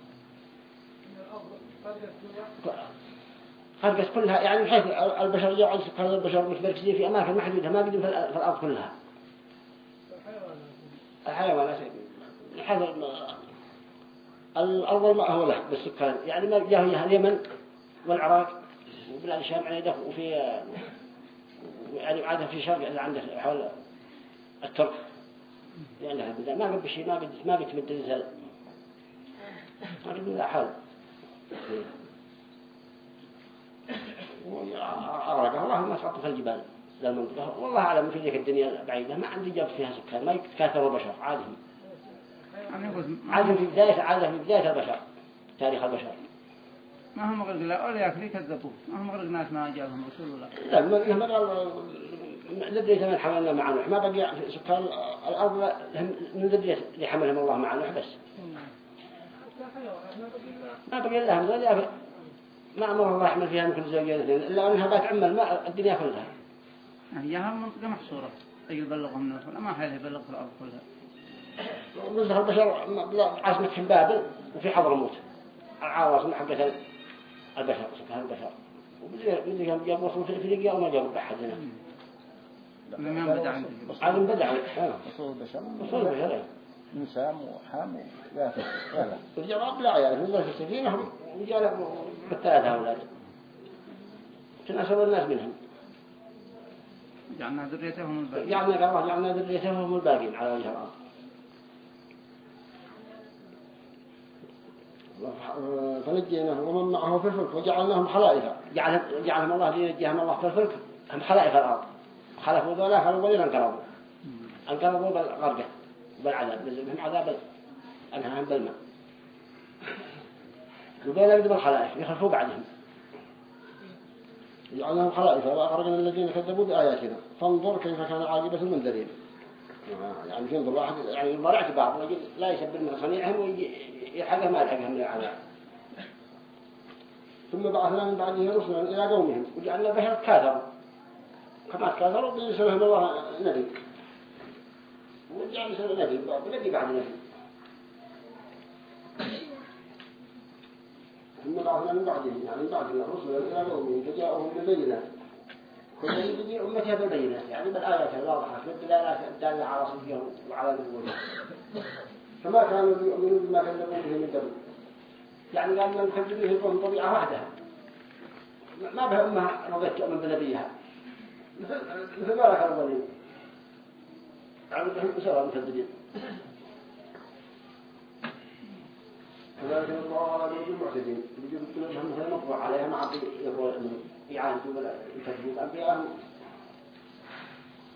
Speaker 1: خلقت كلها يعني بحيث البشر جاءوا سكان البشر متمركزين في أماكن محدودة ما قدم في الأرض كلها. الحيوانات حيث الأرض الماء هو له بالسكان يعني ما جاءوا اليمن والعراق وبلاد الشام عنده وفي يعني عادة في شرق اللي عنده حول الترك. يعني هذا ما قد بشيء ما قد ما قد تمد الزل ما قد لا حول. أرقه الله ما سقط في الجبال. للمنطقة والله أعلم في ذيك الدنيا البعيدة ما عندي جاب فيها سكان. ما يتكاثروا البشر
Speaker 3: يقول
Speaker 1: عادهم في بداية عادهم في بداية البشر. تاريخ البشر.
Speaker 3: ما هم غرق. لا أولي يكفي كذبوه ما هم غرق ناس ما جاءهم رسول الله.
Speaker 1: لا ما قال لدرية من حملنا مع نوح. ما بقي سكان. الأرض لهم من لدرية اللي حملهم الله مع نوح بس. ما بقي لهم ذلك ما أمر الله يحمل فيها من كل زوجين اثنين إلا أنها بتعمل ما الدنيا كلها.
Speaker 3: هي منطقة محصورة. أي يبلغهم نوح ولا ما حيله يبلغ في الأرض كلها.
Speaker 1: نزل البشر عاصمة بابل وفي حضرموت العواصم حقت البشر سكان البشر. وبدي كان جاب وصل في افريقيا وما جاب بحد هنا.
Speaker 3: لما بدأ عندي
Speaker 1: عالم بدعوا آه.
Speaker 2: أصول البشر.
Speaker 1: وصل البشر.
Speaker 2: من سام وحام
Speaker 1: ورجال رب لا. عيال نزل في السفينة ورجال بالثلاثة أولاد تناسب الناس منهم.
Speaker 3: جعلنا ذريتهم الباقي
Speaker 1: جعلنا الله جعلنا ذريتهم الباقين على وجه الأرض.
Speaker 7: فنجيناه ومن معه في الفلك وجعلناهم خلائف
Speaker 1: جعلهم جعلهم الله لينجيهم الله في الفلك. هم خلائف الأرض. خلفوا ذولا خلوا ولين انقرضوا انقرضوا بالغرقة بالعذاب نزلهم عذاب أنهاهم بالماء وذولا يقدموا الخلائف يخلفوا بعدهم.
Speaker 7: جعلناهم خلائف وأخرجنا الذين كذبوا بآياتنا. فانظر كيف كان عاقبة المنذرين.
Speaker 1: يعني في ينظر واحد يعني ينظر اعتبار لا يسبب من صنيعهم ويلحقه ما يلحقهم من العذاب
Speaker 7: ثم بعثنا من بعده رسلا إلى قومهم
Speaker 1: وجعلنا البشر كاثروا كما كاثروا بيرسلهم الله نبي. وجعل يرسل نبي نبي بعد نبي.
Speaker 7: ثم بعثنا من بعدهم يعني من بعدنا رسلا إلى قومهم فجاءهم بالبينات.
Speaker 1: كل يجي أمتها بالبينات. يعني بالآيات الواضحة بالدلالات الدالة على صدقهم وعلى نبوته
Speaker 7: فما كانوا ليؤمنوا بما كذبوا به من قبل.
Speaker 1: يعني كذب به القوم طبيعة واحدة. ما بها أمها رضيت تؤمن بنبيها. مثل مثل ما ذكر الوليد. عبدهم سواء مكذبين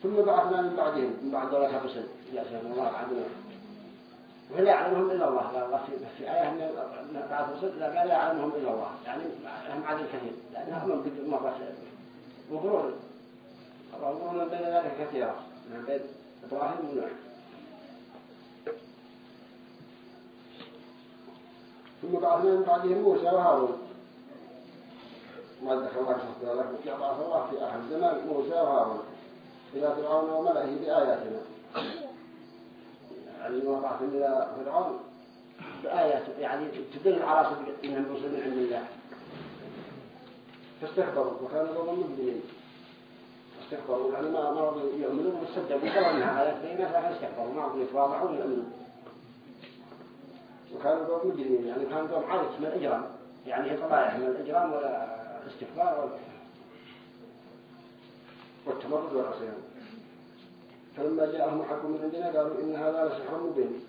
Speaker 8: ثم بعثنا من بعدهم من بعد ذلك الرسل يأتيهم الله عدنا
Speaker 1: ولا يعلمهم إلا الله قال الله في آية أن بعث رسل لا لا يعلمهم إلا الله يعني هم عدد كثير. لأنهم من مرة وقرون وقرون من بين ذلك كثيرة. من بين إبراهيم ونوح
Speaker 8: ثم بعثنا من بعدهم موسى وهارون ما ذكر الله شخص ذلك بعث الله في أحد زمان موسى وهارون إلى فرعون وملئه بآياتنا.
Speaker 1: يعني وقعت إلى فرعون بآيات يعني تدل على صدق إنهم رسل من عند الله.
Speaker 8: فاستكبروا وكانوا قوما مجرمين استكبروا يعني ما ما رضوا يؤمنوا واستبدلوا قالوا أنها
Speaker 1: آيات بينات لكن استكبروا ما رضوا يتواضعوا ويؤمنوا
Speaker 8: وكانوا قوم مجرمين يعني
Speaker 1: كانوا قوم عادة من الإجرام يعني هي طبائع من الإجرام ولا استكبار ولا
Speaker 8: والتمرد والعصيان فلما جاءهم الحق من عندنا قالوا إن هذا لسحر مبين.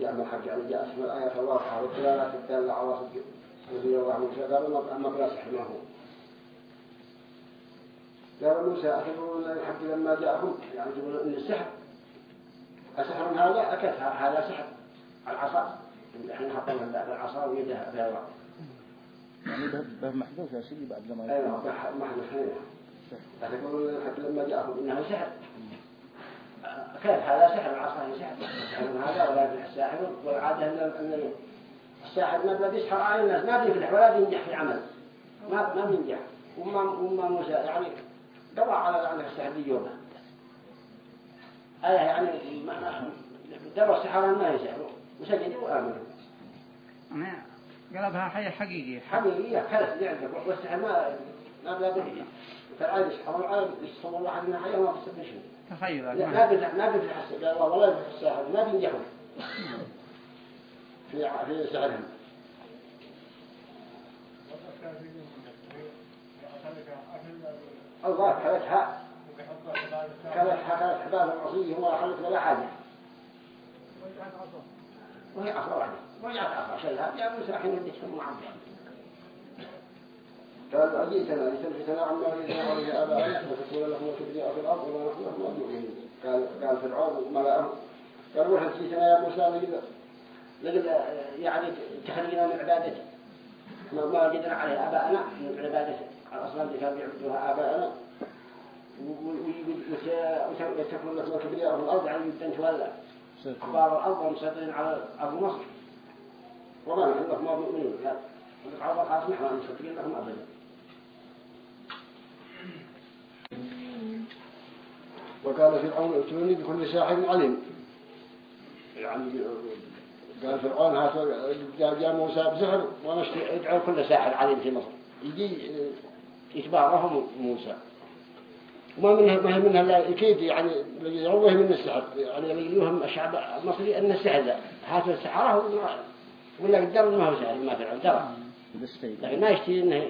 Speaker 8: جاءهم الحق يعني جاء اسم الآية الواضحة والدلالات الدالة على صدق نبي الله موسى قالوا أما بلا سحر ما هو. قال موسى أتدرون أن الحق لما جاءهم. يعني تقولون إن السحر السحر هذا؟ أكد هذا سحر. العصا. إحنا حطينا العصا ويدها بيضاء
Speaker 2: يعني به محذوف يا سيدي بعد لما
Speaker 1: أيوه محذوف يقولون الحق لما جاءهم. إنه سحر. كيف هذا سحر العصا هي سحر. هذا ولا يفلح الساحر. والعادة إن الساحر ما بلا يسحر على الناس ما بيفلح ولا بينجح في عمل ما ما بينجح. وما وما موسى يعني دوا على على السحر بيومه آية يعني ما دوا السحر ما يسحروا وسجدوا وآمنوا
Speaker 3: قلبها حية حقيقية
Speaker 1: حقيقية كانت يعني والسحر ما ما بلا بينجح فالعادة يسحر العادة يسحر الله حية وما تصدق شيء
Speaker 3: تخيل.
Speaker 1: ما بيفلح ما يفلح الساحر ما بينجحوا في في سحرهم الله كلتها كلتها كلت حبال العصية ولا حلت ولا حاجة وهي عصا واحدة ورجعت عصا شلها يا موسى حين يديك معبد
Speaker 8: قال أجيتنا لتلفتنا عما يريدنا ورجاء آبائنا وتكون لكم الكبرياء في الأرض وما نحن لكم مؤمنين قال قال فرعون ملأه قال روح جيتنا يا موسى لقد
Speaker 1: لقد يعني تخلينا من عبادة ما ما وجدنا عليه آبائنا من عبادة الأصنام اللي كانوا يعبدوها آبائنا وتكون لكم الكبرياء في الأرض يعني يبدأ تولى أخبار الأرض ومسيطرين على أرض مصر.
Speaker 8: وما نحن لكم مؤمنين
Speaker 1: العرب خلاص نحن مصدقين لهم أبدا.
Speaker 8: وقال فرعون ائتوني بكل ساحر عليم. يعني قال فرعون هات جاء موسى بسحر
Speaker 1: ونشتي ادعوا كل ساحر عليم في مصر.
Speaker 8: يجي
Speaker 1: يتبعهم موسى.
Speaker 8: وما منها ما هي منها لا أكيد يعني يروه من السحر يعني اللي يوهم الشعب المصري أن السحر ذا
Speaker 1: هات السحرة ولا قدر ما هو سحر ما فرعون ترى. لكن ما يشتي إنه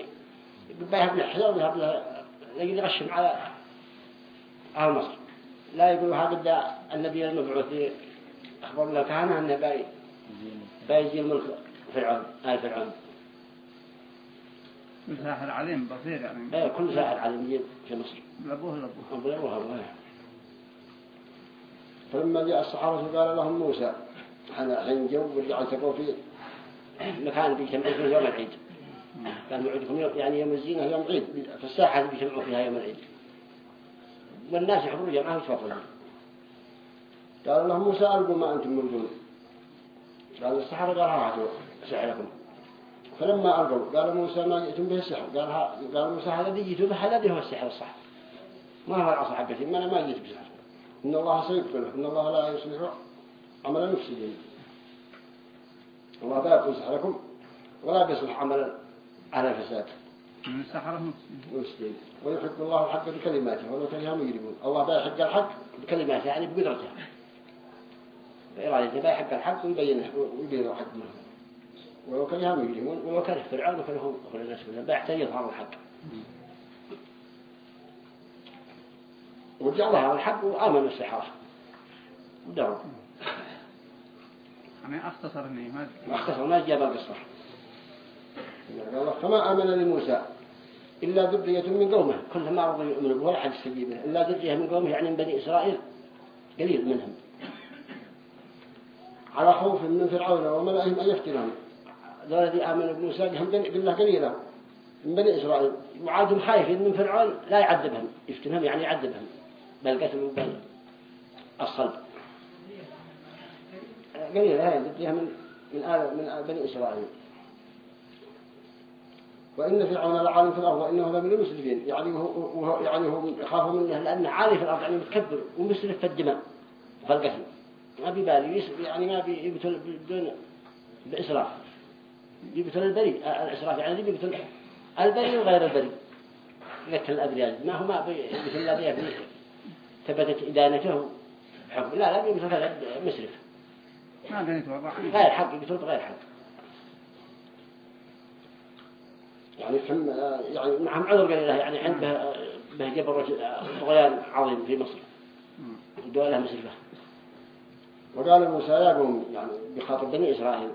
Speaker 1: بيهب له يجي يغشم على أهل مصر. لا يقول هذا النبي المبعوث أخبر الله كهنة أنه باي بايجي الملك فرعون آل فرعون.
Speaker 3: ساحر عليم بصير يعني.
Speaker 1: إيه كل ساحر عليم يجي في مصر.
Speaker 3: لبوه لبوه.
Speaker 1: لبوه لبوه
Speaker 8: فلما جاء الصحابة قال لهم موسى إحنا حين جو ورجعوا التقوا في
Speaker 1: مكان بيجتمعوا فيه يوم العيد. كان موعدكم يعني يوم الزينة يوم العيد. في الساحة اللي بيجتمعوا فيها يوم العيد. والناس يحضروا جمعه ويتفضلوا
Speaker 8: قال لهم موسى ألقوا ما أنتم مردون قال السحرة قال هاتوا سحركم. فلما ألقوا قال موسى ما جئتم به السحر. قال ها قال موسى هذا جئتم به هذا هو السحر الصح. ما هو العصا حقتي ما أنا ما جئت بسحر. إن الله سيبقله إن الله لا يصلح عمل المفسدين الله لا سحركم ولا بيصلح عمل على
Speaker 3: من السحرة
Speaker 8: مفسدين ويحق الله الحق بكلماته ولو كره مجرمون. الله لا يحق الحق
Speaker 1: بكلماته يعني بقدرته. بإرادته لا يحق الحق ويبينه ويبينه حق منه ولو كرههم يجرمون ولو كره فرعون وكرههم كل الناس كلها بيحتاج يظهر الحق. وجاء ظهر الحق وآمن السحرة ودعوا
Speaker 3: يعني أختصر هنا ما
Speaker 1: أختصر ما جاب القصة. قال الله فما آمن لموسى إلا ذرية من قومه. كلهم ما رضوا يؤمنوا به ولا حد يستجيب له. إلا ذرية من قومه يعني من بني إسرائيل. قليل منهم. على خوف من فرعون وملئهم أن يفتنهم ذول الذي آمنوا بموسى قهم قلنا قليلا. من بني إسرائيل. وعادهم خايفين من فرعون لا يعذبهم. يفتنهم يعني يعذبهم. بل قتل وبل الصلب. قليلا هاي ذرية من من آل من بني إسرائيل. وإن فرعون لعالم في الأرض وإنه لمن المسرفين. يعني هو يعني هو يخاف منه لأنه عالي في الأرض يعني متكبر ومسرف في الدماء. في القتل ما بيبالي يس- يعني ما بيقتل بدون بإسراف. يقتل البريء. آه، الإسراف يعني بيقتل البريء وغير البريء. يقتل الأبرياء ما هو ما بيقتل الأبرياء فيه ثبتت إدانته حكم. لا لا بيقتل هذا مسرف. غير حق يقتل بغير حق. يعني كم يعني معهم عذر قليل يعني عنده به جبر طغيان عظيم في مصر. دولة مسرفة. وقال موسى يا قوم يعني بخاطب بني إسرائيل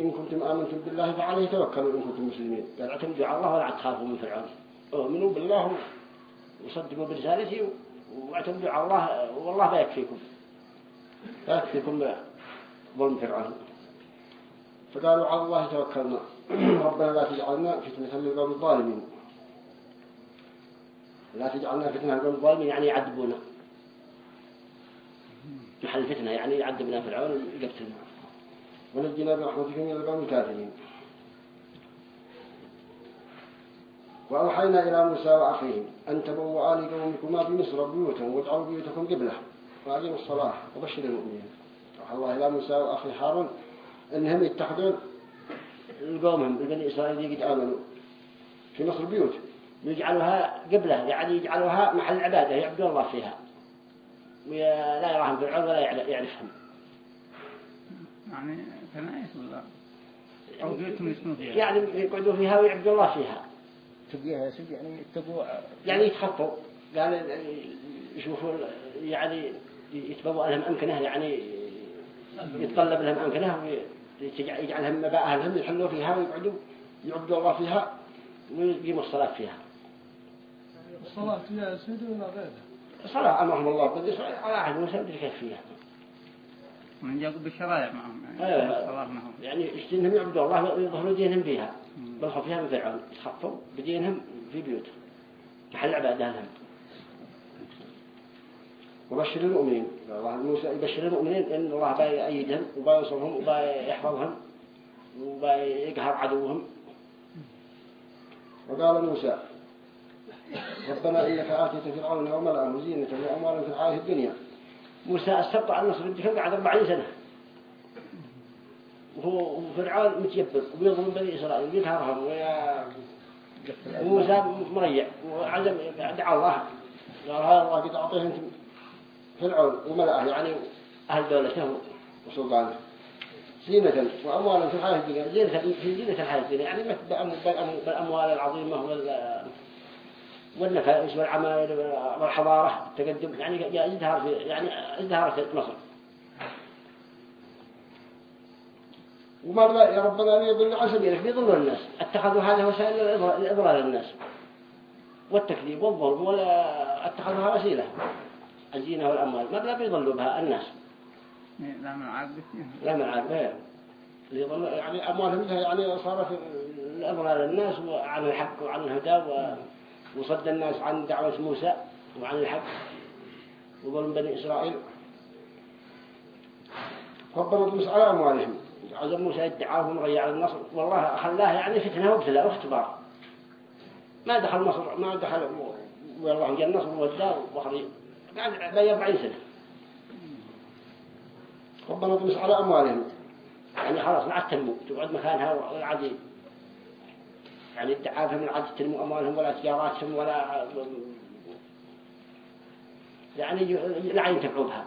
Speaker 1: إن كنتم آمنتم بالله فعليه توكلوا إن كنتم مسلمين. قال اعتمدوا على الله ولا تخافوا من فرعون. اؤمنوا بالله وصدقوا برسالته واعتمدوا على الله والله لا يكفيكم. لا يكفيكم ظلم فرعون. فقالوا على الله توكلنا. ربنا لا تجعلنا فتنة للقوم الظالمين. لا تجعلنا فتنة للقوم الظالمين يعني يعذبونا. محل فتنة يعني يعذبنا فرعون ويقتلنا. ونجينا برحمتك من القوم الكافرين وأوحينا إلى موسى وأخيه أن تبوأ لقومكما بمصر بيوتا واجعلوا بيوتكم قبلة. وأقيموا الصلاة وبشر المؤمنين. أوحى الله إلى موسى وأخي هارون أنهم يتخذون قومهم بني إسرائيل قد آمنوا في مصر بيوت. يجعلوها قبلة يعني يجعلوها محل عبادة يعبدون الله فيها. ولا يراهم فرعون ولا يعرفهم.
Speaker 3: يعني كنائس ولا أو بيوتهم يسكنوا فيها.
Speaker 1: يعني يقعدوا فيها ويعبدوا الله فيها.
Speaker 2: تبقيها يا سيدي يعني يتقوا
Speaker 1: يعني يتخطوا. قال يشوفوا يعني يتبوأ لهم أمكنة يعني يتطلب لهم أمكنة ويجعلهم مباء لهم يحلوا فيها ويقعدوا يعبدوا الله فيها ويقيموا الصلاة فيها.
Speaker 5: الصلاة فيها سيدي ولا غيرها؟
Speaker 1: صلاة أمرهم الله إسرائيل على عهد موسى مدري كيف فيها.
Speaker 3: من جاءوا بالشرائع معهم يعني. الصلاة معهم.
Speaker 1: يعني يشتنهم يعبدوا الله ويظهروا دينهم فيها بل فيها من فرعون يتخطوا بدينهم في بيوتهم محل عبادة لهم وبشر المؤمنين. الله موسى يبشر المؤمنين إن الله بيأيدهم وبينصرهم وبيحفظهم وبيقهر عدوهم. وقال موسى ربنا إنك آتيت فرعون وملأه زينة وأموالا في الحياة الدنيا. موسى استبطأ عن نصر الدفاع بعد 40 سنة. وهو فرعون متيبر وبيظلم بني إسرائيل ويقهرهم ويا وموسى مريع وعزم دعا الله. قال هذا الله قد أعطيه أنت فرعون وملأه يعني أهل دولته وسلطانه زينة وأموالا في الحياة الدنيا زينة في زينة الحياة الدنيا يعني مثل بالأموال العظيمة وال والنفائس والعمايل والحضارة التقدم يعني ازدهر في يعني ازدهرت مصر. وما بلا يا ربنا ليضل عن سبيلك؟ بيضلوا الناس. اتخذوا هذا وسائل لإضلال الناس. والتكذيب والظلم ولا اتخذوها وسيلة. الزينة والأموال ما بلا بيضلوا بها الناس.
Speaker 3: لا من عاد
Speaker 1: لا من عاد يعني أموالهم يعني صارت لإضلال الناس وعن الحق وعن الهدى و- وصد الناس عن دعوة موسى وعن الحق وظلم بني إسرائيل. ربنا طمس على أموالهم. عزم موسى يدعاهم ريع النصر. والله خلاه يعني فتنة وابتلاء واختبار ما دخل مصر ما دخل والله جاء النصر والدار وخرج بين 40 سنة. ربنا طمس على أموالهم. يعني خلاص ما عاد تنمو تقعد مكانها عاد يعني ادعاءهم من عاد تنمو أموالهم ولا تجاراتهم ولا يعني لا ينتفعوا بها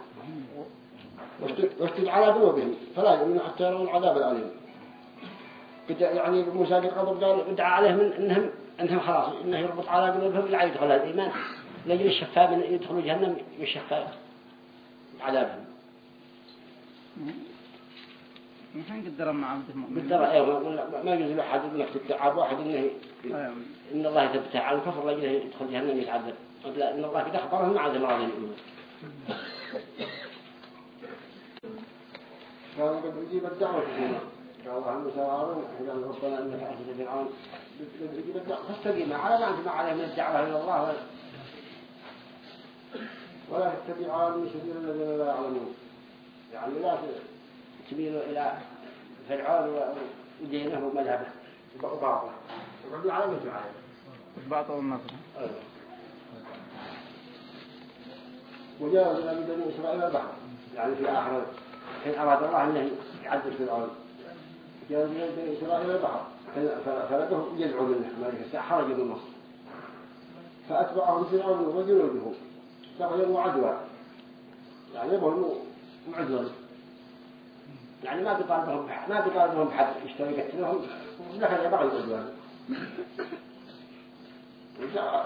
Speaker 1: واشتد على قلوبهم فلا يؤمنوا حتى يروا العذاب الأليم. يعني موسى قد غضب قال ادعى عليهم إنهم إنهم خلاص إنه يربط على قلوبهم لا يدخل الإيمان. لجل الشفاء من يدخلوا جهنم يشفى عذابهم.
Speaker 3: الحين قدر مع عبد المؤمن.
Speaker 1: بالدرجة أيوه ما- ما يجوز لاحد انك تتعب واحد انه
Speaker 3: أيوة.
Speaker 1: إن الله يثبته على الكفر لجل يدخل جهنم يتعذب لا إن الله قد اخبرهم ما عاد راضي يؤمنون
Speaker 5: كان قد يجيب الدعوة فينا قال الله موسى وهارون قال ربنا إنك اخذ فرعون. يجيب الدعوة.
Speaker 1: فاستقيم. على ما أنتم عليه من الدعوة إلى الله. ولا-
Speaker 5: ولا تتبعان سبيل الذين لا يعلمون.
Speaker 1: يعني لا تميلوا إلى فرعون ودينه ومذهبه. وباطله وقعدوا على أنتم عليه
Speaker 3: باطل النصر
Speaker 5: وجاوزنا ببني إسرائيل البحر
Speaker 1: يعني في آخر حين أراد الله أنه يعذب فرعون.
Speaker 5: جاوزنا ببني إسرائيل البحر فلقوا يدعو منه الساعة خرج من مصر. فأتبعهم فرعون وجنوده. بغيا وعدوى يعني يبغوا معذور
Speaker 1: يعني ما بيطالبهم ما بيطالبهم بحد يشتري يقتلهم دخل يبغى العدوان.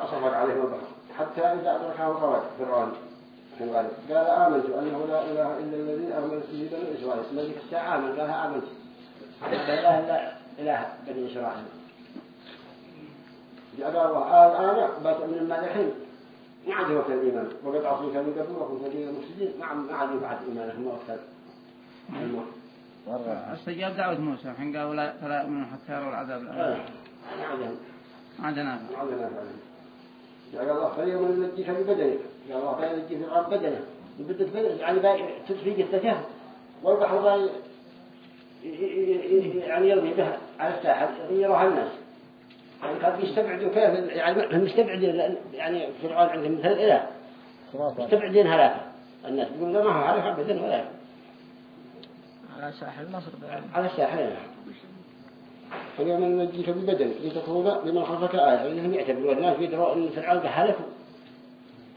Speaker 5: أصبر عليهم البحر حتى إذا أدركه غرق فرعون في الغالب قال آمنت أنه لا إله إلا الذي آمنت به بني إسرائيل.
Speaker 1: ملك الساعة من قالها آمنت. لا إله إلا إله بني إسرائيل.
Speaker 5: قال الله الآن بات من المالحين
Speaker 1: ما عاد وقت الإيمان وقد عصيت من قبل وكنت المفسدين. ما عاد- ينفع إيمانهم وقت الموت
Speaker 3: استجاب دعوة موسى. الحين قالوا لا فلا يؤمنون حتى يروا العذاب. الأليم
Speaker 1: ما عادهم
Speaker 3: ما عاد نافع
Speaker 5: ما عندنا. فعلا قال الله فاليوم ننجيك ببدنك. قال الله فينجي فرعون بدنه
Speaker 1: بدت بدل يعني باي تدفي قصته والبحر يعني يرمي بها على الساحل يغيرها الناس. يعني كانوا يستبعدوا كيف يعني هم مستبعدين يعني فرعون عندهم مثل إله مستبعدين هلاكة. الناس يقولون لا ما هو هلاك أبدا ولا
Speaker 2: على ساحل مصر بعد
Speaker 1: على الساحل
Speaker 5: فاليوم ننجيك ببدنك لتكون لمن خلفك آية.
Speaker 1: لأنهم يعتبرون الناس يدروا أن فرعون قد هلك.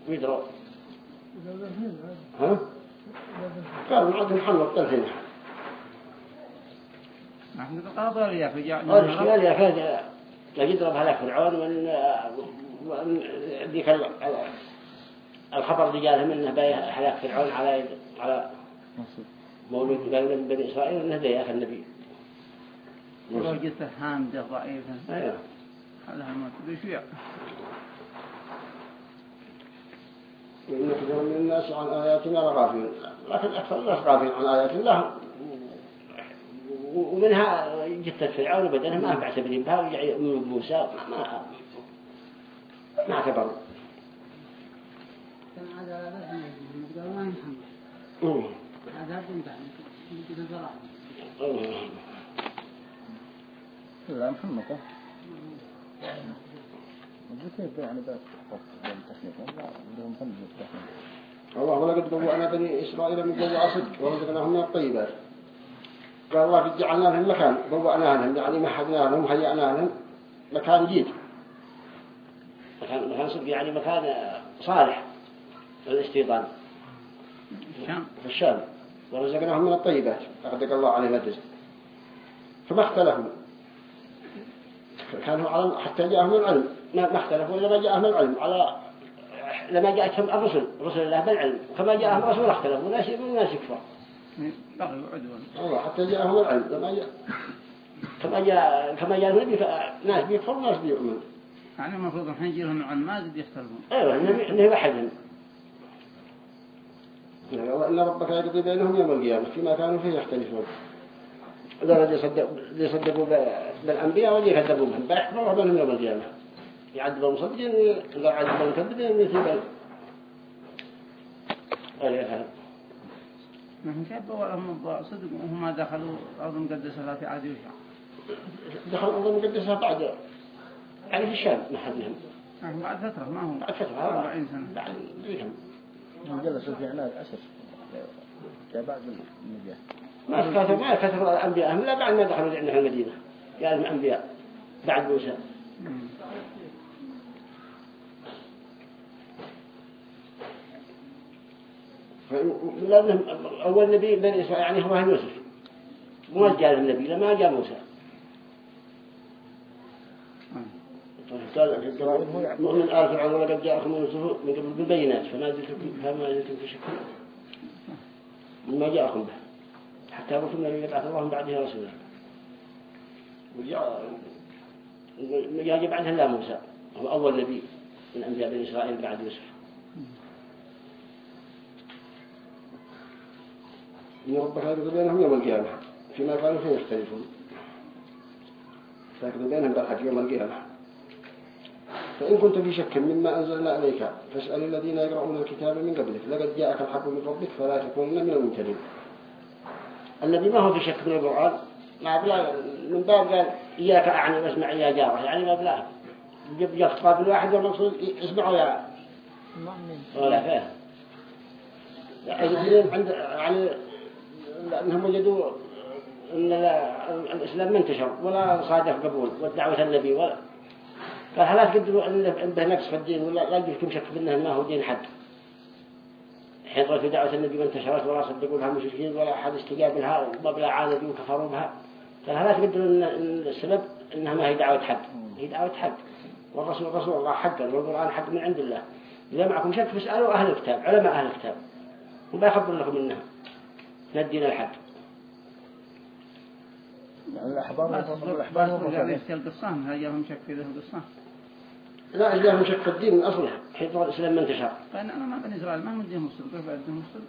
Speaker 1: ويدروا
Speaker 5: ها؟ قالوا عندهم حل وقت الحين.
Speaker 3: نحن قالوا إياك وجاء
Speaker 1: قال الشمال يا لا يضرب هلاك فرعون وأن ذيك ال- ال- الخبر اللي جاء منه باي هلاك فرعون على على
Speaker 2: مصر.
Speaker 1: مولود قال من بني إسرائيل أنه ذي أخي النبي؟
Speaker 3: وجدته هامدة ضعيفة.
Speaker 1: أيوه.
Speaker 3: على الموت بشيع
Speaker 5: وإن كثير من الناس عن آياتنا لغافلون لكن أكثر الناس غافلين عن آيات الله
Speaker 1: ومنها جثة فرعون وبدنها ما بعتبرين بها ورجع يؤمنون بموسى ما ما ما اعتبروا.
Speaker 9: كان عذاب الحمد قال ما ينحمل
Speaker 2: لا محمد كيف يعني بس عندهم
Speaker 5: الله ولقد بوأنا بني إسرائيل من بوع صدق ورزقناهم من الطيبات قال الله جعلنا لهم مكان بوأنا لهم يعني مهدنا لهم هيأنا لهم مكان جيد.
Speaker 1: مكان مكان صدق يعني مكان صالح للاستيطان.
Speaker 3: الشام
Speaker 1: في الشام.
Speaker 5: ورزقناهم من الطيبات. أغدق الله عليهم الرزق. فما اختلفوا. كانوا على حتى جاءهم العلم.
Speaker 1: ما اختلفوا لما جاءهم العلم. على لما جاءتهم الرسل. رسل الله بالعلم كما جاءهم الرسول اختلفوا. ناس يؤمن وناس يكفر
Speaker 5: الله حتى جاءهم العلم. لما جاء
Speaker 1: كما جاء كما جاء النبي ناس بيكفر وناس بيؤمن
Speaker 3: يعني المفروض الحين يجيهم العلم ما يختلفون.
Speaker 1: أيوه انه انه وحدهم
Speaker 5: يعني الله إن ربك يقضي بينهم يوم القيامة فيما كانوا فيه يختلفون.
Speaker 1: ذول يصدقوا اللي يصدقوا ب- بالأنبياء واللي يكذبوا بهم بيحكموا بينهم يوم القيامة. يعذبوا المصدقين وإذا عذبوا المكذبين يثيبون أيوة.
Speaker 3: نحن كيف لهم صدق وهم دخلوا أرض مقدسة في عاد يوشع
Speaker 1: دخل الأرض المقدسة بعد يعني في الشام محلهم
Speaker 3: نحن بعد فترة ما هو؟
Speaker 1: بعد فترة
Speaker 3: 40 سنة.
Speaker 1: بعد
Speaker 2: هم في عناد عشر. بعد النبي
Speaker 1: ما كثر ما كثر الأنبياء. لا بعد ما دخلوا عندنا المدينة. قال الأنبياء بعد موسى. لأنهم أول نبي بني إسرائيل يعني هو يوسف. مو جاء النبي لما جاء موسى. قال مؤمن آل فرعون ولقد جاءكم يوسف من قبل بالبينات فما زلتم فما زلتم في شك مما جاءكم به. حتى الذي يبعث الله من بعده رسولا وجاء. جاء بعدها لا موسى. هو أول نبي من أنبياء بني إسرائيل بعد يوسف.
Speaker 10: إن ربك يقضي بينهم يوم القيامة. فيما كانوا فيه يختلفون. فيقضي بينهم بالحق يوم القيامة. فإن كنت في شك مما أنزلنا عليك فاسأل الذين يقرؤون الكتاب من قبلك لقد جاءك الحق من ربك فلا تكونن من الممتلين
Speaker 1: النبي ما هو في شك من القرآن؟ ما بلا من باب قال إياك أعني واسمع يا جارة يعني ما بلا جاب خطاب الواحد والمقصود اسمعوا يا ولا فيه يعني عند يعني لأنهم وجدوا أن الإسلام ما انتشر ولا صادف قبول والدعوة النبي ولا قال لا تقدروا أن به نقص في الدين؟ ولا لا يجيكم شك في أنه ما هو دين حد. حين في دعوة النبي ما انتشرت ولا صدقوا لها مشركين ولا أحد استجاب لها وما بلا عاندوا وكفروا بها؟ قال لا تقدروا أن السبب؟ أنها ما هي دعوة حد. هي دعوة حد. والرسول رسول الله حقا والقرآن حق من عند الله. إذا معكم شك فاسألوا أهل الكتاب علماء أهل الكتاب. وما يخبر لكم منها من الدين الحد.
Speaker 2: يعني الأحبار
Speaker 3: الأحبار هم يعني في القصان هل جاهم شك في ذي القصان
Speaker 1: لا شك في الدين من أصله حين طول الإسلام ما انتشر
Speaker 3: فأنا أنا ما بني إسرائيل ما مديهم كيف أديهم الصدق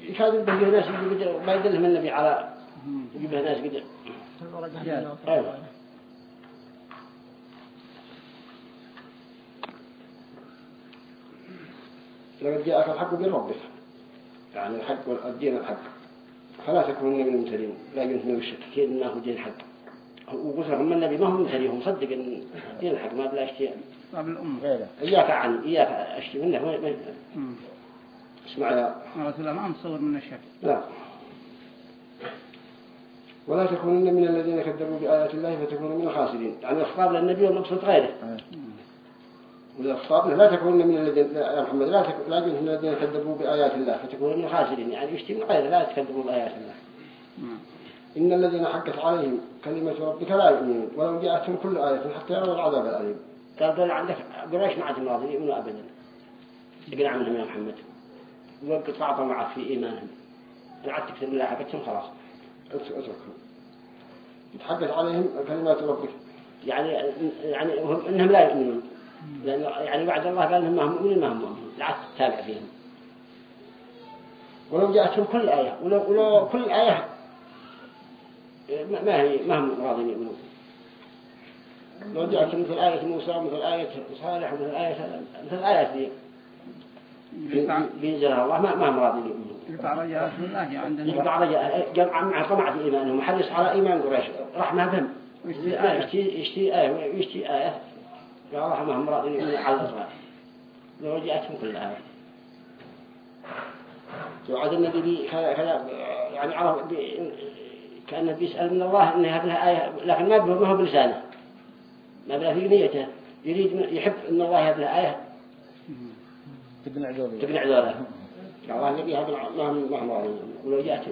Speaker 1: يكاد به ناس ما يدلهم النبي على يجي به ناس قدر أيوة.
Speaker 10: لقد جاءك الحق من ربك. يعني الحق والدين الحق. فلا تكونن من الممتلين
Speaker 1: لا يمكن المشككين انه دين حق. وقلت لهم النبي ما هو ممتلي هو مصدق إن دين الحق ما بلا اشتي
Speaker 3: طاب الأمة
Speaker 2: غيره.
Speaker 1: إياك عن إياك أشتي منه ما- ما- اسمع. يا
Speaker 3: رسول الله ما متصور من الشك
Speaker 1: لا.
Speaker 10: ولا تكونن من الذين كذبوا بآيات الله فتكونوا من الخاسرين.
Speaker 1: يعني الخطاب للنبي والمقصود غيره.
Speaker 10: والخطاب لا تكونن من الذين يا محمد لا تكون لا تكونن من الذين كذبوا بآيات الله
Speaker 1: فتكونوا من الخاسرين. يعني يشتي من غيره لا تكذبوا بآيات الله.
Speaker 10: إن الذين حقت عليهم كلمة ربك لا يؤمنون ولو جاءتهم كل آية حتى يروا العذاب الأليم.
Speaker 1: قال دول عندك قريش ما عاد راضين يؤمنوا ابدا. اقنع منهم يا محمد. وقطعوا معك في إيمانهم. إن عاد تكتب الله حقتهم خلاص.
Speaker 10: أتركهم. حقت عليهم كلمات ربك.
Speaker 1: يعني يعني هم إنهم لا يؤمنون. لأن يعني بعد الله قال إنهم ما هم مؤمنين ما هم مؤمنين لا عاد تتابع فيهم. ولو جاءتهم كل آية ولو, ولو كل آية ما ما هي ما هم راضين يؤمنون لو جاءتهم مثل آية موسى ومثل آية صالح ومثل آية مثل آية دي بينزلها الله ما ما هم راضين يؤمنون
Speaker 3: يقطع رجاء الله عندنا
Speaker 1: يقطع رجاء جمع مع طمع في إيمانهم وحرص على إيمان قريش.
Speaker 3: ويشتري
Speaker 1: لا
Speaker 3: آية.
Speaker 1: يشتي يشتي آية ويشتي آية. قال الله ما هم راضين يؤمنون على الإطلاق لو جاءتهم كل آية. وعد النبي بي كذا كذا يعني عرف كأنه بيسأل من الله أن هذه آية لكن ما ما هو بلسانه. ما بلا في نيته. يريد يحب أن الله هذه آية
Speaker 2: تقنع ذولي
Speaker 1: تقنع ذولا قال الله النبي هذا ما هم ما هم ولو كل آية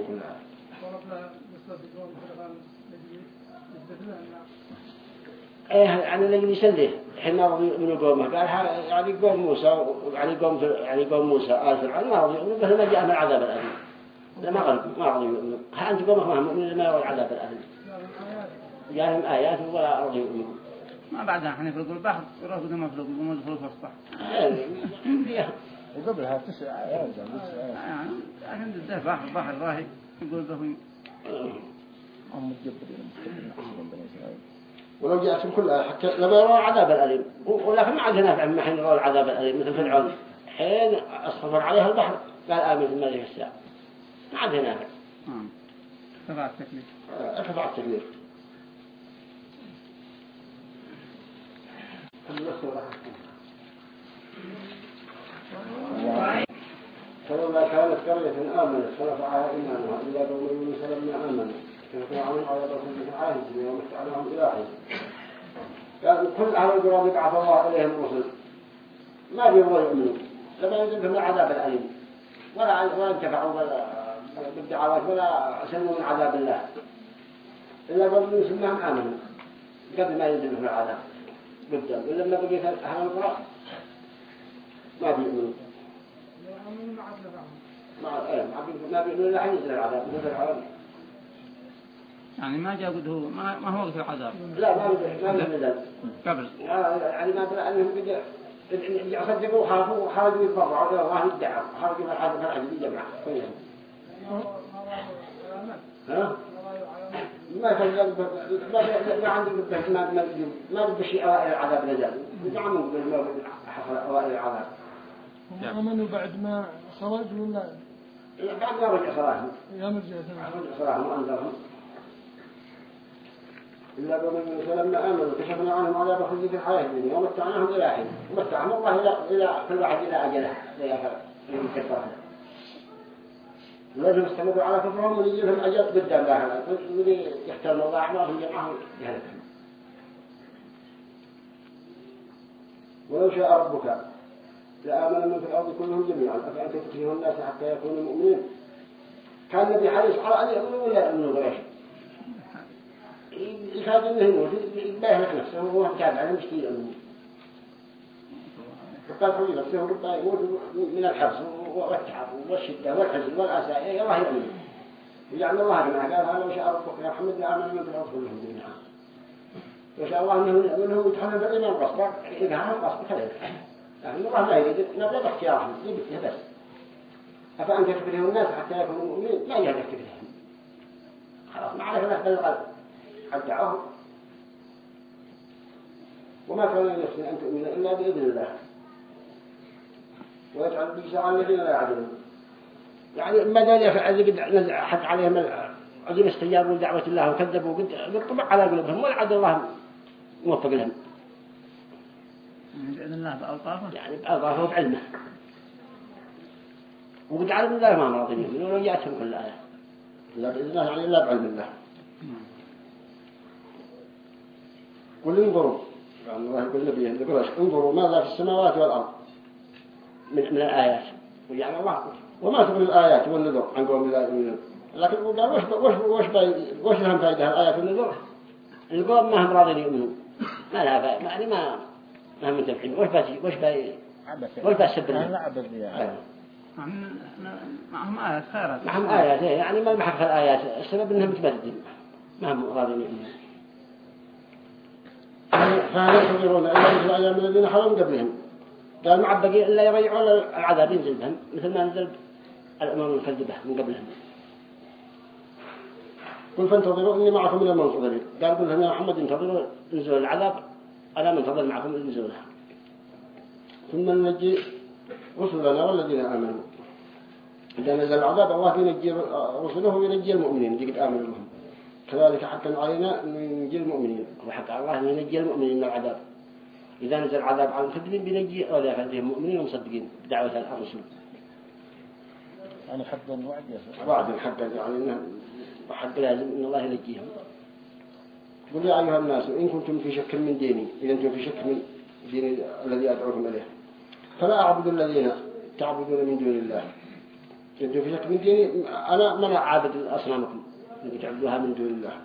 Speaker 1: إيه يعني اللي يسليه حين رضي من قومه قال يعني قوم موسى يعني قوم يعني قوم موسى آل فرعون. ما رضي به ما جاء من العذاب الأليم لا ما غلب ما رضي يؤمنوا ها أنت قومك ما هم مؤمنين ما يروا العذاب الأليم؟ جاءهم آيات ولا رضي يؤمنوا
Speaker 3: ما بعدها إحنا في البحر يروح قدام مفلوق يقوم يدخلوا في الصح
Speaker 2: وقبلها تسع آيات تسع آيات.
Speaker 3: يعني عند الدفع بحر بحر راهي يقول به
Speaker 2: هم متجبرين متجبرين. أحسن بني إسرائيل
Speaker 10: ولو جاءتهم كل آية حتى
Speaker 1: لما يروا العذاب الأليم. ولكن ما عاد نافع من حين يروا العذاب الأليم. مثل فرعون حين أصفر عليها البحر قال آمن بما له الساعة ما عاد نافع
Speaker 3: نعم. تبع التكليف.
Speaker 10: أكفى التكليف.
Speaker 11: فلما كانت قرية آمنت فرفعها إيمانها إلا قوم يونس لما آمنوا فنفعهم على رسول عاهد ومستعناهم إلى حين كان كل أهل القرى يبعث الله إليهم الرسل.
Speaker 1: ما بيبغوا يؤمنوا لما ينزلهم العذاب الأليم. ولا ولا انتفعوا ولا بالدعوات ولا سلموا من عذاب الله إلا قوم يونس ما هم آمنوا قبل ما ينزل في العذاب قدام ولما بقيت أهل القرى ما بيؤمنوا ما إيه ما بيؤمنوا إلا حين ينزل العذاب ينزل العذاب
Speaker 3: يعني ما جاء قد هو ما, ما هو وقت العذاب
Speaker 1: لا ما ما
Speaker 3: قبل
Speaker 1: يعني ما أدري أنهم قد يصدقوا خافوا وخرجوا يتبرعوا الله يدعوا العذاب العذاب يجمع كلهم ها؟ ما كان ما بده ما ما ما أوائل العذاب بالله حصل أوائل العذاب
Speaker 5: هم آمنوا بعد ما خرجوا ولا
Speaker 1: بعد ما رجع صلاحهم
Speaker 5: يا مرجع
Speaker 1: رجع صلاحهم وأنذرهم إلا بمن فلما آمنوا كشفنا عنهم عذاب خزي في الحياة الدنيا ومتعناهم إلى حين ومتعهم الله إلى كل واحد إلى أجله إلى الكفار على كفرهم أجل قدام الله يحترم الله ولو شاء ربك لآمن من في الأرض كلهم جميعا. أفأنت تكره الناس حتى يكونوا مؤمنين؟ كان النبي حريص على أن يؤمنوا ولا يؤمنوا غيره يفاد إنه يموت يباهلك نفسه وهو له مش يؤمنوا فقال حبيب نفسه ربما يموت من الحرص. والتعب والشدة والحزن والأسى يا الله يؤمن. يجعل الله كما قال لو شاء ربك يا محمد لآمن من في الأرض كلهم جميعا لو شاء الله أنه منهم يتحمل بالإيمان قصدا إذا قصد خليل يعني الله ما يريد نبلغ اختيارهم يبته بس أفأنت تكره الناس حتى يكونوا مؤمنين؟ لا يهدف تكرههم خلاص ما عليك نحن القلب الدعوة وما كان لنفس أن تؤمن إلا بإذن الله. ويجعل الذين لا يعدلون يعني ما دال يفعل قد نزع حد عليهم عظيم استجابوا لدعوة الله وكذبوا قد طبع على قلوبهم ولا عد الله موفق لهم.
Speaker 3: بإذن الله بألطافه
Speaker 1: يعني بأضافه بعلمه وقد علم الله ما راضين يؤمنون ولو جاءتهم كل آية. لا بإذن الله يعني إلا بعلم الله. قل انظروا. يعني الله يقول نبيه انظروا ماذا في السماوات والأرض. من, من الآيات. ويعني الله. وما تقول الآيات والنذر عن قوم لا يؤمنون. لكن قال وش وش وش وش لهم فائدة الآيات والنذر؟ القوم ما هم راضين يؤمنون. ما لها فائدة. يعني ما ما هم متابعين وش بس وش بس وش بس سبب؟
Speaker 2: لا عبد يعني
Speaker 3: معهم آيات خيرات.
Speaker 1: معهم آيات. إيه، يعني ما محق الآيات. السبب إنهم متبدلين ما هم راضين يؤمنون. فهل ينتظرون إلا مثل الأيام الذين حرموا قبلهم. قال ما عبقي إلا يضيعون العذاب ينزل بهم مثل ما نزل الأمم المكذبة من قبلهم. قل فانتظروا إني معكم من المنتظرين. قال قل لهم يا محمد انتظروا نزول العذاب أنا منتظر معكم نزولها ثم ننجي رسلنا والذين آمنوا. إذا نزل العذاب الله ينجي رسله وينجي المؤمنين. قد آمنوا بهم. كذلك حقا علينا أن ينجي المؤمنين. وحق الله ينجي المؤمنين من العذاب. إذا نزل العذاب على المكذبين بينجي أولئك عندهم مؤمنين ومصدقين. بدعوة الرسول
Speaker 2: يعني حقا وعد يا
Speaker 1: وعد حقا يعني حق لازم إن الله ينجيهم. قل يا أيها الناس إن كنتم في شك من ديني إذا أنتم في شك من ديني الذي أدعوكم إليه. فلا أعبد الذين تعبدون من دون الله. إن أنتم في شك من ديني أنا من أعبد أصنامكم التي تعبدوها من دون الله.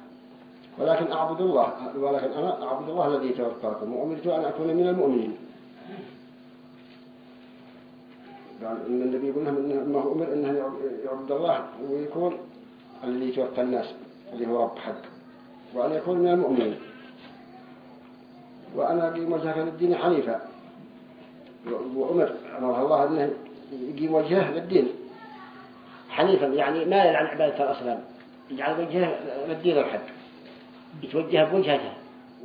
Speaker 1: ولكن أعبد الله ولكن أنا أعبد الله الذي توفاكم وأمرت أن أكون من المؤمنين. قال إن النبي يقول لهم إنه أمر إنه يعبد الله ويكون الذي يتوفى الناس اللي هو رب حق. وأن يكون من المؤمنين. وأنا أقيم وجهك للدين حنيفا. وأمر أمر الله أنه يقيم وجهه للدين. حنيفا يعني ما يلعن عبادة الأصنام يجعل وجهه للدين الحق. يتوجه بوجهته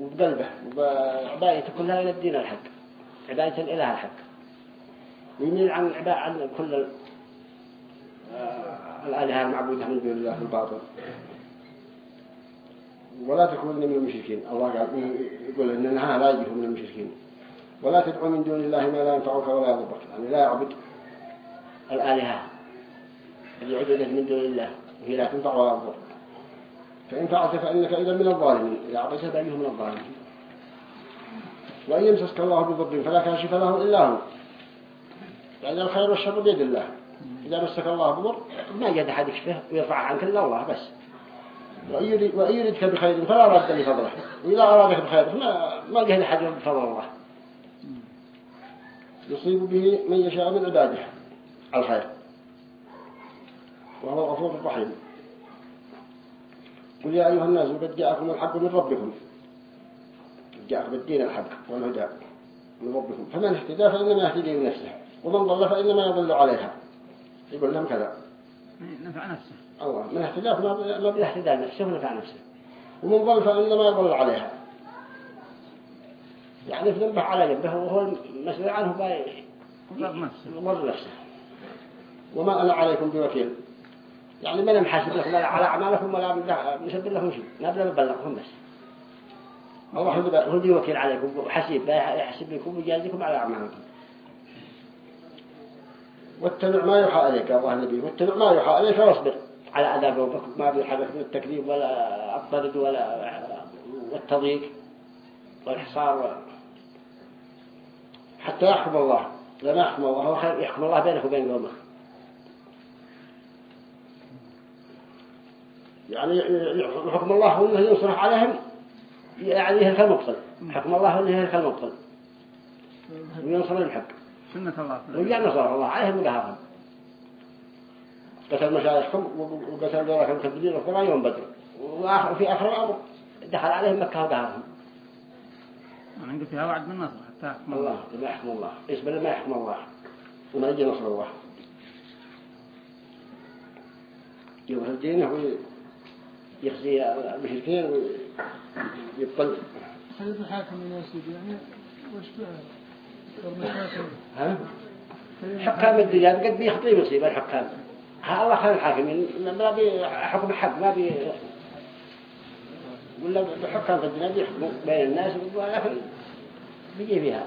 Speaker 1: وبقلبه. وبعبادته كلها إلى الدين الحق. عبادة الإله الحق. ويميل عن عبادة عن كل الآلهة المعبودة من دون الله الباطل ولا تكون من المشركين. الله قال يقول إنها لا يجيه من المشركين. ولا تدعو من دون الله ما لا ينفعك ولا يضرك. يعني لا يعبد الآلهة. اللي عبدت من دون الله. وهي لا تنفع ولا تضر. فإن فعلت فإنك إذا من الظالمين إذا عبدت فإنه من الظالمين. وإن يمسسك الله بضر فلا كاشف له إلا هو. يعني الخير والشر بيد الله. إذا مسك الله بضر ما يجد أحد يكشفه ويرفع عنك إلا الله بس. وإن يريد- وإن يردك بخير فلا رد لفضله. وإذا أرادك بخير ما ما جهل حد بفضل الله. يصيب به من يشاء من عباده الخير. وهو الغفور الرحيم. قل يا أيها الناس قد جاءكم الحق من ربكم. جاءكم الدين الحق والهدى من ربكم. فمن اهتدى فإنما يهتدي بنفسه ومن ضل فإنما يضل عليها. يقول لهم كذا.
Speaker 3: نفع نفسه.
Speaker 1: الله من اهتدى ما بيهتدى نفسه ونفع نفسه. ومن ضل فإنما يضل عليها. يعني في ذنبه على جنبه وهو المسؤول عنه باي يضر نفسه. وما أنا عليكم بوكيل. يعني ما أنا محاسب لكم ولا على أعمالكم ولا مسبب لكم شيء نبدأ ببلغكم بس. الله هو اللي وكيل عليكم وحسيب يحسب لكم ويجازيكم على أعمالكم. واتبع ما يوحى إليك يا الله النبي واتبع ما يوحى إليك واصبر على عذاب ربك ما بيحدث من التكذيب ولا الطرد ولا والتضييق والحصار حتى يحكم الله لما يحكم الله يحكم الله بينك وبين قومك يعني حكم الله هو إنه ينصرف عليهم يعني يهلك المبطل حكم الله هو انه يهلك المبطل وينصر الحق.
Speaker 3: سنة الله.
Speaker 1: ورجع نصر الله عليهم وقهرهم قتل مشايخكم وقتل دوركم المكذبين وفي يوم بدر. وآخر- وفي آخر الأمر دخل عليهم مكة وقهرهم
Speaker 3: أنا عندي فيها وعد من نصر حتى يحكم
Speaker 1: الله. ما يحكم الله. يسبل ما يحكم الله. وما يجي نصر الله. يظهر دينه ويخزي المشركين ويبطل.
Speaker 5: حديث الحاكم من يسيد يعني وش
Speaker 1: ها؟ حكام الدنيا قد بيخطي مصيبة الحكام ها الله خير الحاكمين ما بي حكم حق ما بي ولا بحكام في الدنيا بيحكموا بين الناس ولكن بيجي فيها.